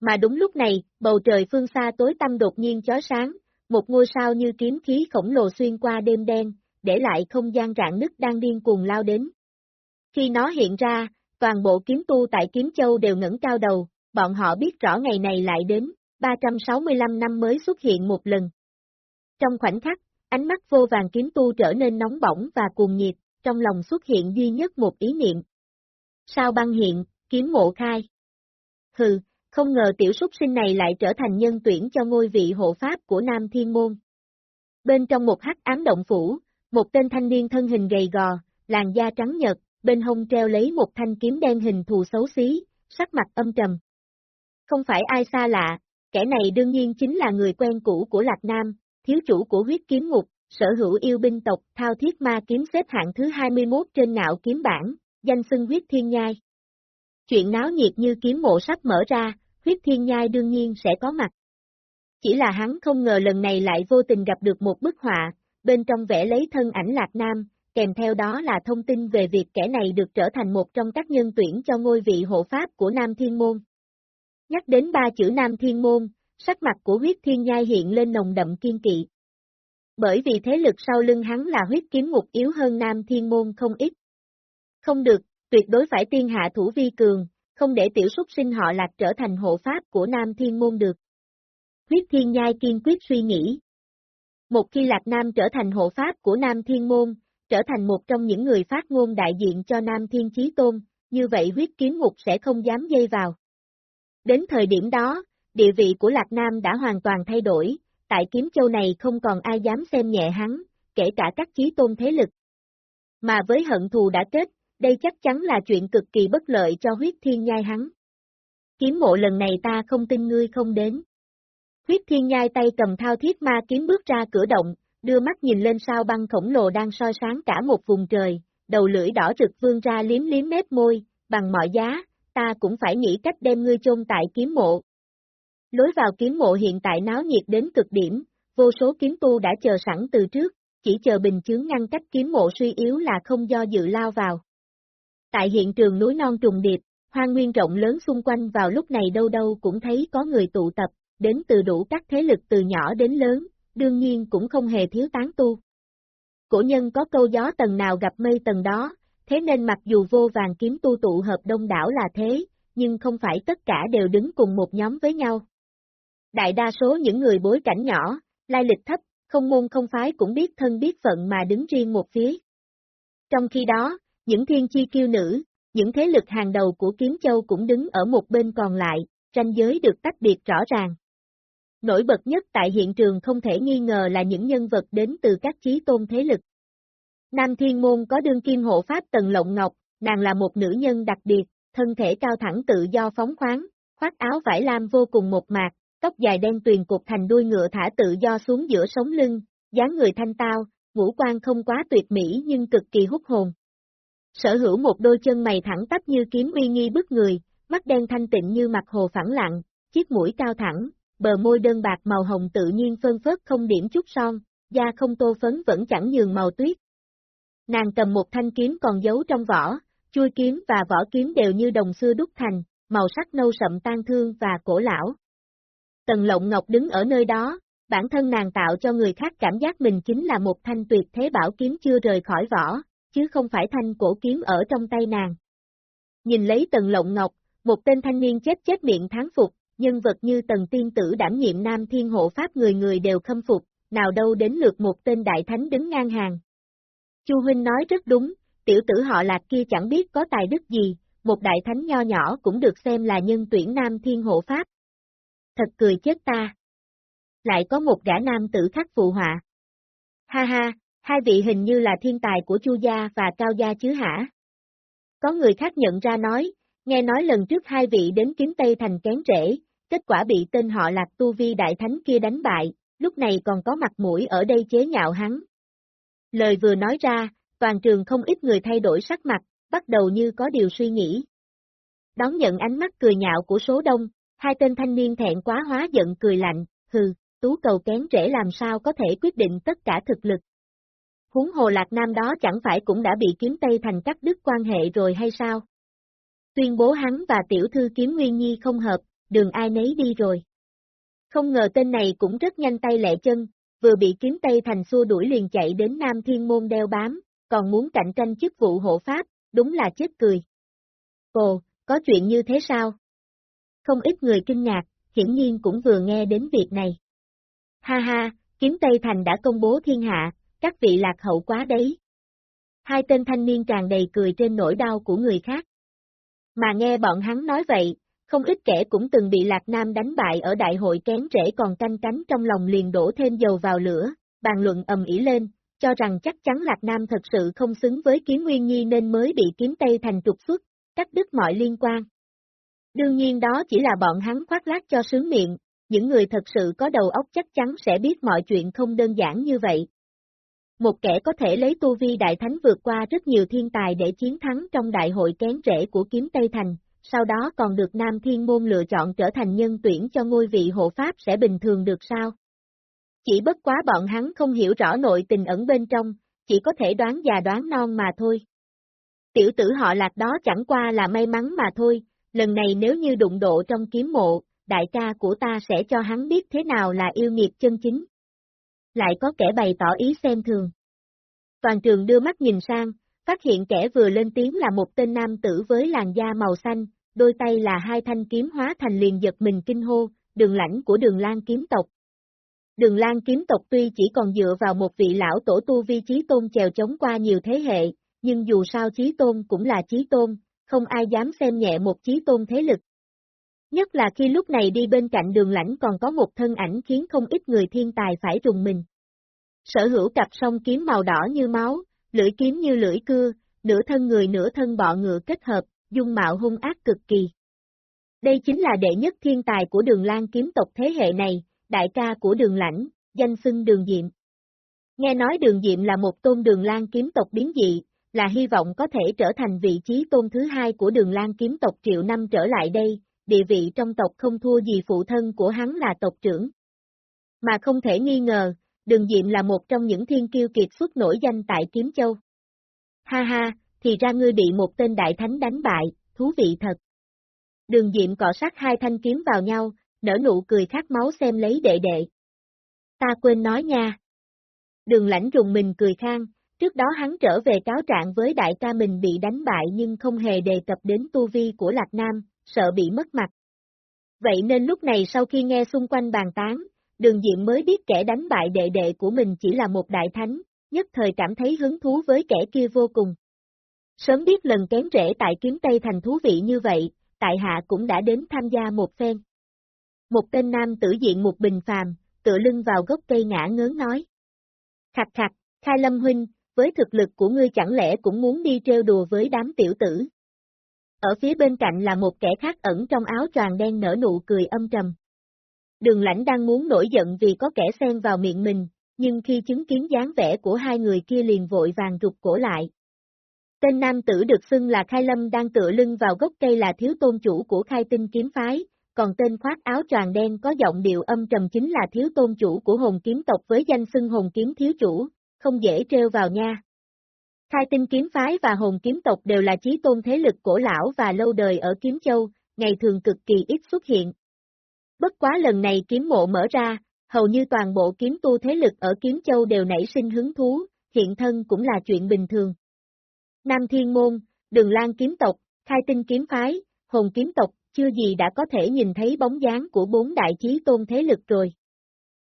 Mà đúng lúc này, bầu trời phương xa tối tăm đột nhiên chói sáng, một ngôi sao như kiếm khí khổng lồ xuyên qua đêm đen, để lại không gian rạn nứt đang điên cuồng lao đến. Khi nó hiện ra, toàn bộ kiếm tu tại Kiếm Châu đều ngẩng cao đầu, bọn họ biết rõ ngày này lại đến, 365 năm mới xuất hiện một lần. Trong khoảnh khắc, ánh mắt vô vàng kiếm tu trở nên nóng bỏng và cuồng nhiệt, trong lòng xuất hiện duy nhất một ý niệm. Sao băng hiện, kiếm mộ khai. Hừ, không ngờ tiểu súc sinh này lại trở thành nhân tuyển cho ngôi vị hộ pháp của Nam Thiên Môn. Bên trong một hắc ám động phủ, một tên thanh niên thân hình gầy gò, làn da trắng nhợt, bên hông treo lấy một thanh kiếm đen hình thù xấu xí, sắc mặt âm trầm. Không phải ai xa lạ, kẻ này đương nhiên chính là người quen cũ của Lạc Nam, thiếu chủ của huyết kiếm ngục, sở hữu yêu binh tộc thao thiết ma kiếm xếp hạng thứ 21 trên ngạo kiếm bảng, danh xưng huyết thiên nhai. Chuyện náo nhiệt như kiếm mộ sắp mở ra, huyết thiên nhai đương nhiên sẽ có mặt. Chỉ là hắn không ngờ lần này lại vô tình gặp được một bức họa, bên trong vẽ lấy thân ảnh Lạc Nam, kèm theo đó là thông tin về việc kẻ này được trở thành một trong các nhân tuyển cho ngôi vị hộ pháp của Nam Thiên Môn. Nhắc đến ba chữ Nam Thiên Môn, sắc mặt của huyết thiên nhai hiện lên nồng đậm kiên kỵ. Bởi vì thế lực sau lưng hắn là huyết kiếm ngục yếu hơn Nam Thiên Môn không ít. Không được, tuyệt đối phải tiên hạ thủ vi cường, không để tiểu súc sinh họ lạc trở thành hộ pháp của Nam Thiên Môn được. Huyết Thiên Nhai kiên quyết suy nghĩ. Một khi Lạc Nam trở thành hộ pháp của Nam Thiên Môn, trở thành một trong những người phát ngôn đại diện cho Nam Thiên Chí Tôn, như vậy huyết kiếm ngục sẽ không dám dây vào. Đến thời điểm đó, địa vị của Lạc Nam đã hoàn toàn thay đổi, tại kiếm châu này không còn ai dám xem nhẹ hắn, kể cả các chí tôn thế lực. Mà với hận thù đã kết, đây chắc chắn là chuyện cực kỳ bất lợi cho huyết thiên nhai hắn. Kiếm mộ lần này ta không tin ngươi không đến. Huyết thiên nhai tay cầm thao thiết ma kiếm bước ra cửa động, đưa mắt nhìn lên sao băng khổng lồ đang soi sáng cả một vùng trời, đầu lưỡi đỏ rực vương ra liếm liếm mép môi, bằng mọi giá, ta cũng phải nghĩ cách đem ngươi chôn tại kiếm mộ. Lối vào kiếm mộ hiện tại náo nhiệt đến cực điểm, vô số kiếm tu đã chờ sẵn từ trước, chỉ chờ bình chướng ngăn cách kiếm mộ suy yếu là không do dự lao vào. Tại hiện trường núi non trùng điệp, hoang nguyên rộng lớn xung quanh vào lúc này đâu đâu cũng thấy có người tụ tập, đến từ đủ các thế lực từ nhỏ đến lớn, đương nhiên cũng không hề thiếu tán tu. Cổ nhân có câu gió tầng nào gặp mây tầng đó, thế nên mặc dù vô vàng kiếm tu tụ hợp đông đảo là thế, nhưng không phải tất cả đều đứng cùng một nhóm với nhau. Đại đa số những người bối cảnh nhỏ, lai lịch thấp, không môn không phái cũng biết thân biết phận mà đứng riêng một phía. Trong khi đó, những thiên chi kiêu nữ, những thế lực hàng đầu của Kiếm Châu cũng đứng ở một bên còn lại, ranh giới được tách biệt rõ ràng. Nổi bật nhất tại hiện trường không thể nghi ngờ là những nhân vật đến từ các chí tôn thế lực. Nam Thiên Môn có đương kim hộ pháp Tần Lộng Ngọc, nàng là một nữ nhân đặc biệt, thân thể cao thẳng tự do phóng khoáng, khoác áo vải lam vô cùng một mạc, tóc dài đen tuyền cục thành đuôi ngựa thả tự do xuống giữa sống lưng, dáng người thanh tao, ngũ quan không quá tuyệt mỹ nhưng cực kỳ hút hồn. Sở hữu một đôi chân mày thẳng tắp như kiếm uy nghi bức người, mắt đen thanh tịnh như mặt hồ phẳng lặng, chiếc mũi cao thẳng, bờ môi đơn bạc màu hồng tự nhiên phân phớt không điểm chút son, da không tô phấn vẫn chẳng nhường màu tuyết. Nàng cầm một thanh kiếm còn giấu trong vỏ, chui kiếm và vỏ kiếm đều như đồng xưa đúc thành, màu sắc nâu sậm tan thương và cổ lão. Tần Lộng Ngọc đứng ở nơi đó, bản thân nàng tạo cho người khác cảm giác mình chính là một thanh tuyệt thế bảo kiếm chưa rời khỏi vỏ, chứ không phải thanh cổ kiếm ở trong tay nàng. Nhìn lấy Tần Lộng Ngọc, một tên thanh niên chết chết miệng tháng phục, nhân vật như Tần Tiên Tử đảm nhiệm Nam Thiên Hộ Pháp người người đều khâm phục, nào đâu đến lượt một tên đại thánh đứng ngang hàng. Chu Huynh nói rất đúng, tiểu tử họ lạc kia chẳng biết có tài đức gì, một đại thánh nho nhỏ cũng được xem là nhân tuyển Nam Thiên Hộ Pháp. Thật cười chết ta. Lại có một gã nam tử khắc phụ họa. Ha ha, hai vị hình như là thiên tài của Chu gia và Cao gia chứ hả? Có người khác nhận ra nói, nghe nói lần trước hai vị đến kiếm Tây thành kén rễ, kết quả bị tên họ lạc tu vi đại thánh kia đánh bại, lúc này còn có mặt mũi ở đây chế nhạo hắn. Lời vừa nói ra, toàn trường không ít người thay đổi sắc mặt, bắt đầu như có điều suy nghĩ. Đón nhận ánh mắt cười nhạo của số đông, hai tên thanh niên thẹn quá hóa giận cười lạnh, hừ, tú cầu kén trẻ làm sao có thể quyết định tất cả thực lực. Huống hồ lạc nam đó chẳng phải cũng đã bị kiếm Tây thành cắt đứt quan hệ rồi hay sao? Tuyên bố hắn và tiểu thư kiếm Nguyên Nhi không hợp, đường ai nấy đi rồi. Không ngờ tên này cũng rất nhanh tay lẹ chân, vừa bị kiếm Tây thành xua đuổi liền chạy đến Nam Thiên Môn đeo bám, còn muốn cạnh tranh chức vụ hộ pháp, đúng là chết cười. Ồ, có chuyện như thế sao? Không ít người kinh ngạc, hiển nhiên cũng vừa nghe đến việc này. Ha ha, kiếm Tây Thành đã công bố thiên hạ, các vị lạc hậu quá đấy. Hai tên thanh niên tràn đầy cười trên nỗi đau của người khác. Mà nghe bọn hắn nói vậy, không ít kẻ cũng từng bị Lạc Nam đánh bại ở đại hội kén rễ còn canh cánh trong lòng liền đổ thêm dầu vào lửa, bàn luận ầm ĩ lên, cho rằng chắc chắn Lạc Nam thật sự không xứng với kiếm Nguyên Nhi nên mới bị kiếm Tây thành trục xuất, cắt đứt mọi liên quan. Đương nhiên đó chỉ là bọn hắn khoác lác cho sướng miệng, những người thật sự có đầu óc chắc chắn sẽ biết mọi chuyện không đơn giản như vậy. Một kẻ có thể lấy tu vi đại thánh vượt qua rất nhiều thiên tài để chiến thắng trong đại hội kén rễ của kiếm Tây Thành, sau đó còn được Nam Thiên Môn lựa chọn trở thành nhân tuyển cho ngôi vị hộ pháp sẽ bình thường được sao? Chỉ bất quá bọn hắn không hiểu rõ nội tình ẩn bên trong, chỉ có thể đoán già đoán non mà thôi. Tiểu tử họ lạc đó chẳng qua là may mắn mà thôi, lần này nếu như đụng độ trong kiếm mộ, đại ca của ta sẽ cho hắn biết thế nào là yêu nghiệt chân chính. Lại có kẻ bày tỏ ý xem thường. Toàn trường đưa mắt nhìn sang, phát hiện kẻ vừa lên tiếng là một tên nam tử với làn da màu xanh, đôi tay là hai thanh kiếm hóa thành liền giật mình kinh hô, đường lãnh của đường lan kiếm tộc. Đường lan kiếm tộc tuy chỉ còn dựa vào một vị lão tổ tu vi trí tôn chèo chống qua nhiều thế hệ, nhưng dù sao trí tôn cũng là trí tôn, không ai dám xem nhẹ một trí tôn thế lực. Nhất là khi lúc này đi bên cạnh đường lãnh còn có một thân ảnh khiến không ít người thiên tài phải rùng mình. Sở hữu cặp song kiếm màu đỏ như máu, lưỡi kiếm như lưỡi cưa, nửa thân người nửa thân bọ ngựa kết hợp, dung mạo hung ác cực kỳ. Đây chính là đệ nhất thiên tài của đường lan kiếm tộc thế hệ này, đại ca của đường lãnh, danh xưng đường diệm. Nghe nói đường diệm là một tôn đường lan kiếm tộc biến dị, là hy vọng có thể trở thành vị trí tôn thứ hai của đường lan kiếm tộc triệu năm trở lại đây, địa vị trong tộc không thua gì phụ thân của hắn là tộc trưởng. Mà không thể nghi ngờ, đường diệm là một trong những thiên kiêu kiệt xuất nổi danh tại Kiếm Châu. Ha ha, thì ra ngươi bị một tên đại thánh đánh bại, thú vị thật. Đường diệm cọ sát hai thanh kiếm vào nhau, nở nụ cười khát máu xem lấy đệ đệ. Ta quên nói nha. Đường lãnh rùng mình cười khang, trước đó hắn trở về cáo trạng với đại ca mình bị đánh bại nhưng không hề đề cập đến tu vi của Lạc Nam, sợ bị mất mặt. Vậy nên lúc này sau khi nghe xung quanh bàn tán, đường diệm mới biết kẻ đánh bại đệ đệ của mình chỉ là một đại thánh, nhất thời cảm thấy hứng thú với kẻ kia vô cùng. Sớm biết lần kém rễ tại kiếm Tây thành thú vị như vậy, tại hạ cũng đã đến tham gia một phen. Một tên nam tử diện một bình phàm, tựa lưng vào gốc cây ngã ngớn nói. Khạch khạch, khai lâm huynh, với thực lực của ngươi chẳng lẽ cũng muốn đi trêu đùa với đám tiểu tử. Ở phía bên cạnh là một kẻ khác ẩn trong áo tròn đen nở nụ cười âm trầm. Đường lãnh đang muốn nổi giận vì có kẻ xen vào miệng mình, nhưng khi chứng kiến dáng vẻ của hai người kia liền vội vàng rụt cổ lại. Tên nam tử được xưng là Khai Lâm đang tựa lưng vào gốc cây là thiếu tôn chủ của Khai Tinh Kiếm Phái, còn tên khoác áo tròn đen có giọng điệu âm trầm chính là thiếu tôn chủ của hồn kiếm tộc với danh xưng hồn kiếm thiếu chủ, không dễ treo vào nha. Khai tinh kiếm phái và hồn kiếm tộc đều là chí tôn thế lực cổ lão và lâu đời ở Kiếm Châu, ngày thường cực kỳ ít xuất hiện. Bất quá lần này kiếm mộ mở ra, hầu như toàn bộ kiếm tu thế lực ở Kiếm Châu đều nảy sinh hứng thú, hiện thân cũng là chuyện bình thường. Nam Thiên Môn, Đường Lan kiếm tộc, Khai tinh kiếm phái, hồn kiếm tộc, chưa gì đã có thể nhìn thấy bóng dáng của bốn đại chí tôn thế lực rồi.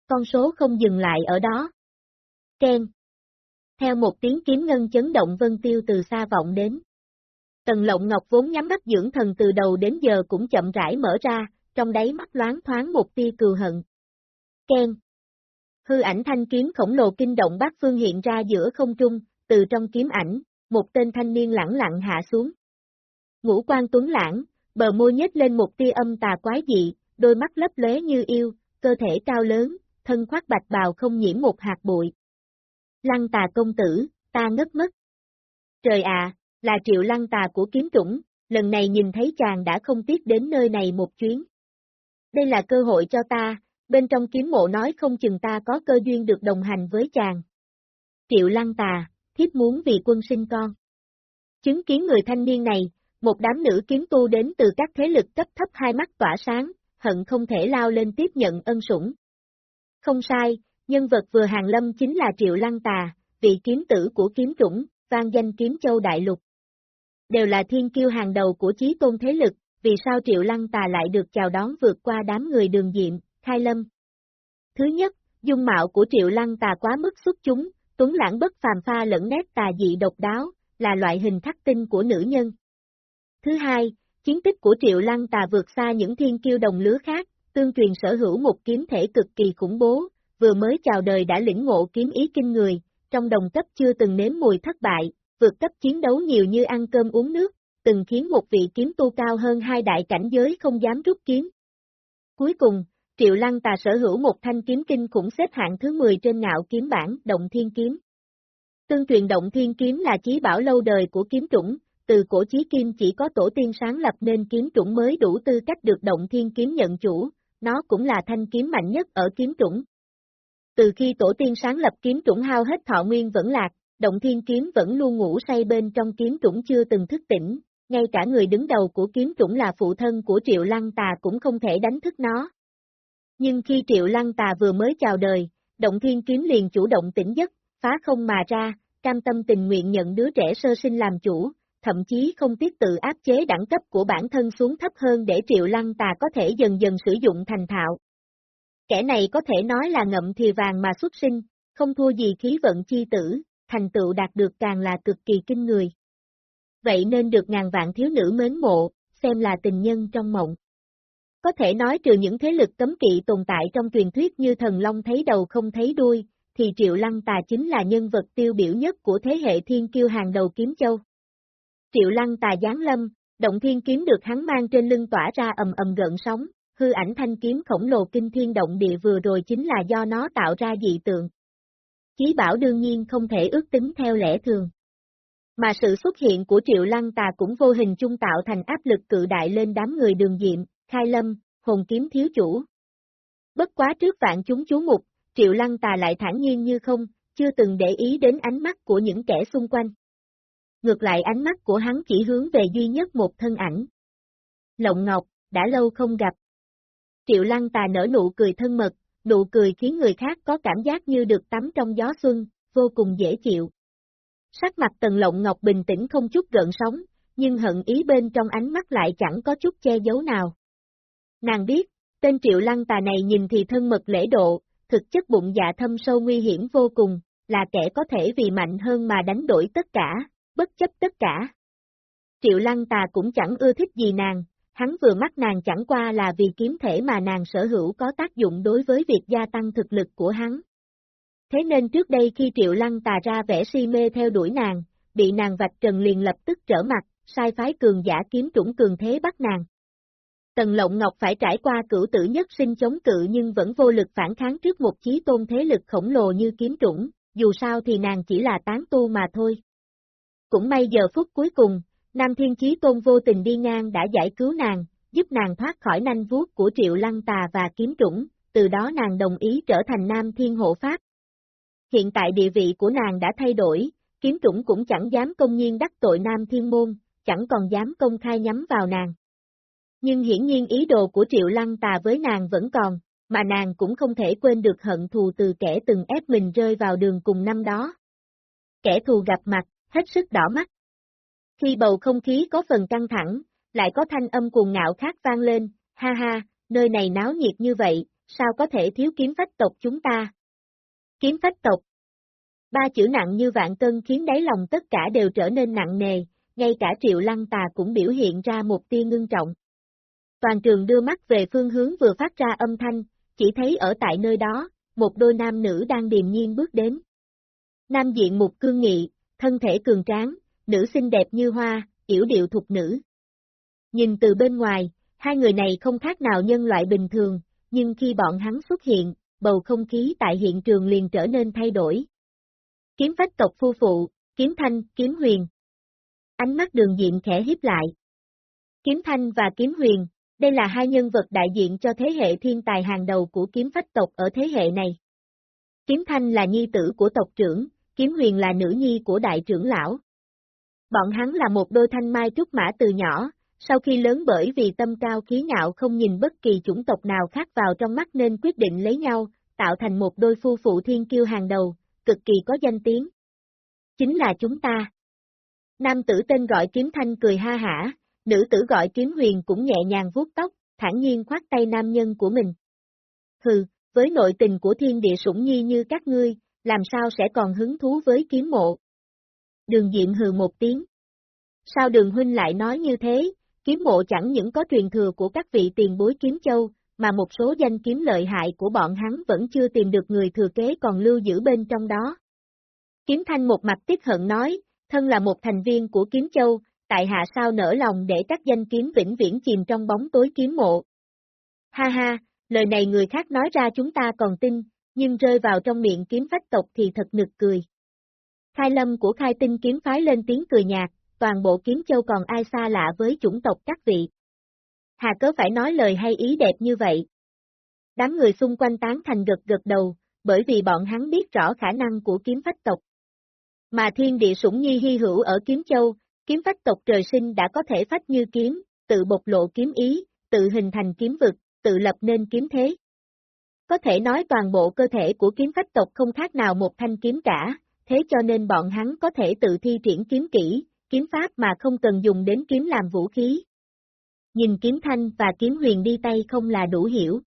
Con số không dừng lại ở đó. Ken. Theo một tiếng kiếm ngân chấn động vân tiêu từ xa vọng đến. Tần lộng ngọc vốn nhắm mắt dưỡng thần từ đầu đến giờ cũng chậm rãi mở ra, trong đáy mắt loáng thoáng một tia cừu hận. Ken. Hư ảnh thanh kiếm khổng lồ kinh động bát phương hiện ra giữa không trung, từ trong kiếm ảnh, một tên thanh niên lẳng lặng hạ xuống. Ngũ quan tuấn lãng, bờ môi nhếch lên một tia âm tà quái dị, đôi mắt lấp lóe như yêu, cơ thể cao lớn, thân khoác bạch bào không nhiễm một hạt bụi. Lăng tà công tử, ta ngất mất. Trời à là triệu lăng tà của kiếm chủng, lần này nhìn thấy chàng đã không tiếc đến nơi này một chuyến. Đây là cơ hội cho ta, bên trong kiếm mộ nói không chừng ta có cơ duyên được đồng hành với chàng. Triệu lăng tà, thiếp muốn vì quân sinh con. Chứng kiến người thanh niên này, một đám nữ kiếm tu đến từ các thế lực cấp thấp hai mắt tỏa sáng, hận không thể lao lên tiếp nhận ân sủng. Không sai, nhân vật vừa hàng lâm chính là Triệu Lăng Tà, vị kiếm tử của kiếm chủng, vang danh kiếm châu đại lục. Đều là thiên kiêu hàng đầu của chí tôn thế lực, vì sao Triệu Lăng Tà lại được chào đón vượt qua đám người đường diệm, khai lâm. Thứ nhất, dung mạo của Triệu Lăng Tà quá mức xuất chúng, tuấn lãng bất phàm pha lẫn nét tà dị độc đáo, là loại hình thắc tinh của nữ nhân. Thứ hai, chiến tích của Triệu Lăng Tà vượt xa những thiên kiêu đồng lứa khác, tương truyền sở hữu một kiếm thể cực kỳ khủng bố, vừa mới chào đời đã lĩnh ngộ kiếm ý kinh người, trong đồng cấp chưa từng nếm mùi thất bại, vượt cấp chiến đấu nhiều như ăn cơm uống nước, từng khiến một vị kiếm tu cao hơn hai đại cảnh giới không dám rút kiếm. Cuối cùng, Triệu Lăng Tà sở hữu một thanh kiếm kinh cũng xếp hạng thứ 10 trên ngạo kiếm bản Động Thiên Kiếm. Tương truyền Động Thiên Kiếm là chí bảo lâu đời của kiếm chủng, từ cổ chí kim chỉ có tổ tiên sáng lập nên kiếm chủng mới đủ tư cách được Động Thiên Kiếm nhận chủ, nó cũng là thanh kiếm mạnh nhất ở kiếm chủng. Từ khi tổ tiên sáng lập kiếm chủng hao hết thọ nguyên vẫn lạc, Động Thiên Kiếm vẫn luôn ngủ say bên trong kiếm chủng chưa từng thức tỉnh, ngay cả người đứng đầu của kiếm chủng là phụ thân của Triệu Lăng Tà cũng không thể đánh thức nó. Nhưng khi Triệu Lăng Tà vừa mới chào đời, Động Thiên Kiếm liền chủ động tỉnh giấc, phá không mà ra, cam tâm tình nguyện nhận đứa trẻ sơ sinh làm chủ, thậm chí không tiếc tự áp chế đẳng cấp của bản thân xuống thấp hơn để Triệu Lăng Tà có thể dần dần sử dụng thành thạo. Kẻ này có thể nói là ngậm thì vàng mà xuất sinh, không thua gì khí vận chi tử, thành tựu đạt được càng là cực kỳ kinh người. Vậy nên được ngàn vạn thiếu nữ mến mộ, xem là tình nhân trong mộng. Có thể nói trừ những thế lực cấm kỵ tồn tại trong truyền thuyết như thần long thấy đầu không thấy đuôi, thì Triệu Lăng Tà chính là nhân vật tiêu biểu nhất của thế hệ thiên kiêu hàng đầu kiếm châu. Triệu Lăng Tà giáng lâm, động thiên kiếm được hắn mang trên lưng tỏa ra ầm ầm gợn sóng, hư ảnh thanh kiếm khổng lồ kinh thiên động địa vừa rồi chính là do nó tạo ra dị tượng. Chí bảo đương nhiên không thể ước tính theo lẽ thường. Mà sự xuất hiện của Triệu Lăng Tà cũng vô hình chung tạo thành áp lực cự đại lên đám người đường diệm, khai lâm, hồn kiếm thiếu chủ. Bất quá trước vạn chúng chú mục, Triệu Lăng Tà lại thản nhiên như không, chưa từng để ý đến ánh mắt của những kẻ xung quanh. Ngược lại ánh mắt của hắn chỉ hướng về duy nhất một thân ảnh. Lộng Ngọc, đã lâu không gặp. Triệu Lăng Tà nở nụ cười thân mật, nụ cười khiến người khác có cảm giác như được tắm trong gió xuân, vô cùng dễ chịu. Sắc mặt Tần Lộng Ngọc bình tĩnh không chút gợn sóng, nhưng hận ý bên trong ánh mắt lại chẳng có chút che giấu nào. Nàng biết, tên Triệu Lăng Tà này nhìn thì thân mật lễ độ, thực chất bụng dạ thâm sâu nguy hiểm vô cùng, là kẻ có thể vì mạnh hơn mà đánh đổi tất cả, bất chấp tất cả. Triệu Lăng Tà cũng chẳng ưa thích gì nàng, hắn vừa mắt nàng chẳng qua là vì kiếm thể mà nàng sở hữu có tác dụng đối với việc gia tăng thực lực của hắn. Thế nên trước đây khi Triệu Lăng Tà ra vẻ si mê theo đuổi nàng, bị nàng vạch trần liền lập tức trở mặt, sai phái cường giả kiếm trũng cường thế bắt nàng. Tần Lộng Ngọc phải trải qua cửu tử nhất sinh chống cự nhưng vẫn vô lực phản kháng trước một chí tôn thế lực khổng lồ như kiếm trũng, dù sao thì nàng chỉ là tán tu mà thôi. Cũng may giờ phút cuối cùng, Nam Thiên Chí Tôn vô tình đi ngang đã giải cứu nàng, giúp nàng thoát khỏi nanh vuốt của Triệu Lăng Tà và kiếm trũng, từ đó nàng đồng ý trở thành Nam Thiên Hộ Pháp. Hiện tại địa vị của nàng đã thay đổi, kiếm trũng cũng chẳng dám công nhiên đắc tội Nam Thiên Môn, chẳng còn dám công khai nhắm vào nàng. Nhưng hiển nhiên ý đồ của Triệu Lăng Tà với nàng vẫn còn, mà nàng cũng không thể quên được hận thù từ kẻ từng ép mình rơi vào đường cùng năm đó. Kẻ thù gặp mặt, hết sức đỏ mắt. Khi bầu không khí có phần căng thẳng, lại có thanh âm cuồng ngạo khác vang lên, ha ha, nơi này náo nhiệt như vậy, sao có thể thiếu kiếm phách tộc chúng ta? Kiếm phách tộc. Ba chữ nặng như vạn cân khiến đáy lòng tất cả đều trở nên nặng nề, ngay cả triệu lăng tà cũng biểu hiện ra một tia ngưng trọng. Toàn trường đưa mắt về phương hướng vừa phát ra âm thanh, chỉ thấy ở tại nơi đó, một đôi nam nữ đang điềm nhiên bước đến. Nam diện mục cương nghị, thân thể cường tráng, nữ xinh đẹp như hoa, yểu điệu thục nữ. Nhìn từ bên ngoài, hai người này không khác nào nhân loại bình thường, nhưng khi bọn hắn xuất hiện, bầu không khí tại hiện trường liền trở nên thay đổi. Kiếm phách tộc phu phụ, kiếm thanh, kiếm huyền. Ánh mắt đường diện khẽ hiếp lại. Kiếm thanh và kiếm huyền, đây là hai nhân vật đại diện cho thế hệ thiên tài hàng đầu của kiếm phách tộc ở thế hệ này. Kiếm thanh là nhi tử của tộc trưởng, kiếm huyền là nữ nhi của đại trưởng lão. Bọn hắn là một đôi thanh mai trúc mã từ nhỏ, sau khi lớn bởi vì tâm cao khí ngạo không nhìn bất kỳ chủng tộc nào khác vào trong mắt nên quyết định lấy nhau, tạo thành một đôi phu phụ thiên kiêu hàng đầu, cực kỳ có danh tiếng. Chính là chúng ta. Nam tử tên gọi kiếm thanh cười ha hả, nữ tử gọi kiếm huyền cũng nhẹ nhàng vuốt tóc, thản nhiên khoát tay nam nhân của mình. Hừ, với nội tình của thiên địa sủng nhi như các ngươi, làm sao sẽ còn hứng thú với kiếm mộ? Đường Diệm hừ một tiếng. Sao đường huynh lại nói như thế, kiếm mộ chẳng những có truyền thừa của các vị tiền bối kiếm châu, mà một số danh kiếm lợi hại của bọn hắn vẫn chưa tìm được người thừa kế còn lưu giữ bên trong đó. Kiếm thanh một mặt tiếc hận nói, thân là một thành viên của kiếm châu, tại hạ sao nở lòng để các danh kiếm vĩnh viễn chìm trong bóng tối kiếm mộ. Ha ha, lời này người khác nói ra chúng ta còn tin, nhưng rơi vào trong miệng kiếm phách tộc thì thật nực cười. Khai lâm của khai tinh kiếm phái lên tiếng cười nhạt, toàn bộ kiếm châu còn ai xa lạ với chủng tộc các vị. Hà cớ phải nói lời hay ý đẹp như vậy. Đám người xung quanh tán thành gật gật đầu, bởi vì bọn hắn biết rõ khả năng của kiếm phách tộc. Mà thiên địa sủng nhi hy hữu ở kiếm châu, kiếm phách tộc trời sinh đã có thể phách như kiếm, tự bộc lộ kiếm ý, tự hình thành kiếm vực, tự lập nên kiếm thế. Có thể nói toàn bộ cơ thể của kiếm phách tộc không khác nào một thanh kiếm cả, thế cho nên bọn hắn có thể tự thi triển kiếm kỹ, kiếm pháp mà không cần dùng đến kiếm làm vũ khí. Nhìn kiếm thanh và kiếm huyền đi tay không là đủ hiểu.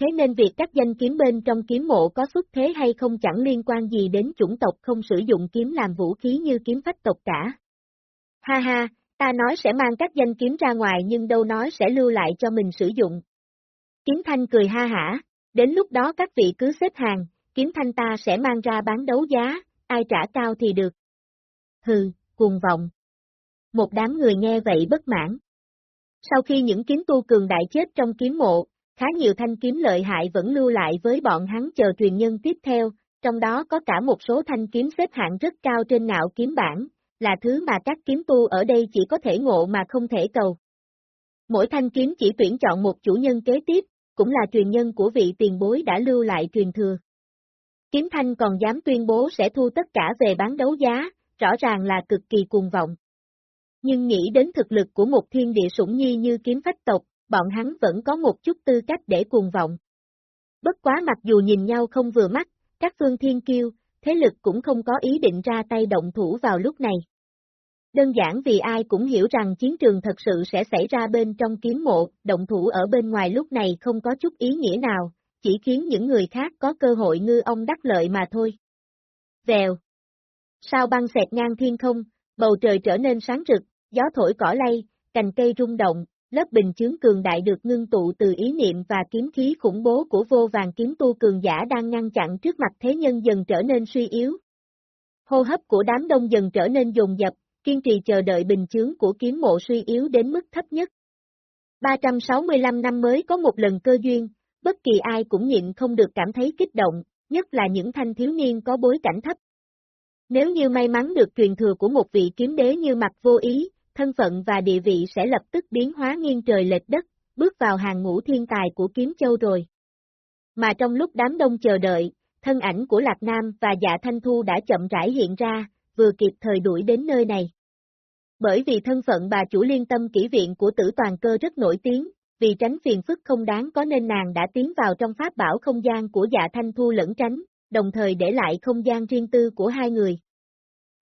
Thế nên việc các danh kiếm bên trong kiếm mộ có xuất thế hay không chẳng liên quan gì đến chủng tộc không sử dụng kiếm làm vũ khí như kiếm phách tộc cả. Ha ha, ta nói sẽ mang các danh kiếm ra ngoài nhưng đâu nói sẽ lưu lại cho mình sử dụng. Kiếm thanh cười ha hả, đến lúc đó các vị cứ xếp hàng, kiếm thanh ta sẽ mang ra bán đấu giá, ai trả cao thì được. Hừ, cuồng vọng. Một đám người nghe vậy bất mãn. Sau khi những kiếm tu cường đại chết trong kiếm mộ, khá nhiều thanh kiếm lợi hại vẫn lưu lại với bọn hắn chờ truyền nhân tiếp theo, trong đó có cả một số thanh kiếm xếp hạng rất cao trên nạo kiếm bản, là thứ mà các kiếm tu ở đây chỉ có thể ngộ mà không thể cầu. Mỗi thanh kiếm chỉ tuyển chọn một chủ nhân kế tiếp, cũng là truyền nhân của vị tiền bối đã lưu lại truyền thừa. Kiếm Thanh còn dám tuyên bố sẽ thu tất cả về bán đấu giá, rõ ràng là cực kỳ cuồng vọng. Nhưng nghĩ đến thực lực của một thiên địa sủng nhi như kiếm phách tộc, bọn hắn vẫn có một chút tư cách để cuồng vọng. Bất quá mặc dù nhìn nhau không vừa mắt, các phương thiên kiêu, thế lực cũng không có ý định ra tay động thủ vào lúc này. Đơn giản vì ai cũng hiểu rằng chiến trường thật sự sẽ xảy ra bên trong kiếm mộ, động thủ ở bên ngoài lúc này không có chút ý nghĩa nào, chỉ khiến những người khác có cơ hội ngư ông đắc lợi mà thôi. Vèo. Sao băng xẹt ngang thiên không, bầu trời trở nên sáng rực, gió thổi cỏ lay, cành cây rung động, lớp bình chướng cường đại được ngưng tụ từ ý niệm và kiếm khí khủng bố của vô vàng kiếm tu cường giả đang ngăn chặn trước mặt thế nhân dần trở nên suy yếu. Hô hấp của đám đông dần trở nên dồn dập, kiên trì chờ đợi bình chướng của kiếm mộ suy yếu đến mức thấp nhất. 365 năm mới có một lần cơ duyên, bất kỳ ai cũng nhịn không được cảm thấy kích động, nhất là những thanh thiếu niên có bối cảnh thấp. Nếu như may mắn được truyền thừa của một vị kiếm đế như mặt vô ý, thân phận và địa vị sẽ lập tức biến hóa nghiêng trời lệch đất, bước vào hàng ngũ thiên tài của kiếm châu rồi. Mà trong lúc đám đông chờ đợi, thân ảnh của Lạc Nam và dạ Thanh Thu đã chậm rãi hiện ra, vừa kịp thời đuổi đến nơi này. Bởi vì thân phận bà chủ liên tâm kỹ viện của tử toàn cơ rất nổi tiếng, vì tránh phiền phức không đáng có nên nàng đã tiến vào trong pháp bảo không gian của dạ Thanh Thu lẫn tránh, đồng thời để lại không gian riêng tư của hai người.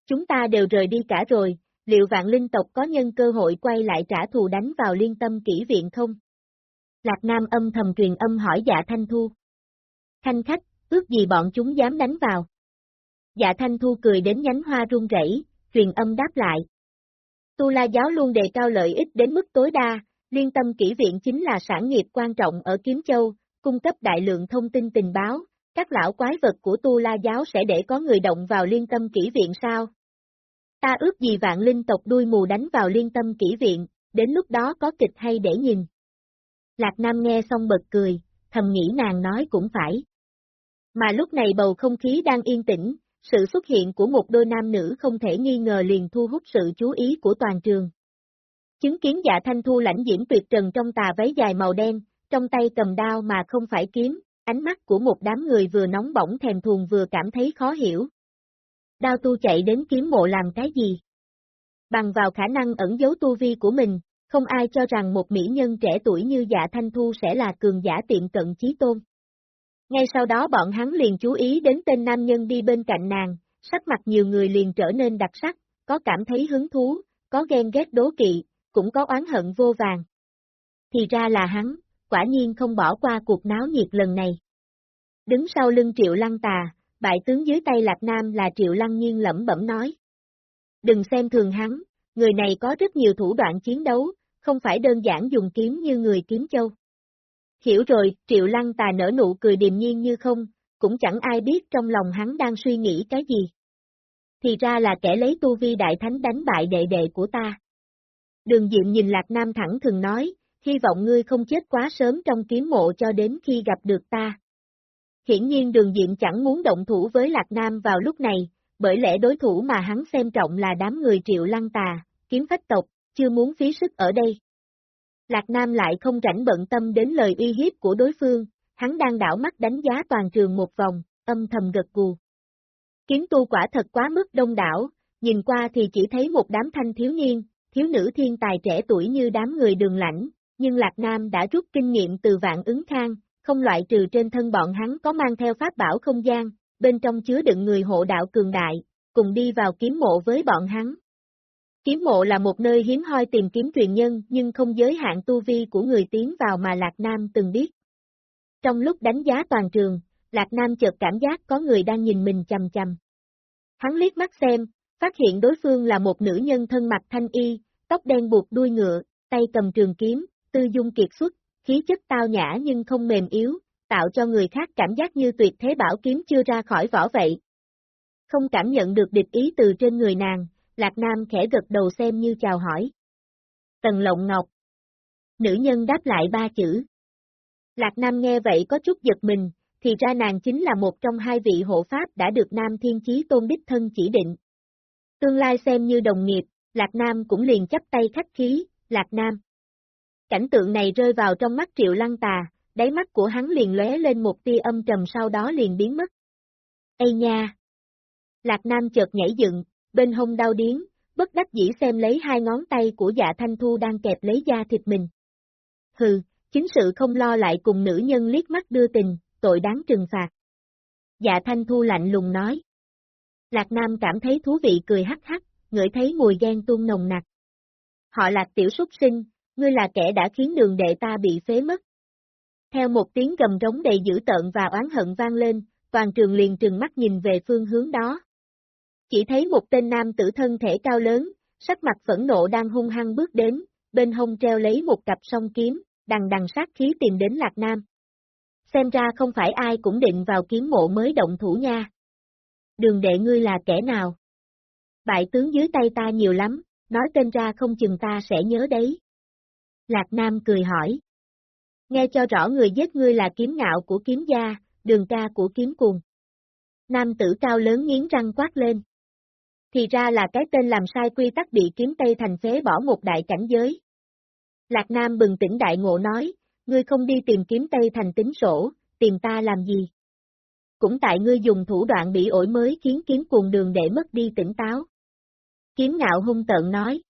Chúng ta đều rời đi cả rồi, liệu vạn linh tộc có nhân cơ hội quay lại trả thù đánh vào liên tâm kỹ viện không? Lạc Nam âm thầm truyền âm hỏi dạ Thanh Thu. Thanh khách, ước gì bọn chúng dám đánh vào? Dạ Thanh Thu cười đến nhánh hoa run rẩy, truyền âm đáp lại. Tu La giáo luôn đề cao lợi ích đến mức tối đa, liên tâm kỹ viện chính là sản nghiệp quan trọng ở Kiếm Châu, cung cấp đại lượng thông tin tình báo, các lão quái vật của Tu La giáo sẽ để có người động vào liên tâm kỹ viện sao? Ta ước gì vạn linh tộc đuôi mù đánh vào liên tâm kỹ viện, đến lúc đó có kịch hay để nhìn. Lạc Nam nghe xong bật cười, thầm nghĩ nàng nói cũng phải. Mà lúc này bầu không khí đang yên tĩnh, sự xuất hiện của một đôi nam nữ không thể nghi ngờ liền thu hút sự chú ý của toàn trường. Chứng kiến dạ thanh thu lãnh diễm tuyệt trần trong tà váy dài màu đen, trong tay cầm đao mà không phải kiếm, ánh mắt của một đám người vừa nóng bỏng thèm thuồng vừa cảm thấy khó hiểu. Đao tu chạy đến kiếm mộ làm cái gì? Bằng vào khả năng ẩn giấu tu vi của mình, không ai cho rằng một mỹ nhân trẻ tuổi như dạ thanh thu sẽ là cường giả tiệm cận chí tôn. Ngay sau đó bọn hắn liền chú ý đến tên nam nhân đi bên cạnh nàng, sắc mặt nhiều người liền trở nên đặc sắc, có cảm thấy hứng thú, có ghen ghét đố kỵ, cũng có oán hận vô vàng. Thì ra là hắn, quả nhiên không bỏ qua cuộc náo nhiệt lần này. Đứng sau lưng triệu lăng tà, bại tướng dưới tay Lạc Nam là triệu lăng nhiên lẩm bẩm nói. Đừng xem thường hắn, người này có rất nhiều thủ đoạn chiến đấu, không phải đơn giản dùng kiếm như người kiếm châu. Hiểu rồi, Triệu Lăng Tà nở nụ cười điềm nhiên như không, cũng chẳng ai biết trong lòng hắn đang suy nghĩ cái gì. Thì ra là kẻ lấy tu vi đại thánh đánh bại đệ đệ của ta. Đường Diệm nhìn Lạc Nam thẳng thường nói, hy vọng ngươi không chết quá sớm trong kiếm mộ cho đến khi gặp được ta. Hiển nhiên đường Diệm chẳng muốn động thủ với Lạc Nam vào lúc này, bởi lẽ đối thủ mà hắn xem trọng là đám người triệu lăng tà, kiếm phách tộc, chưa muốn phí sức ở đây. Lạc Nam lại không rảnh bận tâm đến lời uy hiếp của đối phương, hắn đang đảo mắt đánh giá toàn trường một vòng, âm thầm gật gù. Kiếm tu quả thật quá mức đông đảo, nhìn qua thì chỉ thấy một đám thanh thiếu niên, thiếu nữ thiên tài trẻ tuổi như đám người đường lãnh, nhưng Lạc Nam đã rút kinh nghiệm từ vạn ứng khang, không loại trừ trên thân bọn hắn có mang theo pháp bảo không gian, bên trong chứa đựng người hộ đạo cường đại, cùng đi vào kiếm mộ với bọn hắn. Kiếm mộ là một nơi hiếm hoi tìm kiếm truyền nhân nhưng không giới hạn tu vi của người tiến vào mà Lạc Nam từng biết. Trong lúc đánh giá toàn trường, Lạc Nam chợt cảm giác có người đang nhìn mình chầm chầm. Hắn liếc mắt xem, phát hiện đối phương là một nữ nhân thân mặt thanh y, tóc đen buộc đuôi ngựa, tay cầm trường kiếm, tư dung kiệt xuất, khí chất tao nhã nhưng không mềm yếu, tạo cho người khác cảm giác như tuyệt thế bảo kiếm chưa ra khỏi vỏ vậy. Không cảm nhận được địch ý từ trên người nàng, Lạc Nam khẽ gật đầu xem như chào hỏi. Tần Lộng Ngọc. Nữ nhân đáp lại ba chữ. Lạc Nam nghe vậy có chút giật mình, thì ra nàng chính là một trong hai vị hộ pháp đã được Nam Thiên Chí Tôn Đích Thân chỉ định. Tương lai xem như đồng nghiệp, Lạc Nam cũng liền chấp tay khách khí, Lạc Nam. Cảnh tượng này rơi vào trong mắt Triệu Lăng Tà, đáy mắt của hắn liền lóe lên một tia âm trầm sau đó liền biến mất. Ây nha! Lạc Nam chợt nhảy dựng, bên hông đau điến, bất đắc dĩ xem lấy hai ngón tay của dạ thanh thu đang kẹp lấy da thịt mình. Hừ, chính sự không lo lại cùng nữ nhân liếc mắt đưa tình, tội đáng trừng phạt. Dạ thanh thu lạnh lùng nói. Lạc Nam cảm thấy thú vị cười hắc hắc, ngửi thấy mùi ghen tuôn nồng nặc. Họ lạc tiểu súc sinh, ngươi là kẻ đã khiến đường đệ ta bị phế mất. Theo một tiếng gầm rống đầy dữ tợn và oán hận vang lên, toàn trường liền trừng mắt nhìn về phương hướng đó. Chỉ thấy một tên nam tử thân thể cao lớn, sắc mặt phẫn nộ đang hung hăng bước đến, bên hông treo lấy một cặp song kiếm, đằng đằng sát khí tìm đến Lạc Nam. Xem ra không phải ai cũng định vào kiếm mộ mới động thủ nha. Đường đệ ngươi là kẻ nào? Bại tướng dưới tay ta nhiều lắm, nói tên ra không chừng ta sẽ nhớ đấy. Lạc Nam cười hỏi. Nghe cho rõ người giết ngươi là kiếm ngạo của kiếm gia, đường ca của kiếm cùng. Nam tử cao lớn nghiến răng quát lên. Thì ra là cái tên làm sai quy tắc bị kiếm Tây thành phế bỏ một đại cảnh giới. Lạc Nam bừng tỉnh đại ngộ nói, ngươi không đi tìm kiếm Tây thành tính sổ, tìm ta làm gì? Cũng tại ngươi dùng thủ đoạn bị ổi mới khiến kiếm cuồng đường để mất đi tỉnh táo. Kiếm ngạo hung tợn nói.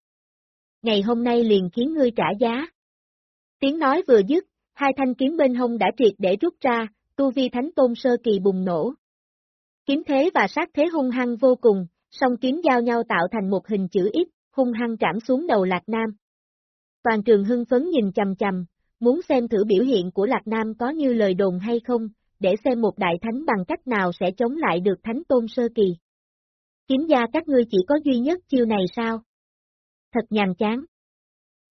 Ngày hôm nay liền khiến ngươi trả giá. Tiếng nói vừa dứt, hai thanh kiếm bên hông đã triệt để rút ra, tu vi thánh tôn sơ kỳ bùng nổ. Kiếm thế và sát thế hung hăng vô cùng, song kiếm giao nhau tạo thành một hình chữ X, hung hăng trảm xuống đầu Lạc Nam. Toàn trường hưng phấn nhìn chầm chầm, muốn xem thử biểu hiện của Lạc Nam có như lời đồn hay không, để xem một đại thánh bằng cách nào sẽ chống lại được thánh tôn sơ kỳ. Kiếm gia các ngươi chỉ có duy nhất chiêu này sao? Thật nhàm chán.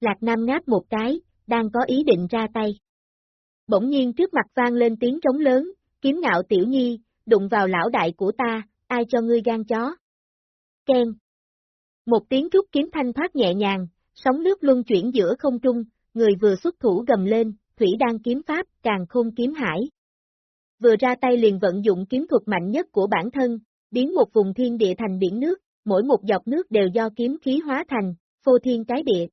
Lạc Nam ngáp một cái, đang có ý định ra tay. Bỗng nhiên trước mặt vang lên tiếng trống lớn, kiếm ngạo tiểu nhi, đụng vào lão đại của ta, ai cho ngươi gan chó? Ken. Một tiếng rút kiếm thanh thoát nhẹ nhàng, sóng nước luân chuyển giữa không trung, người vừa xuất thủ gầm lên, thủy đan kiếm pháp, càng khôn kiếm hải. Vừa ra tay liền vận dụng kiếm thuật mạnh nhất của bản thân, biến một vùng thiên địa thành biển nước, mỗi một dọc nước đều do kiếm khí hóa thành, phô thiên cái địa.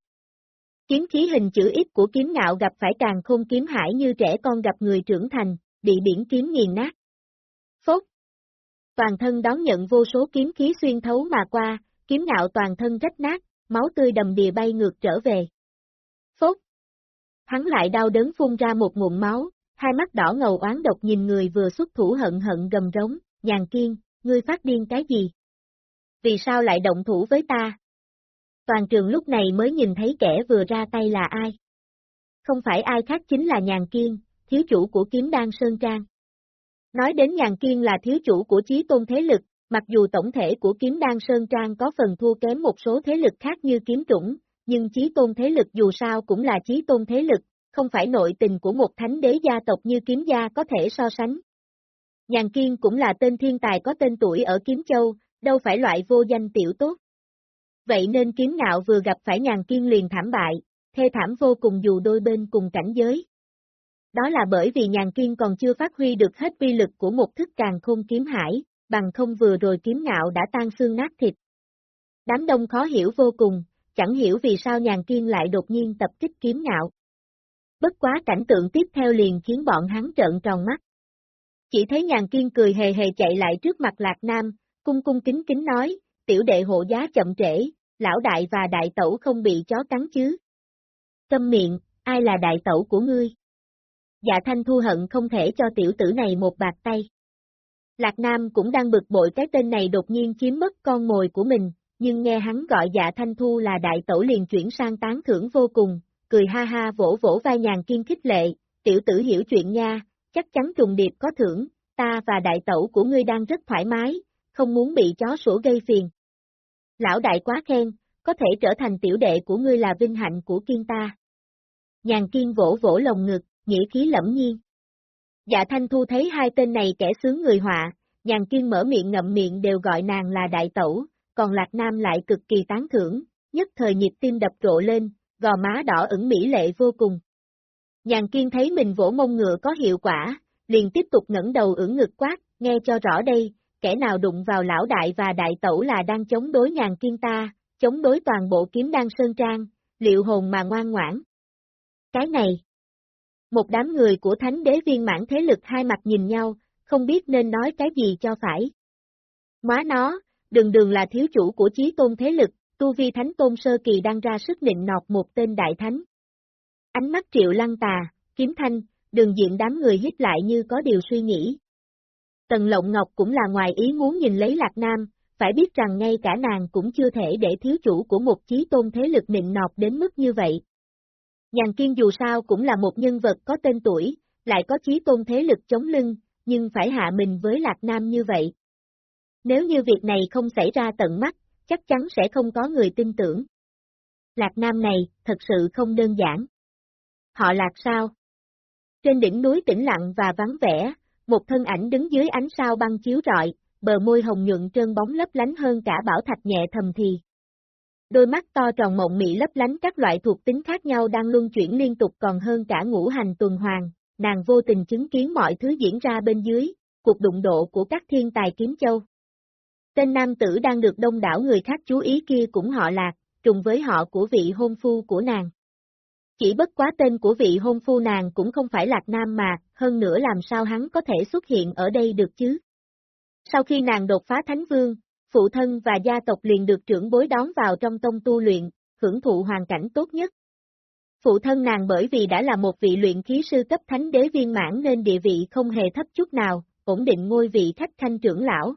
Kiếm khí hình chữ ít của kiếm ngạo gặp phải càng không kiếm hải như trẻ con gặp người trưởng thành, bị biển kiếm nghiền nát. Phốt! Toàn thân đón nhận vô số kiếm khí xuyên thấu mà qua, kiếm ngạo toàn thân rách nát, máu tươi đầm đìa bay ngược trở về. Phốt! Hắn lại đau đớn phun ra một ngụm máu, hai mắt đỏ ngầu oán độc nhìn người vừa xuất thủ hận hận gầm rống, nhàn kiên, ngươi phát điên cái gì? Vì sao lại động thủ với ta? Toàn trường lúc này mới nhìn thấy kẻ vừa ra tay là ai. Không phải ai khác chính là nhàn kiên, thiếu chủ của kiếm đan Sơn Trang. Nói đến nhàn kiên là thiếu chủ của chí tôn thế lực, mặc dù tổng thể của kiếm đan Sơn Trang có phần thua kém một số thế lực khác như kiếm trũng, nhưng chí tôn thế lực dù sao cũng là chí tôn thế lực, không phải nội tình của một thánh đế gia tộc như kiếm gia có thể so sánh. Nhàn Kiên cũng là tên thiên tài có tên tuổi ở Kiếm Châu, đâu phải loại vô danh tiểu tốt. Vậy nên kiếm ngạo vừa gặp phải Nhàn Kiên liền thảm bại, thê thảm vô cùng dù đôi bên cùng cảnh giới. Đó là bởi vì Nhàn Kiên còn chưa phát huy được hết uy lực của một thức càng khôn kiếm hải, bằng không vừa rồi kiếm ngạo đã tan xương nát thịt. Đám đông khó hiểu vô cùng, chẳng hiểu vì sao Nhàn Kiên lại đột nhiên tập kích kiếm ngạo. Bất quá cảnh tượng tiếp theo liền khiến bọn hắn trợn tròn mắt. Chỉ thấy nhàn kiên cười hề hề chạy lại trước mặt Lạc Nam, cung cung kính kính nói, tiểu đệ hộ giá chậm trễ, lão đại và đại tẩu không bị chó cắn chứ. Câm miệng, ai là đại tẩu của ngươi? Dạ thanh thu hận không thể cho tiểu tử này một bạc tay. Lạc Nam cũng đang bực bội cái tên này đột nhiên chiếm mất con mồi của mình, nhưng nghe hắn gọi dạ thanh thu là đại tẩu liền chuyển sang tán thưởng vô cùng, cười ha ha vỗ vỗ vai nhàn kiên khích lệ, tiểu tử hiểu chuyện nha, chắc chắn trùng điệp có thưởng, ta và đại tẩu của ngươi đang rất thoải mái, không muốn bị chó sủa gây phiền. Lão đại quá khen, có thể trở thành tiểu đệ của ngươi là vinh hạnh của kiên ta. Nhàn kiên vỗ vỗ lồng ngực, nghĩa khí lẫm nhiên. Dạ thanh thu thấy hai tên này kẻ sướng người họa, nhàn kiên mở miệng ngậm miệng đều gọi nàng là đại tẩu, còn lạc nam lại cực kỳ tán thưởng, nhất thời nhịp tim đập rộ lên, gò má đỏ ửng mỹ lệ vô cùng. Nhàn kiên thấy mình vỗ mông ngựa có hiệu quả, liền tiếp tục ngẩng đầu ưỡn ngực quát, nghe cho rõ đây, kẻ nào đụng vào lão đại và đại tẩu là đang chống đối nhàn kiên ta, chống đối toàn bộ kiếm đan sơn trang, liệu hồn mà ngoan ngoãn. Cái này, một đám người của thánh đế viên mãn thế lực hai mặt nhìn nhau, không biết nên nói cái gì cho phải. Má nó, đường đường là thiếu chủ của chí tôn thế lực, tu vi thánh tôn sơ kỳ đang ra sức nịnh nọt một tên đại thánh. Ánh mắt triệu lăng tà, kiếm thanh, đường diện đám người hít lại như có điều suy nghĩ. Tần Lộng Ngọc cũng là ngoài ý muốn nhìn lấy Lạc Nam, phải biết rằng ngay cả nàng cũng chưa thể để thiếu chủ của một chí tôn thế lực nịnh nọt đến mức như vậy. Nhàn Kiên dù sao cũng là một nhân vật có tên tuổi, lại có chí tôn thế lực chống lưng, nhưng phải hạ mình với Lạc Nam như vậy. Nếu như việc này không xảy ra tận mắt, chắc chắn sẽ không có người tin tưởng. Lạc Nam này, thật sự không đơn giản. Họ lạc sao? Trên đỉnh núi tĩnh lặng và vắng vẻ, một thân ảnh đứng dưới ánh sao băng chiếu rọi, bờ môi hồng nhuận trơn bóng lấp lánh hơn cả bảo thạch nhẹ thầm thì. Đôi mắt to tròn mộng mị lấp lánh các loại thuộc tính khác nhau đang luân chuyển liên tục còn hơn cả ngũ hành tuần hoàn, nàng vô tình chứng kiến mọi thứ diễn ra bên dưới, cuộc đụng độ của các thiên tài kiếm châu. Tên nam tử đang được đông đảo người khác chú ý kia cũng họ lạc, trùng với họ của vị hôn phu của nàng. Chỉ bất quá tên của vị hôn phu nàng cũng không phải Lạc Nam mà, hơn nữa làm sao hắn có thể xuất hiện ở đây được chứ? Sau khi nàng đột phá Thánh Vương, phụ thân và gia tộc liền được trưởng bối đón vào trong tông tu luyện, hưởng thụ hoàn cảnh tốt nhất. Phụ thân nàng bởi vì đã là một vị luyện khí sư cấp thánh đế viên mãn nên địa vị không hề thấp chút nào, ổn định ngôi vị khách khanh trưởng lão.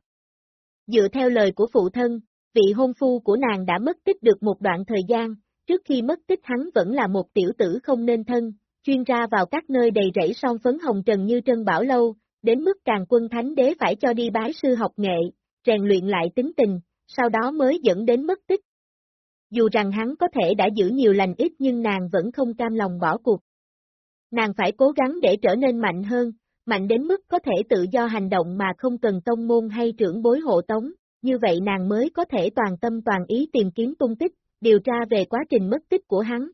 Dựa theo lời của phụ thân, vị hôn phu của nàng đã mất tích được một đoạn thời gian, trước khi mất tích hắn vẫn là một tiểu tử không nên thân, chuyên ra vào các nơi đầy rẫy son phấn hồng trần như Trân Bảo Lâu, đến mức càng quân thánh đế phải cho đi bái sư học nghệ, rèn luyện lại tính tình, sau đó mới dẫn đến mất tích. Dù rằng hắn có thể đã giữ nhiều lành ít nhưng nàng vẫn không cam lòng bỏ cuộc. Nàng phải cố gắng để trở nên mạnh hơn, mạnh đến mức có thể tự do hành động mà không cần tông môn hay trưởng bối hộ tống, như vậy nàng mới có thể toàn tâm toàn ý tìm kiếm tung tích, điều tra về quá trình mất tích của hắn.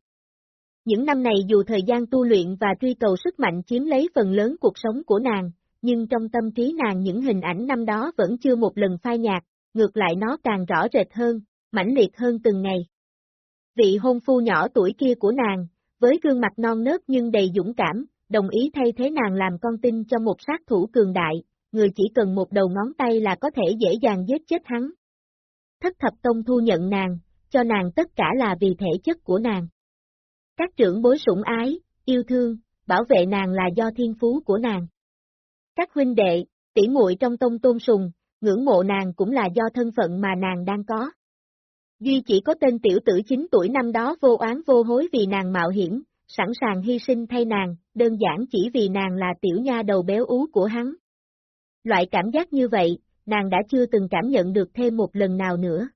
Những năm này dù thời gian tu luyện và truy cầu sức mạnh chiếm lấy phần lớn cuộc sống của nàng, nhưng trong tâm trí nàng những hình ảnh năm đó vẫn chưa một lần phai nhạt, ngược lại nó càng rõ rệt hơn, mãnh liệt hơn từng ngày. Vị hôn phu nhỏ tuổi kia của nàng, với gương mặt non nớt nhưng đầy dũng cảm, đồng ý thay thế nàng làm con tin cho một sát thủ cường đại, người chỉ cần một đầu ngón tay là có thể dễ dàng giết chết hắn. Thất thập tông thu nhận nàng, cho nàng tất cả là vì thể chất của nàng. Các trưởng bối sủng ái, yêu thương, bảo vệ nàng là do thiên phú của nàng. Các huynh đệ, tỷ muội trong tông tôn sùng, ngưỡng mộ nàng cũng là do thân phận mà nàng đang có. Duy chỉ có tên tiểu tử 9 tuổi năm đó vô oán vô hối vì nàng mạo hiểm, sẵn sàng hy sinh thay nàng, đơn giản chỉ vì nàng là tiểu nha đầu béo ú của hắn. Loại cảm giác như vậy, nàng đã chưa từng cảm nhận được thêm một lần nào nữa.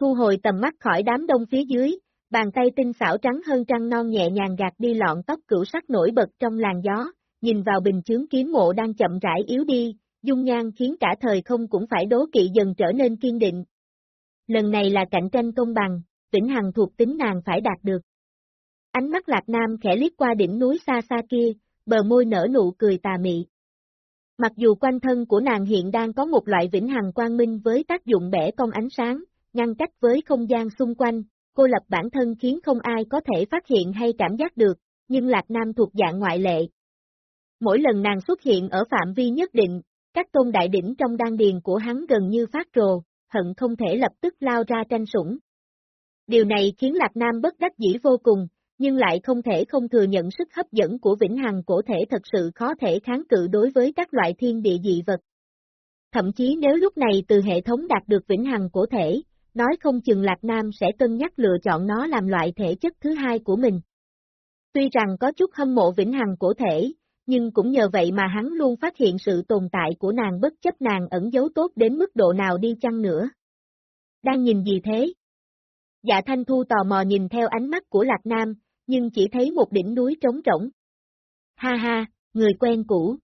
Thu hồi tầm mắt khỏi đám đông phía dưới, bàn tay tinh xảo trắng hơn trăng non nhẹ nhàng gạt đi lọn tóc cửu sắc nổi bật trong làn gió, nhìn vào bình chướng kiếm mộ đang chậm rãi yếu đi, dung nhan khiến cả thời không cũng phải đố kỵ dần trở nên kiên định. Lần này là cạnh tranh công bằng, vĩnh hằng thuộc tính nàng phải đạt được. Ánh mắt lạc nam khẽ liếc qua đỉnh núi xa xa kia, bờ môi nở nụ cười tà mị. Mặc dù quanh thân của nàng hiện đang có một loại vĩnh hằng quang minh với tác dụng bẻ cong ánh sáng, ngăn cách với không gian xung quanh, cô lập bản thân khiến không ai có thể phát hiện hay cảm giác được, nhưng Lạc Nam thuộc dạng ngoại lệ. Mỗi lần nàng xuất hiện ở phạm vi nhất định, các tôn đại đỉnh trong đan điền của hắn gần như phát rồ, hận không thể lập tức lao ra tranh sủng. Điều này khiến Lạc Nam bất đắc dĩ vô cùng, nhưng lại không thể không thừa nhận sức hấp dẫn của vĩnh hằng cổ thể thật sự khó thể kháng cự đối với các loại thiên địa dị vật. Thậm chí nếu lúc này từ hệ thống đạt được vĩnh hằng cổ thể, nói không chừng Lạc Nam sẽ cân nhắc lựa chọn nó làm loại thể chất thứ hai của mình. Tuy rằng có chút hâm mộ vĩnh hằng cổ thể, nhưng cũng nhờ vậy mà hắn luôn phát hiện sự tồn tại của nàng bất chấp nàng ẩn giấu tốt đến mức độ nào đi chăng nữa. Đang nhìn gì thế? Dạ Thanh Thu tò mò nhìn theo ánh mắt của Lạc Nam, nhưng chỉ thấy một đỉnh núi trống rỗng. Ha ha, người quen cũ.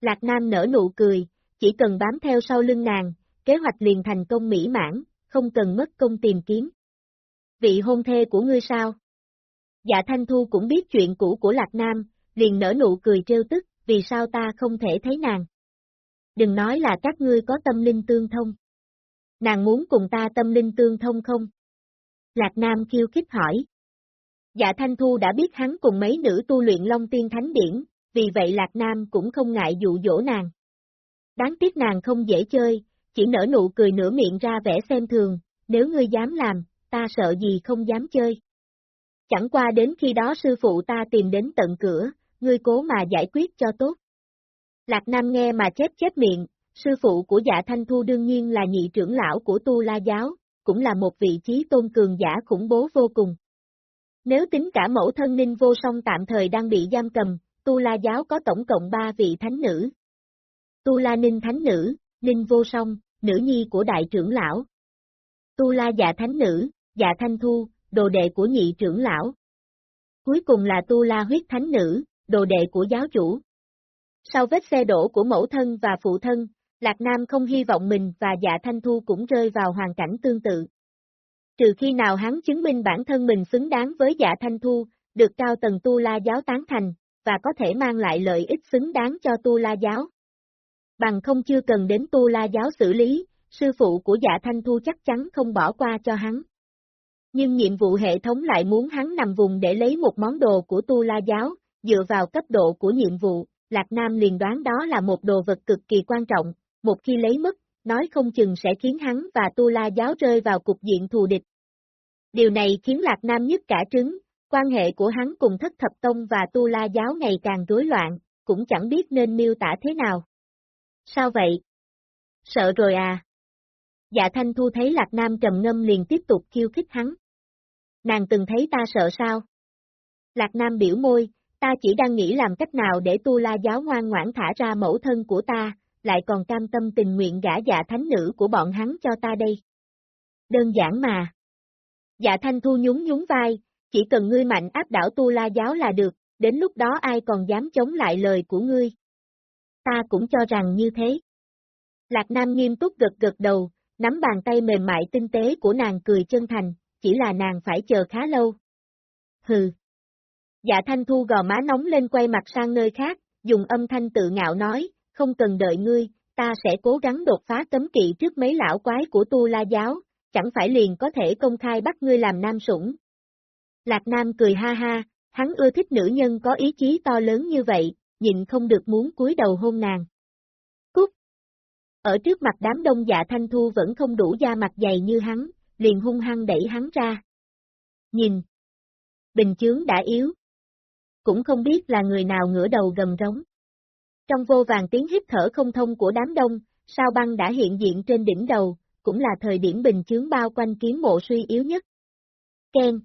Lạc Nam nở nụ cười, chỉ cần bám theo sau lưng nàng, kế hoạch liền thành công mỹ mãn, không cần mất công tìm kiếm. Vị hôn thê của ngươi sao? Dạ Thanh Thu cũng biết chuyện cũ của Lạc Nam, liền nở nụ cười trêu tức, vì sao ta không thể thấy nàng? Đừng nói là các ngươi có tâm linh tương thông. Nàng muốn cùng ta tâm linh tương thông không? Lạc Nam kêu khích hỏi. Dạ Thanh Thu đã biết hắn cùng mấy nữ tu luyện Long Tiên Thánh Điển, vì vậy Lạc Nam cũng không ngại dụ dỗ nàng. Đáng tiếc nàng không dễ chơi, chỉ nở nụ cười nửa miệng ra vẻ xem thường, nếu ngươi dám làm, ta sợ gì không dám chơi. Chẳng qua đến khi đó sư phụ ta tìm đến tận cửa, ngươi cố mà giải quyết cho tốt. Lạc Nam nghe mà chép chép miệng, sư phụ của dạ Thanh Thu đương nhiên là nhị trưởng lão của Tu La Giáo, cũng là một vị trí tôn cường giả khủng bố vô cùng. Nếu tính cả mẫu thân Ninh Vô Song tạm thời đang bị giam cầm, Tu La Giáo có tổng cộng 3 vị thánh nữ. Tu La Ninh Thánh Nữ, Ninh Vô Song, nữ nhi của đại trưởng lão. Tu La Dạ Thánh Nữ, Dạ Thanh Thu, đồ đệ của nhị trưởng lão. Cuối cùng là Tu La Huyết Thánh Nữ, đồ đệ của giáo chủ. Sau vết xe đổ của mẫu thân và phụ thân, Lạc Nam không hy vọng mình và Dạ Thanh Thu cũng rơi vào hoàn cảnh tương tự. Trừ khi nào hắn chứng minh bản thân mình xứng đáng với Dạ Thanh Thu, được cao tầng Tu La giáo tán thành, và có thể mang lại lợi ích xứng đáng cho Tu La giáo. Bằng không chưa cần đến Tu La giáo xử lý, sư phụ của Dạ Thanh Thu chắc chắn không bỏ qua cho hắn. Nhưng nhiệm vụ hệ thống lại muốn hắn nằm vùng để lấy một món đồ của Tu La giáo, dựa vào cấp độ của nhiệm vụ, Lạc Nam liền đoán đó là một đồ vật cực kỳ quan trọng, một khi lấy mất, nói không chừng sẽ khiến hắn và Tu La giáo rơi vào cục diện thù địch. Điều này khiến Lạc Nam nhất cả trứng, quan hệ của hắn cùng thất thập tông và Tu La giáo ngày càng rối loạn, cũng chẳng biết nên miêu tả thế nào. Sao vậy? Sợ rồi à? Dạ Thanh Thu thấy Lạc Nam trầm ngâm liền tiếp tục khiêu khích hắn. Nàng từng thấy ta sợ sao? Lạc Nam biểu môi, ta chỉ đang nghĩ làm cách nào để tu la giáo ngoan ngoãn thả ra mẫu thân của ta, lại còn cam tâm tình nguyện gả dạ thánh nữ của bọn hắn cho ta đây. Đơn giản mà. Dạ thanh thu nhún nhún vai, chỉ cần ngươi mạnh áp đảo tu la giáo là được, đến lúc đó ai còn dám chống lại lời của ngươi. Ta cũng cho rằng như thế. Lạc Nam nghiêm túc gật gật đầu, nắm bàn tay mềm mại tinh tế của nàng cười chân thành, chỉ là nàng phải chờ khá lâu. Hừ. Dạ Thanh Thu gò má nóng lên quay mặt sang nơi khác, dùng âm thanh tự ngạo nói, không cần đợi ngươi, ta sẽ cố gắng đột phá cấm kỵ trước mấy lão quái của Tu La Giáo, chẳng phải liền có thể công khai bắt ngươi làm nam sủng. Lạc Nam cười ha ha, hắn ưa thích nữ nhân có ý chí to lớn như vậy, nhịn không được muốn cúi đầu hôn nàng. Cút! Ở trước mặt đám đông dạ thanh thu vẫn không đủ da mặt dày như hắn, liền hung hăng đẩy hắn ra. Nhìn! Bình chướng đã yếu. Cũng không biết là người nào ngửa đầu gầm rống. Trong vô vàng tiếng hít thở không thông của đám đông, sao băng đã hiện diện trên đỉnh đầu, cũng là thời điểm bình chướng bao quanh kiếm mộ suy yếu nhất. Ken.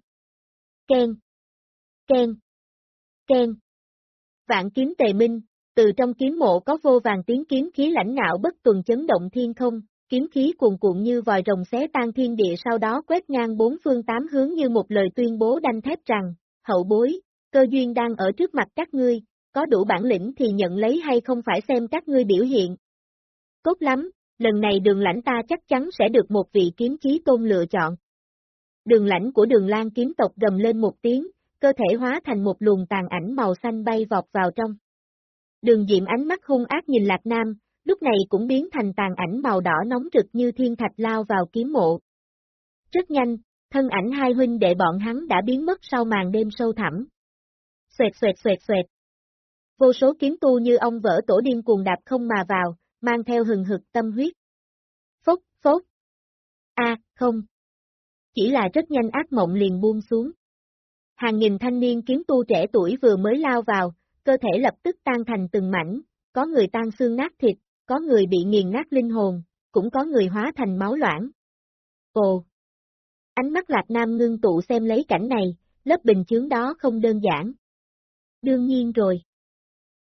Ken. Ken. Ken. Vạn kiếm tề minh, từ trong kiếm mộ có vô vàng tiếng kiếm khí lãnh ngạo bất tuần chấn động thiên không, kiếm khí cuồn cuộn như vòi rồng xé tan thiên địa sau đó quét ngang bốn phương tám hướng như một lời tuyên bố đanh thép rằng, hậu bối, cơ duyên đang ở trước mặt các ngươi, có đủ bản lĩnh thì nhận lấy hay không phải xem các ngươi biểu hiện. Tốt lắm, lần này đường lãnh ta chắc chắn sẽ được một vị kiếm chí tôn lựa chọn. Đường lãnh của đường lan kiếm tộc gầm lên một tiếng, cơ thể hóa thành một luồng tàn ảnh màu xanh bay vọt vào trong. Đường diệm ánh mắt hung ác nhìn Lạc Nam, lúc này cũng biến thành tàn ảnh màu đỏ nóng rực như thiên thạch lao vào kiếm mộ. Rất nhanh, thân ảnh hai huynh đệ bọn hắn đã biến mất sau màn đêm sâu thẳm. Xoẹt xoẹt xoẹt xoẹt. Vô số kiếm tu như ông vỡ tổ điên cuồng đạp không mà vào, mang theo hừng hực tâm huyết. Phốc, phốc. A, không. Chỉ là rất nhanh ác mộng liền buông xuống. Hàng nghìn thanh niên kiếm tu trẻ tuổi vừa mới lao vào, cơ thể lập tức tan thành từng mảnh, có người tan xương nát thịt, có người bị nghiền nát linh hồn, cũng có người hóa thành máu loãng. Ồ! Ánh mắt Lạc Nam ngưng tụ xem lấy cảnh này, lớp bình chướng đó không đơn giản. Đương nhiên rồi.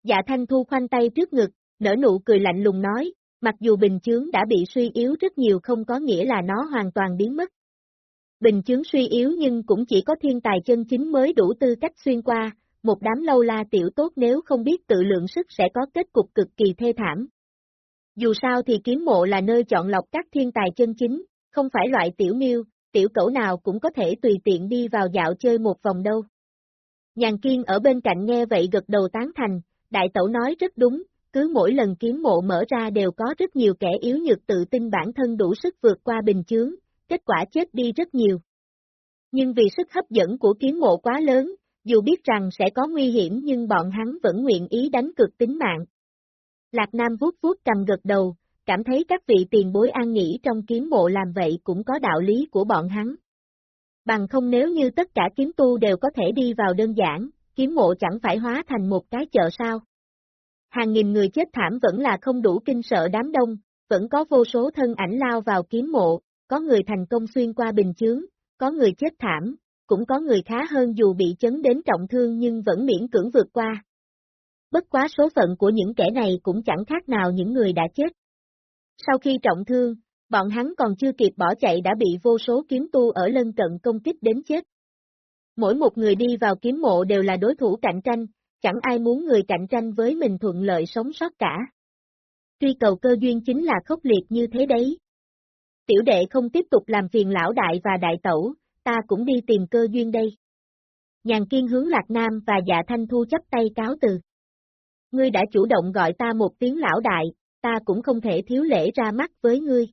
Dạ Thanh Thu khoanh tay trước ngực, nở nụ cười lạnh lùng nói, mặc dù bình chướng đã bị suy yếu rất nhiều không có nghĩa là nó hoàn toàn biến mất. Bình chướng suy yếu nhưng cũng chỉ có thiên tài chân chính mới đủ tư cách xuyên qua, một đám lâu la tiểu tốt nếu không biết tự lượng sức sẽ có kết cục cực kỳ thê thảm. Dù sao thì kiếm mộ là nơi chọn lọc các thiên tài chân chính, không phải loại tiểu miêu, tiểu cẩu nào cũng có thể tùy tiện đi vào dạo chơi một vòng đâu. Nhàn kiên ở bên cạnh nghe vậy gật đầu tán thành, đại tẩu nói rất đúng, cứ mỗi lần kiếm mộ mở ra đều có rất nhiều kẻ yếu nhược tự tin bản thân đủ sức vượt qua bình chướng, kết quả chết đi rất nhiều. Nhưng vì sức hấp dẫn của kiếm mộ quá lớn, dù biết rằng sẽ có nguy hiểm nhưng bọn hắn vẫn nguyện ý đánh cực tính mạng. Lạc Nam vuốt vuốt cầm gật đầu, cảm thấy các vị tiền bối an nghỉ trong kiếm mộ làm vậy cũng có đạo lý của bọn hắn. Bằng không nếu như tất cả kiếm tu đều có thể đi vào đơn giản, kiếm mộ chẳng phải hóa thành một cái chợ sao. Hàng nghìn người chết thảm vẫn là không đủ kinh sợ đám đông, vẫn có vô số thân ảnh lao vào kiếm mộ, có người thành công xuyên qua bình chướng, có người chết thảm, cũng có người khá hơn dù bị chấn đến trọng thương nhưng vẫn miễn cưỡng vượt qua. Bất quá số phận của những kẻ này cũng chẳng khác nào những người đã chết. Sau khi trọng thương, bọn hắn còn chưa kịp bỏ chạy đã bị vô số kiếm tu ở lân cận công kích đến chết. Mỗi một người đi vào kiếm mộ đều là đối thủ cạnh tranh, chẳng ai muốn người cạnh tranh với mình thuận lợi sống sót cả. Truy cầu cơ duyên chính là khốc liệt như thế đấy. Tiểu đệ không tiếp tục làm phiền lão đại và đại tẩu, ta cũng đi tìm cơ duyên đây. Nhàn kiên hướng Lạc Nam và dạ thanh thu chấp tay cáo từ. Ngươi đã chủ động gọi ta một tiếng lão đại, ta cũng không thể thiếu lễ ra mắt với ngươi.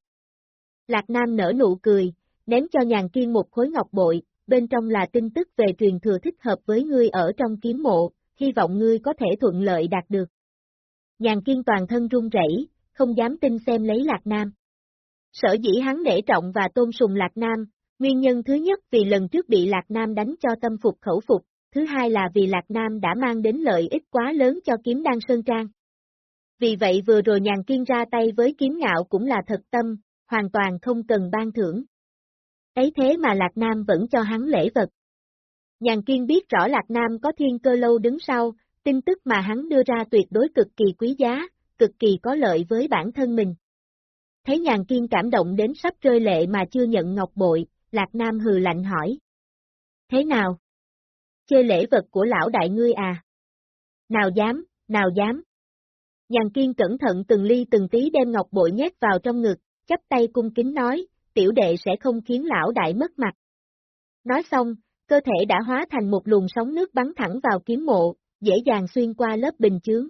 Lạc Nam nở nụ cười, ném cho nhàn kiên một khối ngọc bội, bên trong là tin tức về truyền thừa thích hợp với ngươi ở trong kiếm mộ, hy vọng ngươi có thể thuận lợi đạt được. Nhàn kiên toàn thân run rẩy, không dám tin xem lấy Lạc Nam. Sở dĩ hắn để trọng và tôn sùng Lạc Nam, nguyên nhân thứ nhất vì lần trước bị Lạc Nam đánh cho tâm phục khẩu phục, thứ hai là vì Lạc Nam đã mang đến lợi ích quá lớn cho kiếm đan Sơn Trang. Vì vậy vừa rồi nhàn kiên ra tay với kiếm ngạo cũng là thật tâm, hoàn toàn không cần ban thưởng. Ấy thế mà Lạc Nam vẫn cho hắn lễ vật. Nhàn kiên biết rõ Lạc Nam có thiên cơ lâu đứng sau, tin tức mà hắn đưa ra tuyệt đối cực kỳ quý giá, cực kỳ có lợi với bản thân mình. Thấy nhàn kiên cảm động đến sắp rơi lệ mà chưa nhận ngọc bội, Lạc Nam hừ lạnh hỏi. Thế nào? Chê lễ vật của lão đại ngươi à? Nào dám, nào dám. Nhàn kiên cẩn thận từng ly từng tí đem ngọc bội nhét vào trong ngực, chắp tay cung kính nói, tiểu đệ sẽ không khiến lão đại mất mặt. Nói xong, cơ thể đã hóa thành một luồng sóng nước bắn thẳng vào kiếm mộ, dễ dàng xuyên qua lớp bình chướng.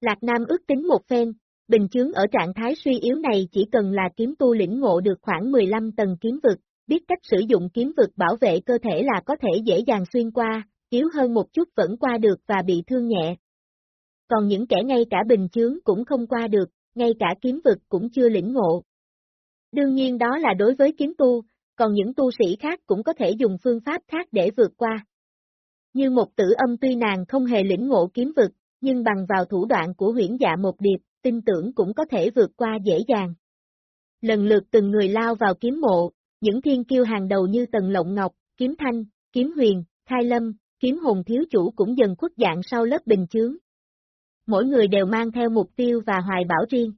Lạc Nam ước tính một phen, bình chướng ở trạng thái suy yếu này chỉ cần là kiếm tu lĩnh ngộ được khoảng 15 tầng kiếm vực, biết cách sử dụng kiếm vực bảo vệ cơ thể là có thể dễ dàng xuyên qua, yếu hơn một chút vẫn qua được và bị thương nhẹ. Còn những kẻ ngay cả bình chướng cũng không qua được, ngay cả kiếm vực cũng chưa lĩnh ngộ. Đương nhiên đó là đối với kiếm tu, còn những tu sĩ khác cũng có thể dùng phương pháp khác để vượt qua. Như một tử âm tuy nàng không hề lĩnh ngộ kiếm vực, nhưng bằng vào thủ đoạn của huyển dạ một điệp, tin tưởng cũng có thể vượt qua dễ dàng. Lần lượt từng người lao vào kiếm mộ, những thiên kiêu hàng đầu như Tần Lộng Ngọc, Kiếm Thanh, Kiếm Huyền, Khai Lâm, Kiếm Hồn Thiếu Chủ cũng dần khuất dạng sau lớp bình chướng. Mỗi người đều mang theo mục tiêu và hoài bảo riêng.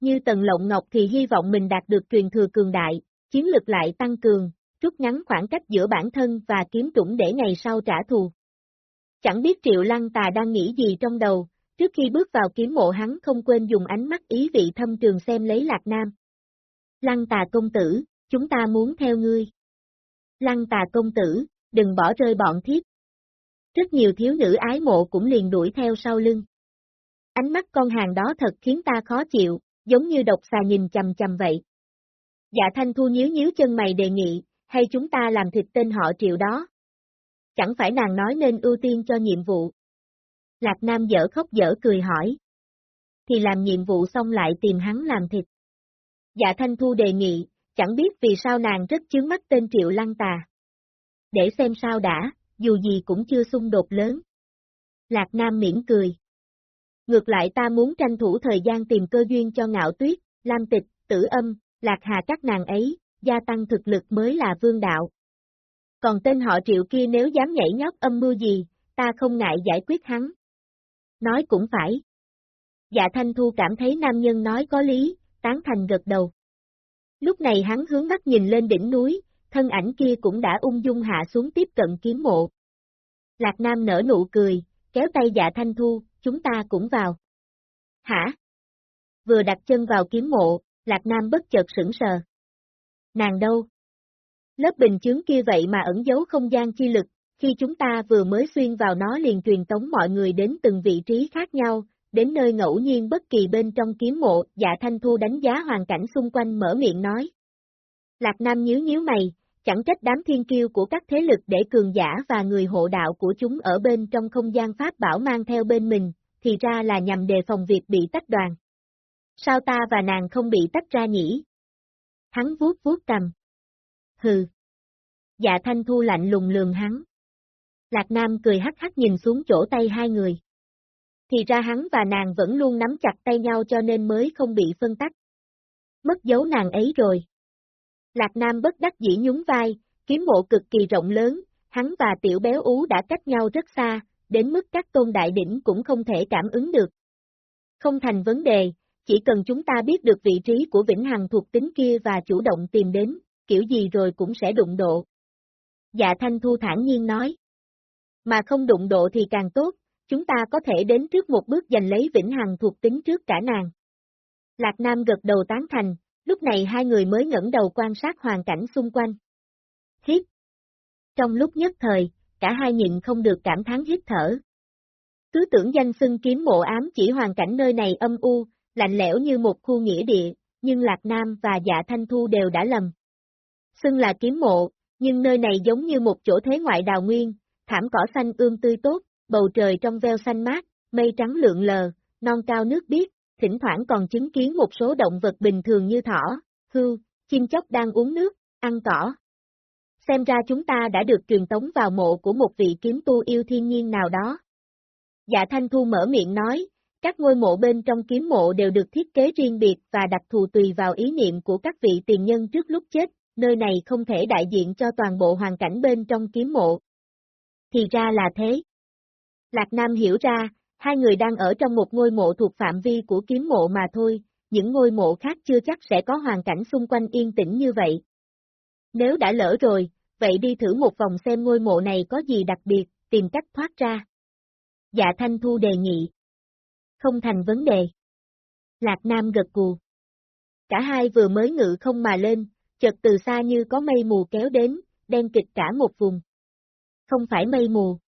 Như Tần Lộng Ngọc thì hy vọng mình đạt được truyền thừa cường đại, chiến lực lại tăng cường, rút ngắn khoảng cách giữa bản thân và kiếm chủng để ngày sau trả thù. Chẳng biết Triệu Lăng Tà đang nghĩ gì trong đầu, trước khi bước vào kiếm mộ hắn không quên dùng ánh mắt ý vị thâm trường xem lấy Lạc Nam. Lăng Tà công tử, chúng ta muốn theo ngươi. Lăng Tà công tử, đừng bỏ rơi bọn thiếp. Rất nhiều thiếu nữ ái mộ cũng liền đuổi theo sau lưng. Ánh mắt con hàng đó thật khiến ta khó chịu, giống như độc xà nhìn chầm chầm vậy. Dạ Thanh Thu nhíu nhíu chân mày đề nghị, hay chúng ta làm thịt tên họ triệu đó? Chẳng phải nàng nói nên ưu tiên cho nhiệm vụ. Lạc Nam dở khóc dở cười hỏi. Thì làm nhiệm vụ xong lại tìm hắn làm thịt. Dạ Thanh Thu đề nghị, chẳng biết vì sao nàng rất chướng mắt tên triệu lăng tà. Để xem sao đã, dù gì cũng chưa xung đột lớn. Lạc Nam miễn cười. Ngược lại ta muốn tranh thủ thời gian tìm cơ duyên cho ngạo tuyết, lam tịch, tử âm, lạc hà các nàng ấy, gia tăng thực lực mới là vương đạo. Còn tên họ triệu kia nếu dám nhảy nhót âm mưu gì, ta không ngại giải quyết hắn. Nói cũng phải. Dạ Thanh Thu cảm thấy nam nhân nói có lý, tán thành gật đầu. Lúc này hắn hướng mắt nhìn lên đỉnh núi, thân ảnh kia cũng đã ung dung hạ xuống tiếp cận kiếm mộ. Lạc Nam nở nụ cười, kéo tay dạ Thanh Thu, chúng ta cũng vào. Hả? Vừa đặt chân vào kiếm mộ, Lạc Nam bất chợt sững sờ. Nàng đâu? Lớp bình chướng kia vậy mà ẩn giấu không gian chi lực, khi chúng ta vừa mới xuyên vào nó liền truyền tống mọi người đến từng vị trí khác nhau, đến nơi ngẫu nhiên bất kỳ bên trong kiếm mộ, dạ thanh thu đánh giá hoàn cảnh xung quanh mở miệng nói. Lạc Nam nhíu nhíu mày, chẳng trách đám thiên kiêu của các thế lực để cường giả và người hộ đạo của chúng ở bên trong không gian pháp bảo mang theo bên mình, thì ra là nhằm đề phòng việc bị tách đoàn. Sao ta và nàng không bị tách ra nhỉ? Hắn vuốt vuốt cầm. Hừ. Dạ thanh thu lạnh lùng lường hắn. Lạc Nam cười hắc hắc nhìn xuống chỗ tay hai người. Thì ra hắn và nàng vẫn luôn nắm chặt tay nhau cho nên mới không bị phân tách. Mất dấu nàng ấy rồi. Lạc Nam bất đắc dĩ nhún vai, kiếm mộ cực kỳ rộng lớn, hắn và tiểu béo ú đã cách nhau rất xa, đến mức các tôn đại đỉnh cũng không thể cảm ứng được. Không thành vấn đề, chỉ cần chúng ta biết được vị trí của Vĩnh Hằng thuộc tính kia và chủ động tìm đến, kiểu gì rồi cũng sẽ đụng độ. Dạ Thanh Thu thản nhiên nói. Mà không đụng độ thì càng tốt, chúng ta có thể đến trước một bước giành lấy Vĩnh Hằng thuộc tính trước cả nàng. Lạc Nam gật đầu tán thành, lúc này hai người mới ngẩng đầu quan sát hoàn cảnh xung quanh. Hít. Trong lúc nhất thời, cả hai nhịn không được cảm thán hít thở. Cứ tưởng danh xưng kiếm mộ ám chỉ hoàn cảnh nơi này âm u, lạnh lẽo như một khu nghĩa địa, nhưng Lạc Nam và Dạ Thanh Thu đều đã lầm. Xưng là kiếm mộ, nhưng nơi này giống như một chỗ thế ngoại đào nguyên, thảm cỏ xanh ươm tươi tốt, bầu trời trong veo xanh mát, mây trắng lượn lờ, non cao nước biếc, thỉnh thoảng còn chứng kiến một số động vật bình thường như thỏ, hưu, chim chóc đang uống nước, ăn cỏ. Xem ra chúng ta đã được truyền tống vào mộ của một vị kiếm tu yêu thiên nhiên nào đó. Dạ Thanh Thu mở miệng nói, các ngôi mộ bên trong kiếm mộ đều được thiết kế riêng biệt và đặc thù tùy vào ý niệm của các vị tiền nhân trước lúc chết, nơi này không thể đại diện cho toàn bộ hoàn cảnh bên trong kiếm mộ. Thì ra là thế. Lạc Nam hiểu ra, hai người đang ở trong một ngôi mộ thuộc phạm vi của kiếm mộ mà thôi, những ngôi mộ khác chưa chắc sẽ có hoàn cảnh xung quanh yên tĩnh như vậy. Nếu đã lỡ rồi, vậy đi thử một vòng xem ngôi mộ này có gì đặc biệt, tìm cách thoát ra. Dạ Thanh Thu đề nghị. Không thành vấn đề. Lạc Nam gật cù. Cả hai vừa mới ngự không mà lên, chợt từ xa như có mây mù kéo đến, đen kịch cả một vùng. Không phải mây mù.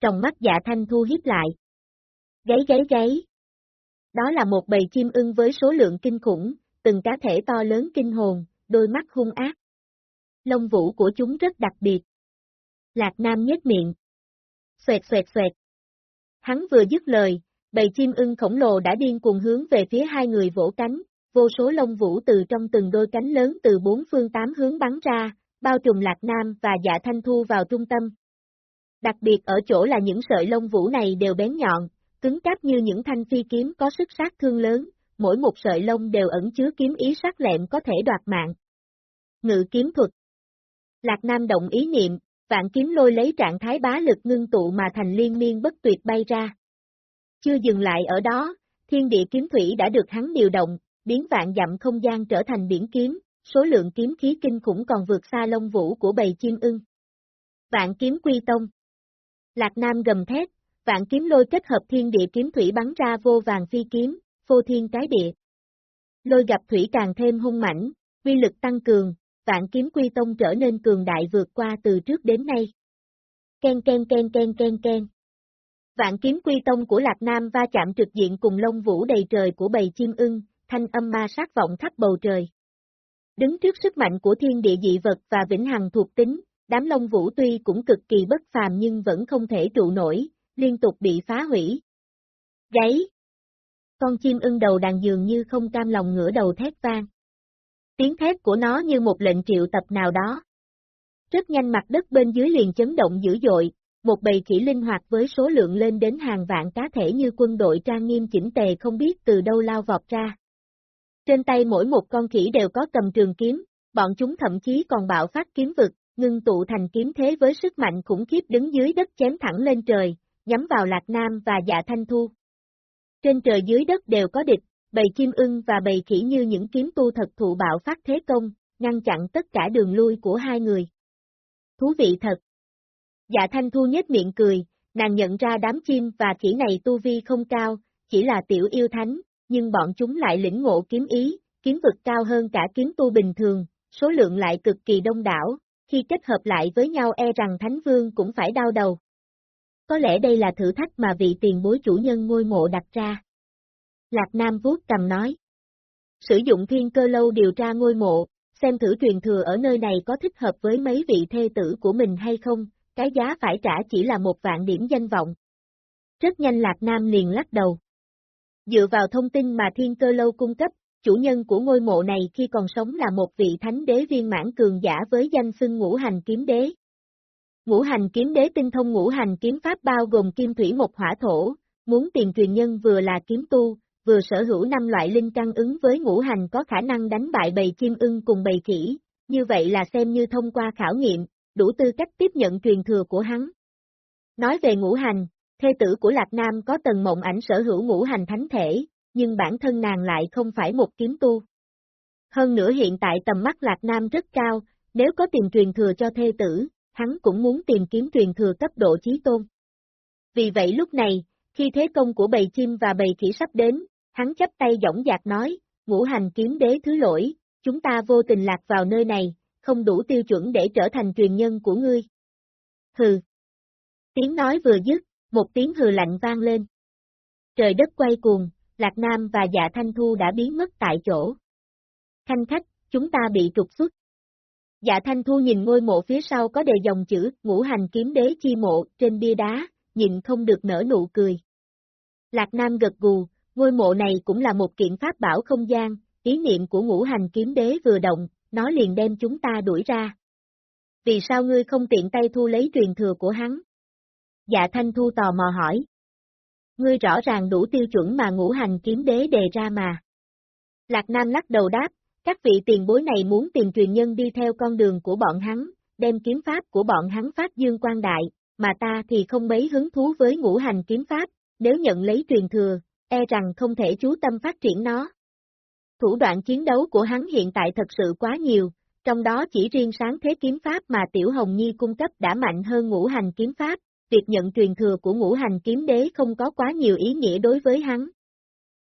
Trong mắt dạ thanh thu hiếp lại. Gáy gáy gáy. Đó là một bầy chim ưng với số lượng kinh khủng, từng cá thể to lớn kinh hồn, đôi mắt hung ác. Lông vũ của chúng rất đặc biệt. Lạc Nam nhếch miệng. Xoẹt xoẹt xoẹt. Hắn vừa dứt lời, bầy chim ưng khổng lồ đã điên cuồng hướng về phía hai người vỗ cánh, vô số lông vũ từ trong từng đôi cánh lớn từ bốn phương tám hướng bắn ra, bao trùm Lạc Nam và Dạ Thanh Thu vào trung tâm. Đặc biệt ở chỗ là những sợi lông vũ này đều bén nhọn, cứng cáp như những thanh phi kiếm có sức sát thương lớn, mỗi một sợi lông đều ẩn chứa kiếm ý sắc lẹm có thể đoạt mạng. Ngự kiếm thuật Lạc Nam động ý niệm, vạn kiếm lôi lấy trạng thái bá lực ngưng tụ mà thành liên miên bất tuyệt bay ra. Chưa dừng lại ở đó, thiên địa kiếm thủy đã được hắn điều động, biến vạn dặm không gian trở thành biển kiếm, số lượng kiếm khí kinh khủng còn vượt xa lông vũ của bầy chim ưng. Vạn kiếm quy tông Lạc Nam gầm thét, vạn kiếm lôi kết hợp thiên địa kiếm thủy bắn ra vô vàng phi kiếm, vô thiên cái địa. Lôi gặp thủy càng thêm hung mãnh, quy lực tăng cường, vạn kiếm quy tông trở nên cường đại vượt qua từ trước đến nay. Ken ken ken ken ken ken. Vạn kiếm quy tông của Lạc Nam va chạm trực diện cùng lông vũ đầy trời của bầy chim ưng, thanh âm ma sát vọng khắp bầu trời. Đứng trước sức mạnh của thiên địa dị vật và vĩnh hằng thuộc tính, đám lông vũ tuy cũng cực kỳ bất phàm nhưng vẫn không thể trụ nổi, liên tục bị phá hủy. Gáy! Con chim ưng đầu đàn dường như không cam lòng ngửa đầu thét vang. Tiếng thét của nó như một lệnh triệu tập nào đó. Rất nhanh mặt đất bên dưới liền chấn động dữ dội, một bầy khỉ linh hoạt với số lượng lên đến hàng vạn cá thể như quân đội trang nghiêm chỉnh tề không biết từ đâu lao vọt ra. Trên tay mỗi một con khỉ đều có cầm trường kiếm, bọn chúng thậm chí còn bạo phát kiếm vực, ngưng tụ thành kiếm thế với sức mạnh khủng khiếp đứng dưới đất chém thẳng lên trời, nhắm vào Lạc Nam và Dạ Thanh Thu. Trên trời dưới đất đều có địch, bầy chim ưng và bầy khỉ như những kiếm tu thật thụ bạo phát thế công, ngăn chặn tất cả đường lui của hai người. Thú vị thật. Dạ Thanh Thu nhếch miệng cười, nàng nhận ra đám chim và khỉ này tu vi không cao, chỉ là tiểu yêu thánh, nhưng bọn chúng lại lĩnh ngộ kiếm ý, kiếm vực cao hơn cả kiếm tu bình thường, số lượng lại cực kỳ đông đảo, khi kết hợp lại với nhau e rằng Thánh Vương cũng phải đau đầu. Có lẽ đây là thử thách mà vị tiền bối chủ nhân ngôi mộ đặt ra. Lạc Nam vuốt cầm nói. Sử dụng thiên cơ lâu điều tra ngôi mộ, xem thử truyền thừa ở nơi này có thích hợp với mấy vị thê tử của mình hay không, cái giá phải trả chỉ là một vạn điểm danh vọng. Rất nhanh Lạc Nam liền lắc đầu. Dựa vào thông tin mà Thiên Cơ Lâu cung cấp, chủ nhân của ngôi mộ này khi còn sống là một vị thánh đế viên mãn cường giả với danh xưng ngũ hành kiếm đế. Ngũ hành kiếm đế tinh thông ngũ hành kiếm pháp bao gồm kim thủy một hỏa thổ, muốn tiền truyền nhân vừa là kiếm tu, vừa sở hữu năm loại linh căn ứng với ngũ hành có khả năng đánh bại bầy chim ưng cùng bầy khỉ, như vậy là xem như thông qua khảo nghiệm, đủ tư cách tiếp nhận truyền thừa của hắn. Nói về ngũ hành, thê tử của Lạc Nam có tần mộng ảnh sở hữu ngũ hành thánh thể, nhưng bản thân nàng lại không phải một kiếm tu. Hơn nữa hiện tại tầm mắt Lạc Nam rất cao, nếu có tiền truyền thừa cho thê tử, hắn cũng muốn tìm kiếm truyền thừa cấp độ trí tôn. Vì vậy lúc này, khi thế công của bầy chim và bầy khỉ sắp đến, hắn chấp tay dõng dạc nói, ngũ hành kiếm đế thứ lỗi, chúng ta vô tình lạc vào nơi này, không đủ tiêu chuẩn để trở thành truyền nhân của ngươi. Hừ. Tiếng nói vừa dứt, một tiếng hừ lạnh vang lên. Trời đất quay cuồng, Lạc Nam và Dạ Thanh Thu đã biến mất tại chỗ. Thanh khách, chúng ta bị trục xuất. Dạ Thanh Thu nhìn ngôi mộ phía sau có đề dòng chữ ngũ hành kiếm đế chi mộ trên bia đá, nhìn không được nở nụ cười. Lạc Nam gật gù, ngôi mộ này cũng là một kiện pháp bảo không gian, ý niệm của ngũ hành kiếm đế vừa động, nó liền đem chúng ta đuổi ra. Vì sao ngươi không tiện tay thu lấy truyền thừa của hắn? Dạ Thanh Thu tò mò hỏi. Ngươi rõ ràng đủ tiêu chuẩn mà ngũ hành kiếm đế đề ra mà. Lạc Nam lắc đầu đáp, các vị tiền bối này muốn tìm truyền nhân đi theo con đường của bọn hắn, đem kiếm pháp của bọn hắn phát dương quan đại, mà ta thì không mấy hứng thú với ngũ hành kiếm pháp, nếu nhận lấy truyền thừa, e rằng không thể chú tâm phát triển nó. Thủ đoạn chiến đấu của hắn hiện tại thật sự quá nhiều, trong đó chỉ riêng sáng thế kiếm pháp mà Tiểu Hồng Nhi cung cấp đã mạnh hơn ngũ hành kiếm pháp, việc nhận truyền thừa của ngũ hành kiếm đế không có quá nhiều ý nghĩa đối với hắn.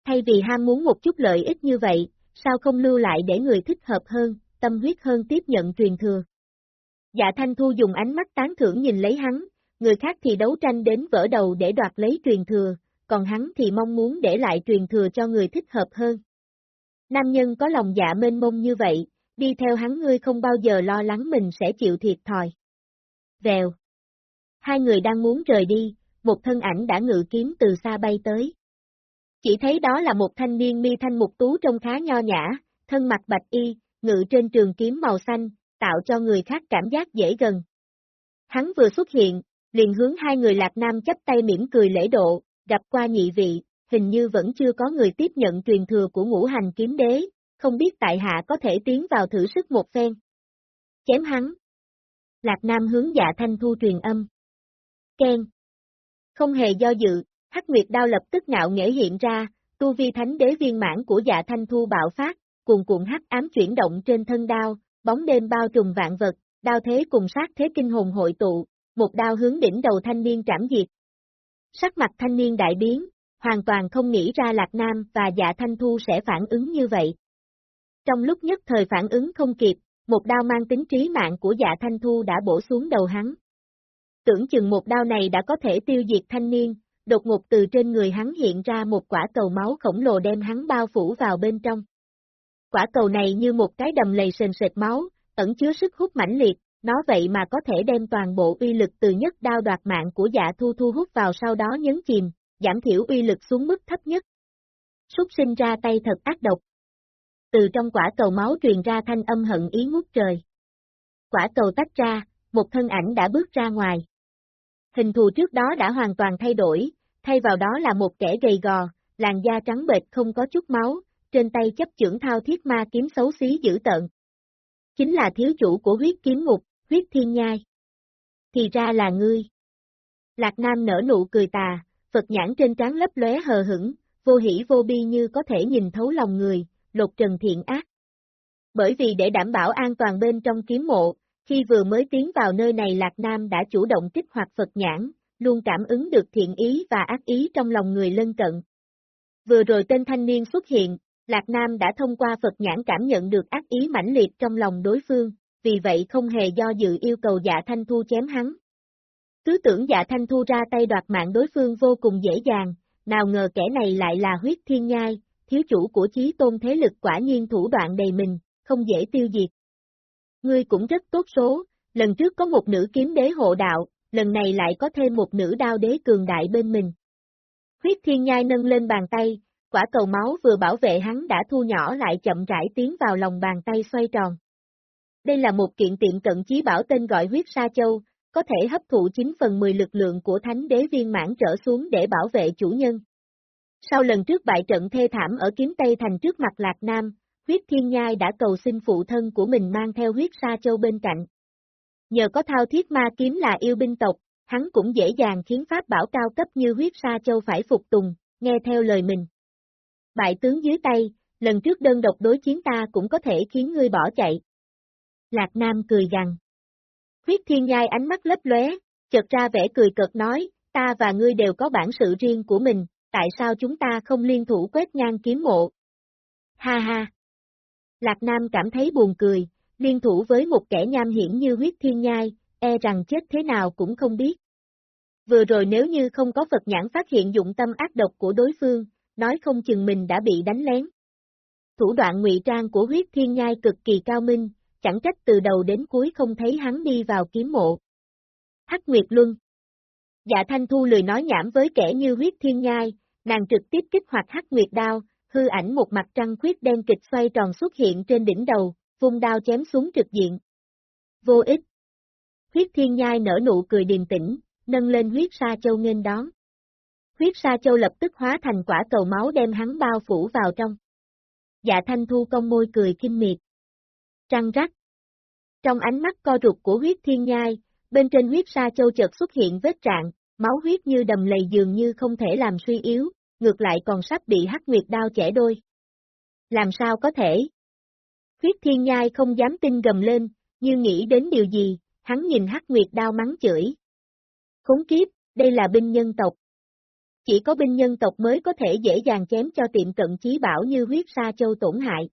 Thay vì ham muốn một chút lợi ích như vậy, sao không lưu lại để người thích hợp hơn, tâm huyết hơn tiếp nhận truyền thừa. Dạ Thanh Thu dùng ánh mắt tán thưởng nhìn lấy hắn, người khác thì đấu tranh đến vỡ đầu để đoạt lấy truyền thừa, còn hắn thì mong muốn để lại truyền thừa cho người thích hợp hơn. Nam nhân có lòng dạ mênh mông như vậy, đi theo hắn ngươi không bao giờ lo lắng mình sẽ chịu thiệt thòi. Vèo. Hai người đang muốn rời đi, một thân ảnh đã ngự kiếm từ xa bay tới. Chỉ thấy đó là một thanh niên mi thanh mục tú trông khá nho nhã, thân mặt bạch y, ngự trên trường kiếm màu xanh, tạo cho người khác cảm giác dễ gần. Hắn vừa xuất hiện, liền hướng hai người lạc nam chấp tay mỉm cười lễ độ, gặp qua nhị vị, hình như vẫn chưa có người tiếp nhận truyền thừa của ngũ hành kiếm đế, không biết tại hạ có thể tiến vào thử sức một phen. Chém hắn. Lạc Nam hướng dạ thanh thu truyền âm. Ken. Không hề do dự, Hắc Nguyệt đao lập tức ngạo nghễ hiện ra, tu vi thánh đế viên mãn của dạ thanh thu bạo phát, cuồn cuộn hắc ám chuyển động trên thân đao, bóng đêm bao trùm vạn vật, đao thế cùng sát thế kinh hồn hội tụ, một đao hướng đỉnh đầu thanh niên trảm diệt. Sắc mặt thanh niên đại biến, hoàn toàn không nghĩ ra Lạc Nam và dạ thanh thu sẽ phản ứng như vậy. Trong lúc nhất thời phản ứng không kịp, một đao mang tính trí mạng của dạ thanh thu đã bổ xuống đầu hắn. Tưởng chừng một đao này đã có thể tiêu diệt thanh niên, đột ngột từ trên người hắn hiện ra một quả cầu máu khổng lồ đem hắn bao phủ vào bên trong. Quả cầu này như một cái đầm lầy sền sệt máu, ẩn chứa sức hút mãnh liệt, nó vậy mà có thể đem toàn bộ uy lực từ nhất đao đoạt mạng của dạ thu thu hút vào sau đó nhấn chìm, giảm thiểu uy lực xuống mức thấp nhất. Súc sinh ra tay thật ác độc. Từ trong quả cầu máu truyền ra thanh âm hận ý ngút trời. Quả cầu tách ra, một thân ảnh đã bước ra ngoài. Hình thù trước đó đã hoàn toàn thay đổi, thay vào đó là một kẻ gầy gò, làn da trắng bệch không có chút máu, trên tay chấp chưởng thao thiết ma kiếm xấu xí dữ tợn. Chính là thiếu chủ của huyết kiếm ngục, huyết thiên nhai. Thì ra là ngươi. Lạc Nam nở nụ cười tà, Phật nhãn trên trán lấp lóe hờ hững, vô hỷ vô bi như có thể nhìn thấu lòng người, lột trần thiện ác. Bởi vì để đảm bảo an toàn bên trong kiếm mộ, khi vừa mới tiến vào nơi này Lạc Nam đã chủ động kích hoạt Phật nhãn, luôn cảm ứng được thiện ý và ác ý trong lòng người lân cận. Vừa rồi tên thanh niên xuất hiện, Lạc Nam đã thông qua Phật nhãn cảm nhận được ác ý mãnh liệt trong lòng đối phương, vì vậy không hề do dự yêu cầu dạ thanh thu chém hắn. Cứ tưởng dạ thanh thu ra tay đoạt mạng đối phương vô cùng dễ dàng, nào ngờ kẻ này lại là huyết thiên nhai, thiếu chủ của chí tôn thế lực quả nhiên thủ đoạn đầy mình, không dễ tiêu diệt ngươi cũng rất tốt số, lần trước có một nữ kiếm đế hộ đạo, lần này lại có thêm một nữ đao đế cường đại bên mình. Huyết thiên nhai nâng lên bàn tay, quả cầu máu vừa bảo vệ hắn đã thu nhỏ lại chậm rãi tiến vào lòng bàn tay xoay tròn. Đây là một kiện tiện cận chí bảo tên gọi huyết sa châu, có thể hấp thụ 9 phần 10 lực lượng của thánh đế viên mãn trở xuống để bảo vệ chủ nhân. Sau lần trước bại trận thê thảm ở kiếm Tây Thành trước mặt Lạc Nam, huyết thiên nhai đã cầu xin phụ thân của mình mang theo huyết sa châu bên cạnh. Nhờ có thao thiết ma kiếm là yêu binh tộc, hắn cũng dễ dàng khiến pháp bảo cao cấp như huyết sa châu phải phục tùng, nghe theo lời mình. Bại tướng dưới tay, lần trước đơn độc đối chiến ta cũng có thể khiến ngươi bỏ chạy. Lạc Nam cười gằn. Huyết thiên nhai ánh mắt lấp lóe, chợt ra vẻ cười cợt nói, ta và ngươi đều có bản sự riêng của mình, tại sao chúng ta không liên thủ quét ngang kiếm mộ? Ha ha! Lạc Nam cảm thấy buồn cười, liên thủ với một kẻ nham hiểm như huyết thiên nhai, e rằng chết thế nào cũng không biết. Vừa rồi nếu như không có Phật nhãn phát hiện dụng tâm ác độc của đối phương, nói không chừng mình đã bị đánh lén. Thủ đoạn ngụy trang của huyết thiên nhai cực kỳ cao minh, chẳng trách từ đầu đến cuối không thấy hắn đi vào kiếm mộ. Hắc Nguyệt Luân Dạ Thanh Thu lười nói nhảm với kẻ như huyết thiên nhai, nàng trực tiếp kích hoạt Hắc Nguyệt đao, hư ảnh một mặt trăng khuyết đen kịch xoay tròn xuất hiện trên đỉnh đầu, vung đao chém xuống trực diện. Vô ích. Huyết thiên nhai nở nụ cười điềm tĩnh, nâng lên huyết sa châu nghênh đón. Huyết sa châu lập tức hóa thành quả cầu máu đem hắn bao phủ vào trong. Dạ thanh thu công môi cười kinh miệt. Trăng rắc. Trong ánh mắt co rụt của huyết thiên nhai, bên trên huyết sa châu chợt xuất hiện vết trạng, máu huyết như đầm lầy dường như không thể làm suy yếu, ngược lại còn sắp bị hắc nguyệt đao chẻ đôi. Làm sao có thể? Khuyết thiên nhai không dám tin gầm lên, như nghĩ đến điều gì, hắn nhìn hắc nguyệt đao mắng chửi. Khốn kiếp, đây là binh nhân tộc. Chỉ có binh nhân tộc mới có thể dễ dàng chém cho tiệm cận chí bảo như huyết sa châu tổn hại.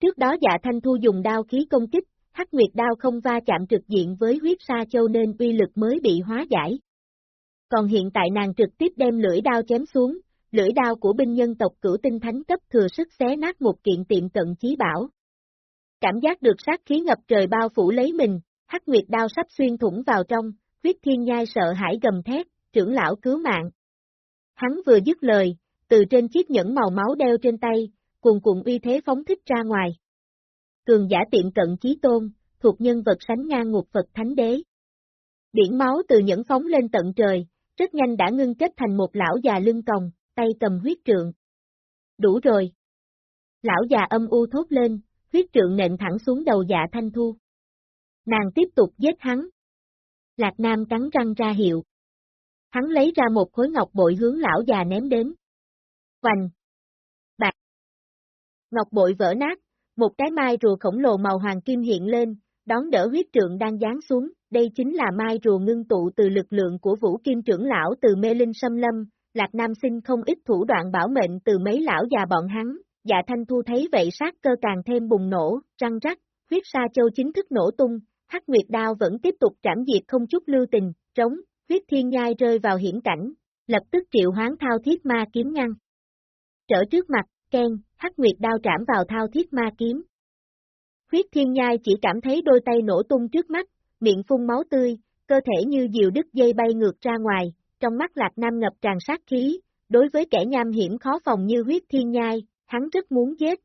Trước đó dạ thanh thu dùng đao khí công kích, hắc nguyệt đao không va chạm trực diện với huyết sa châu nên uy lực mới bị hóa giải. Còn hiện tại nàng trực tiếp đem lưỡi đao chém xuống, lưỡi đao của binh nhân tộc cửu tinh thánh cấp thừa sức xé nát một kiện tiệm cận chí bảo. Cảm giác được sát khí ngập trời bao phủ lấy mình, hắc nguyệt đao sắp xuyên thủng vào trong, huyết thiên nhai sợ hãi gầm thét, trưởng lão cứu mạng. Hắn vừa dứt lời, từ trên chiếc nhẫn màu máu đeo trên tay, cuồn cuộn uy thế phóng thích ra ngoài. Cường giả tiệm cận chí tôn, thuộc nhân vật sánh ngang ngục Phật Thánh Đế. Biển máu từ nhẫn phóng lên tận trời, rất nhanh đã ngưng kết thành một lão già lưng còng, tay cầm huyết trượng. Đủ rồi. Lão già âm u thốt lên, huyết trượng nện thẳng xuống đầu dạ thanh thu. Nàng tiếp tục giết hắn. Lạc Nam cắn răng ra hiệu. Hắn lấy ra một khối ngọc bội hướng lão già ném đến. Hoành! Bạc! Ngọc bội vỡ nát, một cái mai rùa khổng lồ màu hoàng kim hiện lên, đón đỡ huyết trượng đang giáng xuống, đây chính là mai rùa ngưng tụ từ lực lượng của vũ kim trưởng lão từ mê linh xâm lâm, Lạc Nam sinh không ít thủ đoạn bảo mệnh từ mấy lão già bọn hắn, dạ thanh thu thấy vậy sát cơ càng thêm bùng nổ, răng rắc, huyết sa châu chính thức nổ tung, hắc nguyệt đao vẫn tiếp tục trảm diệt không chút lưu tình, trống, huyết thiên nhai rơi vào hiểm cảnh, lập tức triệu hoán thao thiết ma kiếm ngăn. Trở trước mặt, Ken, hắc nguyệt đao trảm vào thao thiết ma kiếm. Huyết thiên nhai chỉ cảm thấy đôi tay nổ tung trước mắt, miệng phun máu tươi, cơ thể như diều đứt dây bay ngược ra ngoài, trong mắt Lạc Nam ngập tràn sát khí, đối với kẻ nham hiểm khó phòng như huyết thiên nhai, hắn rất muốn giết,